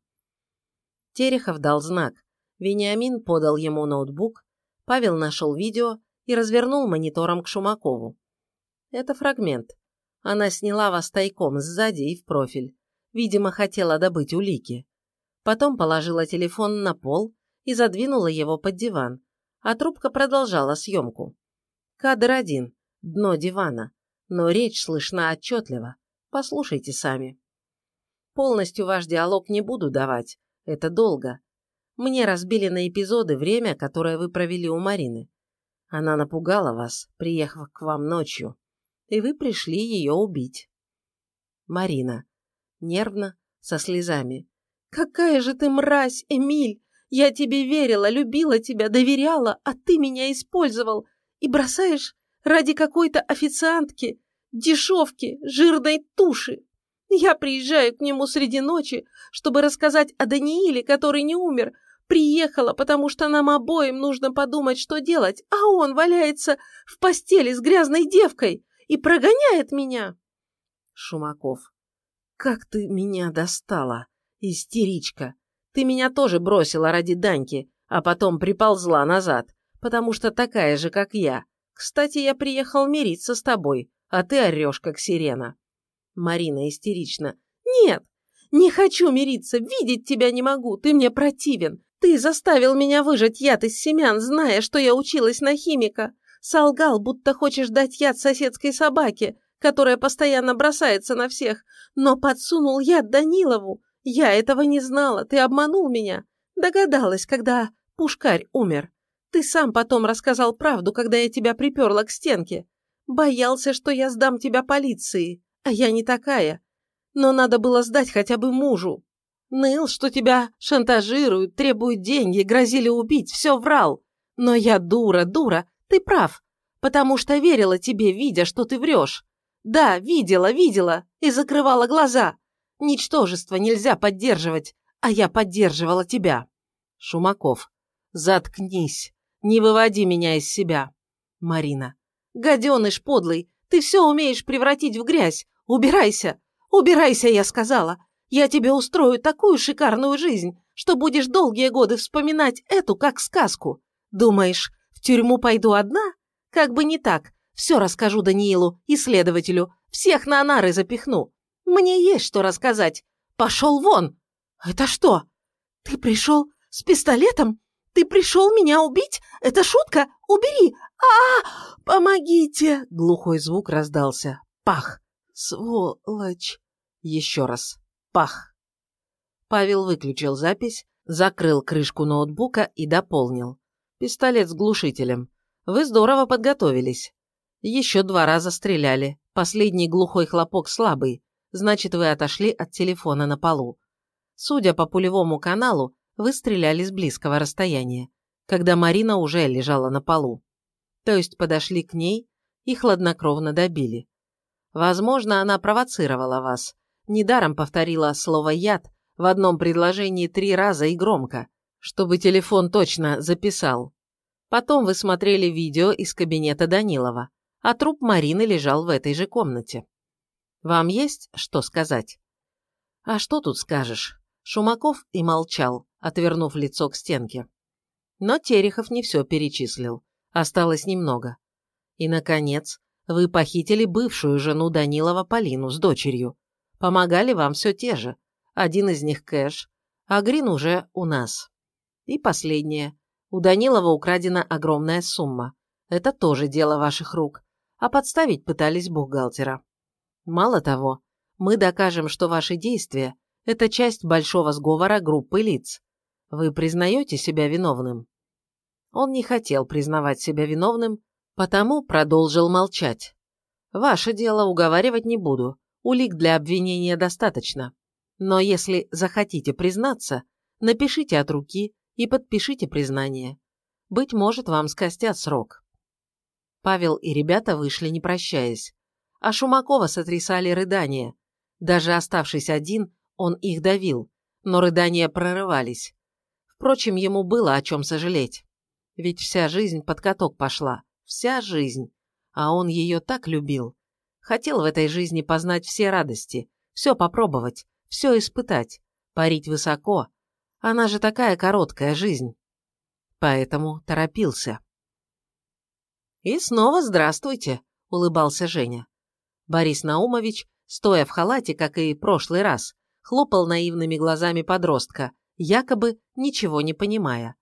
Терехов дал знак. Вениамин подал ему ноутбук, Павел нашел видео и развернул монитором к Шумакову. Это фрагмент. Она сняла вас тайком сзади и в профиль. Видимо, хотела добыть улики. Потом положила телефон на пол и задвинула его под диван, а трубка продолжала съемку. Кадр один, дно дивана, но речь слышна отчетливо. Послушайте сами. Полностью ваш диалог не буду давать, это долго. Мне разбили на эпизоды время, которое вы провели у Марины. Она напугала вас, приехав к вам ночью, и вы пришли ее убить. Марина. Нервно, со слезами. «Какая же ты мразь, Эмиль! Я тебе верила, любила тебя, доверяла, а ты меня использовал и бросаешь ради какой-то официантки дешевки, жирной туши. Я приезжаю к нему среди ночи, чтобы рассказать о Данииле, который не умер. Приехала, потому что нам обоим нужно подумать, что делать, а он валяется в постели с грязной девкой и прогоняет меня. Шумаков. Как ты меня достала, истеричка. Ты меня тоже бросила ради Даньки, а потом приползла назад, потому что такая же, как я. Кстати, я приехал мириться с тобой, а ты орешь, как сирена. Марина истерично. Нет, не хочу мириться, видеть тебя не могу, ты мне противен. Ты заставил меня выжать яд из семян, зная, что я училась на химика. Солгал, будто хочешь дать яд соседской собаке, которая постоянно бросается на всех, но подсунул яд Данилову. Я этого не знала, ты обманул меня. Догадалась, когда Пушкарь умер. Ты сам потом рассказал правду, когда я тебя приперла к стенке. Боялся, что я сдам тебя полиции, а я не такая. Но надо было сдать хотя бы мужу. Ныл, что тебя шантажируют, требуют деньги, грозили убить, все врал. Но я дура, дура, ты прав, потому что верила тебе, видя, что ты врешь. Да, видела, видела и закрывала глаза. Ничтожество нельзя поддерживать, а я поддерживала тебя. Шумаков. Заткнись. Не выводи меня из себя. Марина. «Гаденыш подлый, ты все умеешь превратить в грязь. Убирайся! Убирайся, я сказала! Я тебе устрою такую шикарную жизнь, что будешь долгие годы вспоминать эту как сказку. Думаешь, тюрьму пойду одна? Как бы не так. Все расскажу Даниилу и следователю. Всех на нары запихну. Мне есть что рассказать. Пошел вон!» «Это что? Ты пришел с пистолетом? Ты пришел меня убить? Это шутка? Убери! а, -а, -а Помогите!» Глухой звук раздался. Пах! Сволочь! Еще раз. Пах! Павел выключил запись, закрыл крышку ноутбука и дополнил. Пистолет с глушителем. Вы здорово подготовились. Еще два раза стреляли. Последний глухой хлопок слабый. Значит, вы отошли от телефона на полу. Судя по пулевому каналу, вы стреляли с близкого расстояния, когда Марина уже лежала на полу. То есть подошли к ней и хладнокровно добили. Возможно, она провоцировала вас. Недаром повторила слово «яд» в одном предложении три раза и громко, чтобы телефон точно записал. Потом вы смотрели видео из кабинета Данилова, а труп Марины лежал в этой же комнате. Вам есть что сказать? А что тут скажешь? Шумаков и молчал, отвернув лицо к стенке. Но Терехов не все перечислил. Осталось немного. И, наконец, вы похитили бывшую жену Данилова Полину с дочерью. Помогали вам все те же. Один из них кэш, а Грин уже у нас. И последнее. У Данилова украдена огромная сумма. Это тоже дело ваших рук. А подставить пытались бухгалтера. Мало того, мы докажем, что ваши действия это часть большого сговора группы лиц. Вы признаете себя виновным?» Он не хотел признавать себя виновным, потому продолжил молчать. «Ваше дело уговаривать не буду. Улик для обвинения достаточно. Но если захотите признаться, напишите от руки и подпишите признание. Быть может, вам скостят срок». Павел и ребята вышли, не прощаясь. А Шумакова сотрясали рыдания. Даже оставшись один, он их давил, но рыдания прорывались. Впрочем, ему было о чем сожалеть. Ведь вся жизнь под каток пошла. Вся жизнь. А он ее так любил. Хотел в этой жизни познать все радости, все попробовать, все испытать, парить высоко. Она же такая короткая жизнь. Поэтому торопился. «И снова здравствуйте», — улыбался Женя. Борис Наумович, стоя в халате, как и прошлый раз, хлопал наивными глазами подростка, якобы ничего не понимая.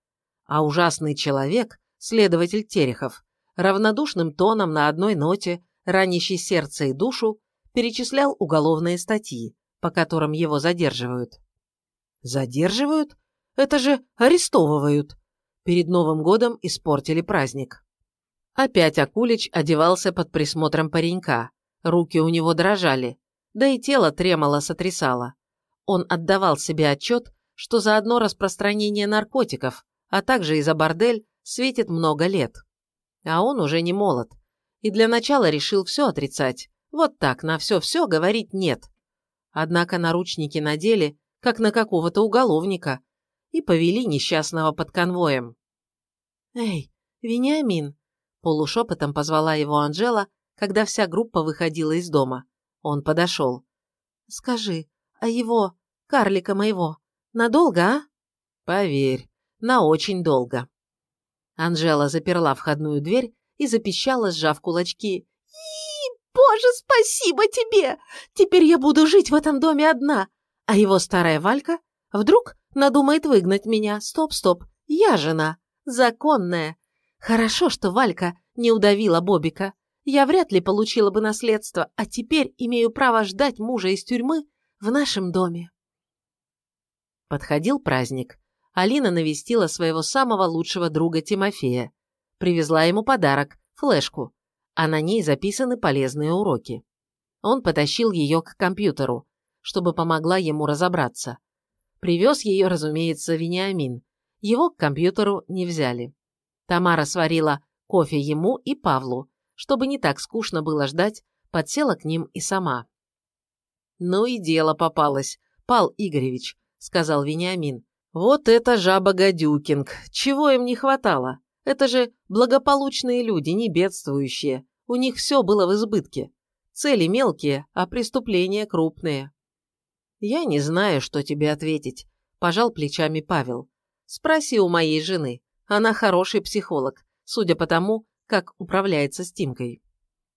А ужасный человек, следователь Терехов, равнодушным тоном на одной ноте, ранящий сердце и душу, перечислял уголовные статьи, по которым его задерживают. Задерживают? Это же арестовывают. Перед Новым годом испортили праздник. Опять Акулич одевался под присмотром паренька. Руки у него дрожали, да и тело тремоло сотрясало. Он отдавал себе отчет, что за одно распространение наркотиков, а также и за бордель, светит много лет. А он уже не молод. И для начала решил все отрицать. Вот так, на все-все говорить нет. Однако наручники надели, как на какого-то уголовника, и повели несчастного под конвоем. «Эй, Вениамин!» – полушепотом позвала его Анжела, когда вся группа выходила из дома. Он подошел. «Скажи, а его, карлика моего, надолго, а? Поверь, на очень долго. Анжела заперла входную дверь и запищала, сжав кулачки. И, боже, спасибо тебе! Теперь я буду жить в этом доме одна. А его старая Валька вдруг надумает выгнать меня. Стоп, стоп, я жена, законная. Хорошо, что Валька не удавила Бобика. Я вряд ли получила бы наследство, а теперь имею право ждать мужа из тюрьмы в нашем доме. Подходил праздник. Алина навестила своего самого лучшего друга Тимофея. Привезла ему подарок – флешку, а на ней записаны полезные уроки. Он потащил ее к компьютеру, чтобы помогла ему разобраться. Привез ее, разумеется, Вениамин. Его к компьютеру не взяли. Тамара сварила кофе ему и Павлу, чтобы не так скучно было ждать, подсела к ним и сама. «Ну и дело попалось, Пал Игоревич», — сказал Вениамин. «Вот это жаба Гадюкинг! Чего им не хватало? Это же благополучные люди, не бедствующие. У них все было в избытке. Цели мелкие, а преступления крупные». «Я не знаю, что тебе ответить», – пожал плечами Павел. «Спроси у моей жены. Она хороший психолог, судя по тому, как управляется с Тимкой».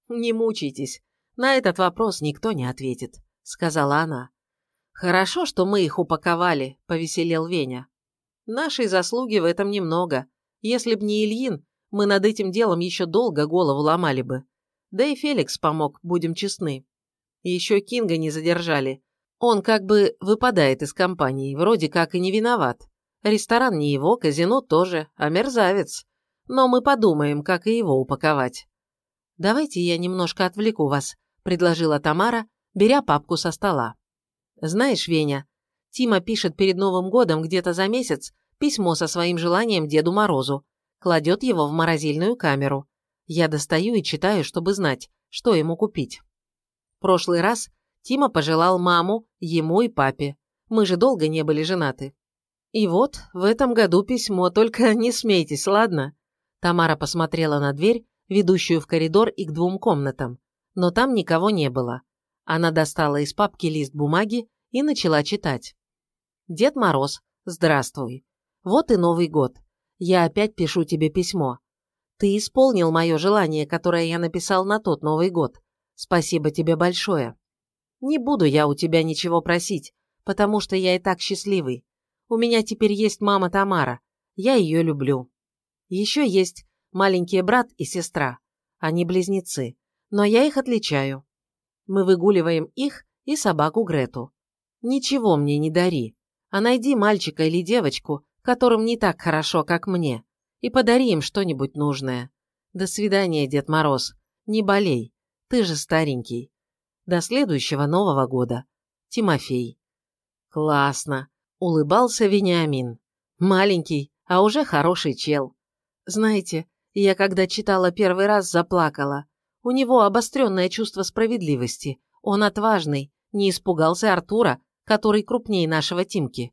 «Не мучайтесь, на этот вопрос никто не ответит», — сказала она. «Хорошо, что мы их упаковали», — повеселел Веня. «Нашей заслуги в этом немного. Если б не Ильин, мы над этим делом еще долго голову ломали бы. Да и Феликс помог, будем честны. Еще Кинга не задержали. Он как бы выпадает из компании, вроде как и не виноват. Ресторан не его, казино тоже, а мерзавец. Но мы подумаем, как и его упаковать. «Давайте я немножко отвлеку вас», – предложила Тамара, беря папку со стола. «Знаешь, Веня, Тима пишет перед Новым годом где-то за месяц письмо со своим желанием Деду Морозу, кладет его в морозильную камеру. Я достаю и читаю, чтобы знать, что ему купить. В прошлый раз Тима пожелал маму, ему и папе. Мы же долго не были женаты. И вот, в этом году письмо, только не смейтесь, ладно? Тамара посмотрела на дверь, ведущую в коридор и к двум комнатам. Но там никого не было. Она достала из папки лист бумаги и начала читать. «Дед Мороз, здравствуй. Вот и Новый год. Я опять пишу тебе письмо. Ты исполнил мое желание, которое я написал на тот Новый год. Спасибо тебе большое. Не буду я у тебя ничего просить, потому что я и так счастливый. У меня теперь есть мама Тамара. Я ее люблю. Еще есть маленький брат и сестра. Они близнецы, но я их отличаю. Мы выгуливаем их и собаку Грету. Ничего мне не дари, а найди мальчика или девочку, которым не так хорошо, как мне, и подари им что-нибудь нужное. До свидания, Дед Мороз. Не болей, ты же старенький. До следующего Нового года. Тимофей. Классно, улыбался Вениамин. Маленький, а уже хороший чел. Знаете, я когда читала первый раз, заплакала. У него обостренное чувство справедливости. Он отважный, не испугался Артура, который крупнее нашего Тимки.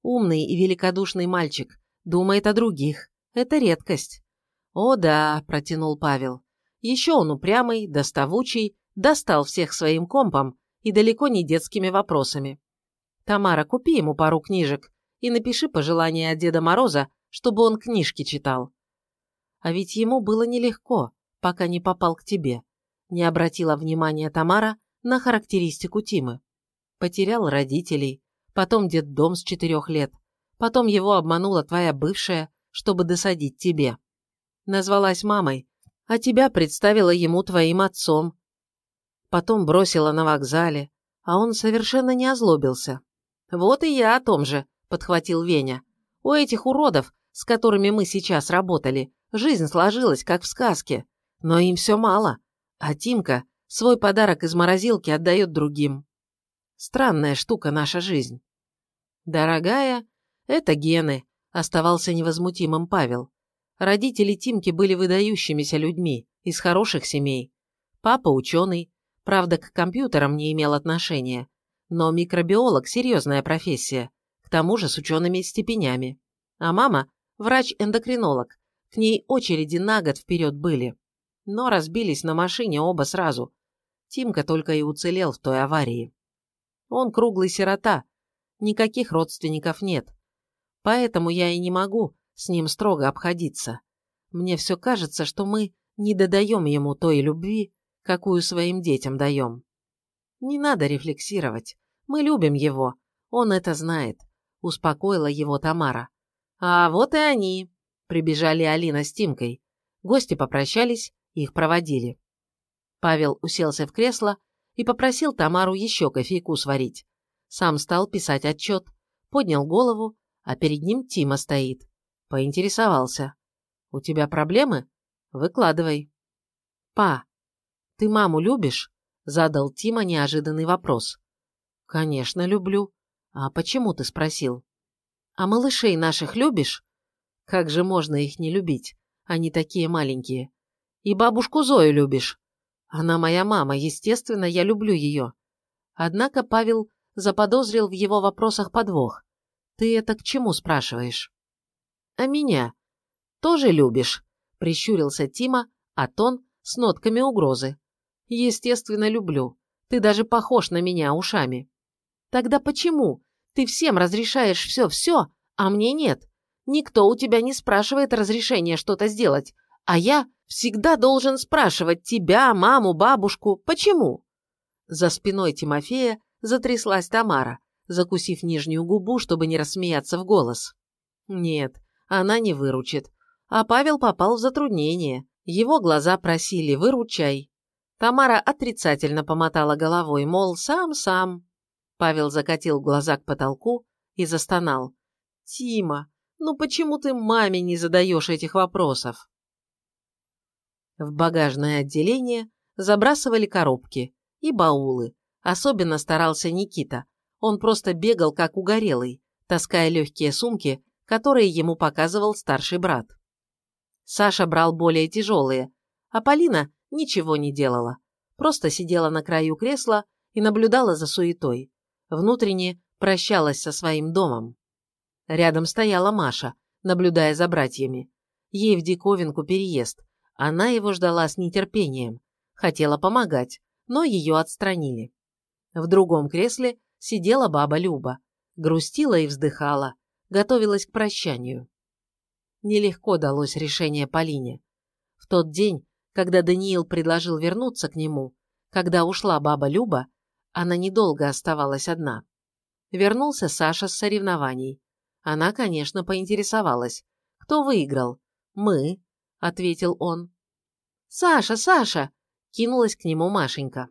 Умный и великодушный мальчик, думает о других. Это редкость. О да, протянул Павел. Еще он упрямый, доставучий, достал всех своим компом и далеко не детскими вопросами. Тамара, купи ему пару книжек и напиши пожелание от Деда Мороза, чтобы он книжки читал. А ведь ему было нелегко, пока не попал к тебе. Не обратила внимания Тамара на характеристику Тимы. Потерял родителей, потом дом с четырех лет, потом его обманула твоя бывшая, чтобы досадить тебе. Назвалась мамой, а тебя представила ему твоим отцом. Потом бросила на вокзале, а он совершенно не озлобился. «Вот и я о том же», — подхватил Веня. «У этих уродов, с которыми мы сейчас работали, жизнь сложилась, как в сказке. Но им все мало. А Тимка свой подарок из морозилки отдает другим. Странная штука наша жизнь. Дорогая, это гены, оставался невозмутимым Павел. Родители Тимки были выдающимися людьми, из хороших семей. Папа ученый, правда, к компьютерам не имел отношения, но микробиолог – серьезная профессия, к тому же с учеными степенями. А мама – врач-эндокринолог, к ней очереди на год вперед были. Но разбились на машине оба сразу. Тимка только и уцелел в той аварии. Он круглый сирота, никаких родственников нет. Поэтому я и не могу с ним строго обходиться. Мне все кажется, что мы не додаем ему той любви, какую своим детям даем. Не надо рефлексировать. Мы любим его. Он это знает. Успокоила его Тамара. А вот и они. Прибежали Алина с Тимкой. Гости попрощались, их проводили. Павел уселся в кресло и попросил Тамару еще кофейку сварить. Сам стал писать отчет, поднял голову, а перед ним Тима стоит. Поинтересовался. «У тебя проблемы? Выкладывай». «Па, ты маму любишь?» Задал Тима неожиданный вопрос. «Конечно, люблю. А почему ты спросил?» «А малышей наших любишь?» «Как же можно их не любить? Они такие маленькие. И бабушку Зою любишь?» Она моя мама, естественно, я люблю ее. Однако Павел заподозрил в его вопросах подвох. Ты это к чему спрашиваешь? А меня? Тоже любишь? Прищурился Тима, а тон с нотками угрозы. Естественно, люблю. Ты даже похож на меня ушами. Тогда почему? Ты всем разрешаешь все-все, а мне нет. Никто у тебя не спрашивает разрешения что-то сделать, а я Всегда должен спрашивать тебя, маму, бабушку. Почему?» За спиной Тимофея затряслась Тамара, закусив нижнюю губу, чтобы не рассмеяться в голос. Нет, она не выручит. А Павел попал в затруднение. Его глаза просили «выручай». Тамара отрицательно помотала головой, мол, сам-сам. Павел закатил глаза к потолку и застонал. «Тима, ну почему ты маме не задаешь этих вопросов?» В багажное отделение забрасывали коробки и баулы. Особенно старался Никита. Он просто бегал как угорелый, таская легкие сумки, которые ему показывал старший брат. Саша брал более тяжелые, а Полина ничего не делала. Просто сидела на краю кресла и наблюдала за суетой. Внутренне прощалась со своим домом. Рядом стояла Маша, наблюдая за братьями. Ей в диковинку переезд. Она его ждала с нетерпением. Хотела помогать, но ее отстранили. В другом кресле сидела баба Люба. Грустила и вздыхала. Готовилась к прощанию. Нелегко далось решение Полине. В тот день, когда Даниил предложил вернуться к нему, когда ушла баба Люба, она недолго оставалась одна. Вернулся Саша с соревнований. Она, конечно, поинтересовалась. «Кто выиграл?» «Мы», — ответил он. «Саша, Саша!» — кинулась к нему Машенька.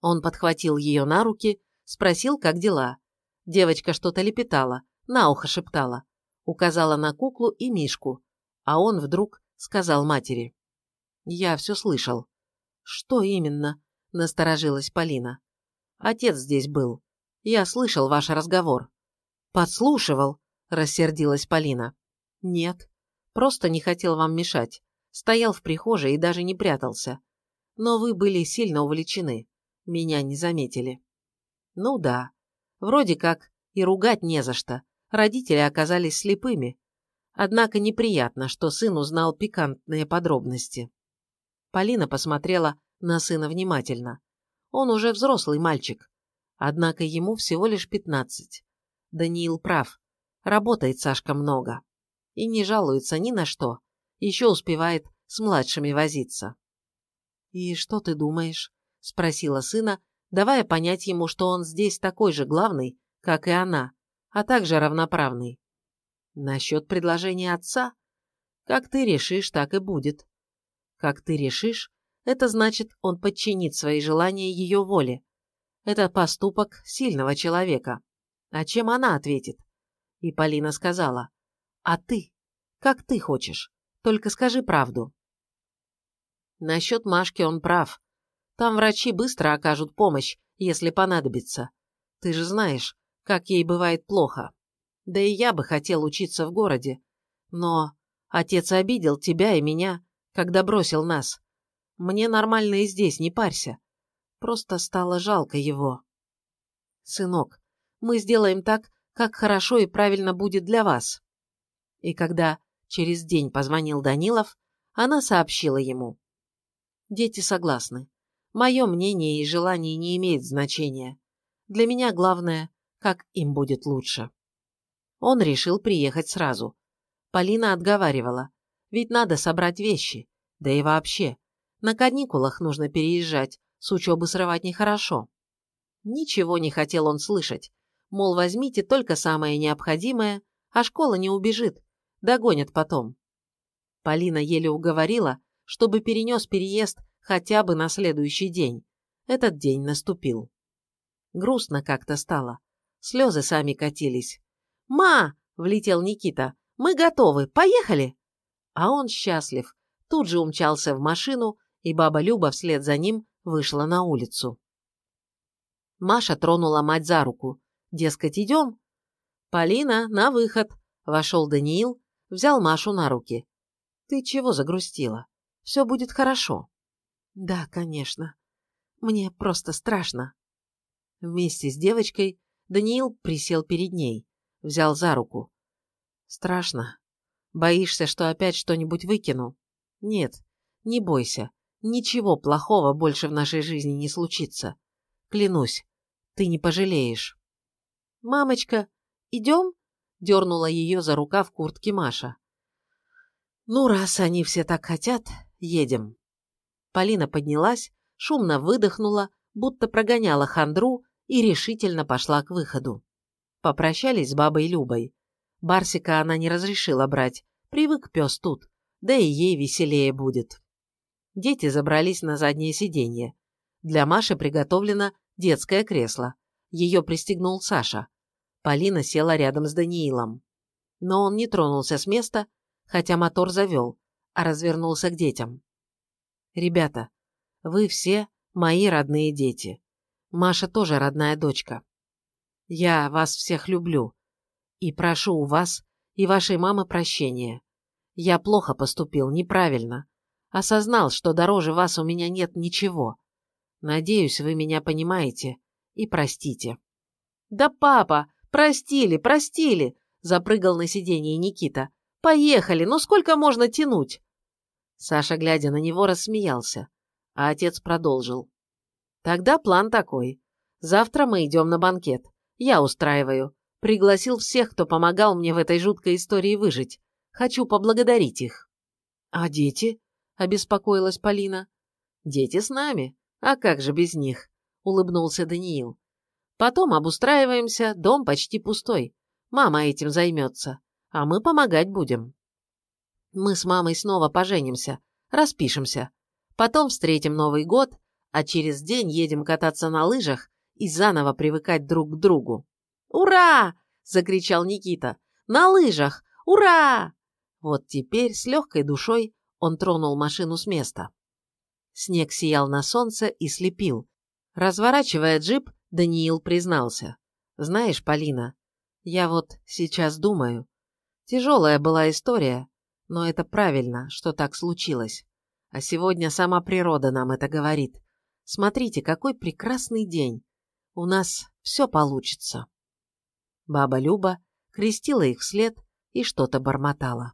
Он подхватил ее на руки, спросил, как дела. Девочка что-то лепетала, на ухо шептала. Указала на куклу и Мишку. А он вдруг сказал матери. «Я все слышал». «Что именно?» – насторожилась Полина. «Отец здесь был. Я слышал ваш разговор». «Подслушивал?» – рассердилась Полина. «Нет. Просто не хотел вам мешать. Стоял в прихожей и даже не прятался. Но вы были сильно увлечены. Меня не заметили». «Ну да. Вроде как и ругать не за что. Родители оказались слепыми. Однако неприятно, что сын узнал пикантные подробности». Полина посмотрела на сына внимательно. Он уже взрослый мальчик. Однако ему всего лишь пятнадцать. Даниил прав. Работает Сашка много. И не жалуется ни на что. Еще успевает с младшими возиться. «И что ты думаешь?» – спросила сына, давая понять ему, что он здесь такой же главный, как и она, а также равноправный. «Насчет предложения отца? Как ты решишь, так и будет. Как ты решишь, это значит, он подчинит свои желания ее воле. Это поступок сильного человека. А чем она ответит? И Полина сказала, а ты? Как ты хочешь? Только скажи правду. Насчет Машки он прав. Там врачи быстро окажут помощь, если понадобится. Ты же знаешь, как ей бывает плохо. Да и я бы хотел учиться в городе. Но отец обидел тебя и меня, когда бросил нас. Мне нормально и здесь, не парься. Просто стало жалко его. Сынок, мы сделаем так, как хорошо и правильно будет для вас. И когда через день позвонил Данилов, она сообщила ему. Дети согласны. Мое мнение и желание не имеет значения. Для меня главное, как им будет лучше. Он решил приехать сразу. Полина отговаривала. Ведь надо собрать вещи. Да и вообще. На каникулах нужно переезжать, с учебы срывать нехорошо. Ничего не хотел он слышать. Мол, возьмите только самое необходимое, а школа не убежит. Догонят потом. Полина еле уговорила, чтобы перенес переезд хотя бы на следующий день. Этот день наступил. Грустно как-то стало. Слезы сами катились. «Ма!» – влетел Никита. «Мы готовы. Поехали!» А он счастлив. Тут же умчался в машину, и баба Люба вслед за ним вышла на улицу. Маша тронула мать за руку. Дескать, идем? «Полина, на выход!» Вошел Даниил, взял Машу на руки. «Ты чего загрустила? Все будет хорошо». «Да, конечно. Мне просто страшно». Вместе с девочкой Даниил присел перед ней, взял за руку. «Страшно. Боишься, что опять что-нибудь выкину?» «Нет, не бойся. Ничего плохого больше в нашей жизни не случится. Клянусь, ты не пожалеешь. «Мамочка, идем?» – дернула ее за рукав куртки Маша. Ну, раз они все так хотят, едем. Полина поднялась, шумно выдохнула, будто прогоняла хандру и решительно пошла к выходу. Попрощались с бабой Любой. Барсика она не разрешила брать, привык пес тут, да и ей веселее будет. Дети забрались на заднее сиденье. Для Маши приготовлено детское кресло. Ее пристегнул Саша. Полина села рядом с Даниилом. Но он не тронулся с места, хотя мотор завел, а развернулся к детям. «Ребята, вы все мои родные дети. Маша тоже родная дочка. Я вас всех люблю и прошу у вас и вашей мамы прощения. Я плохо поступил, неправильно. Осознал, что дороже вас у меня нет ничего. Надеюсь, вы меня понимаете и простите». «Да папа, простили, простили!» запрыгал на сиденье Никита. «Поехали, ну сколько можно тянуть?» Саша, глядя на него, рассмеялся, а отец продолжил. «Тогда план такой. Завтра мы идем на банкет. Я устраиваю. Пригласил всех, кто помогал мне в этой жуткой истории выжить. Хочу поблагодарить их». «А дети?» – обеспокоилась Полина. «Дети с нами. А как же без них?» – улыбнулся Даниил. «Потом обустраиваемся, дом почти пустой. Мама этим займется, а мы помогать будем. Мы с мамой снова поженимся, распишемся. Потом встретим Новый год, а через день едем кататься на лыжах и заново привыкать друг к другу. «Ура!» – закричал Никита. «На лыжах! Ура!» Вот теперь с легкой душой он тронул машину с места. Снег сиял на солнце и слепил. Разворачивая джип, Даниил признался. «Знаешь, Полина, я вот сейчас думаю. Тяжелая была история, но это правильно, что так случилось. А сегодня сама природа нам это говорит. Смотрите, какой прекрасный день. У нас все получится. Баба Люба крестила их вслед и что-то бормотала.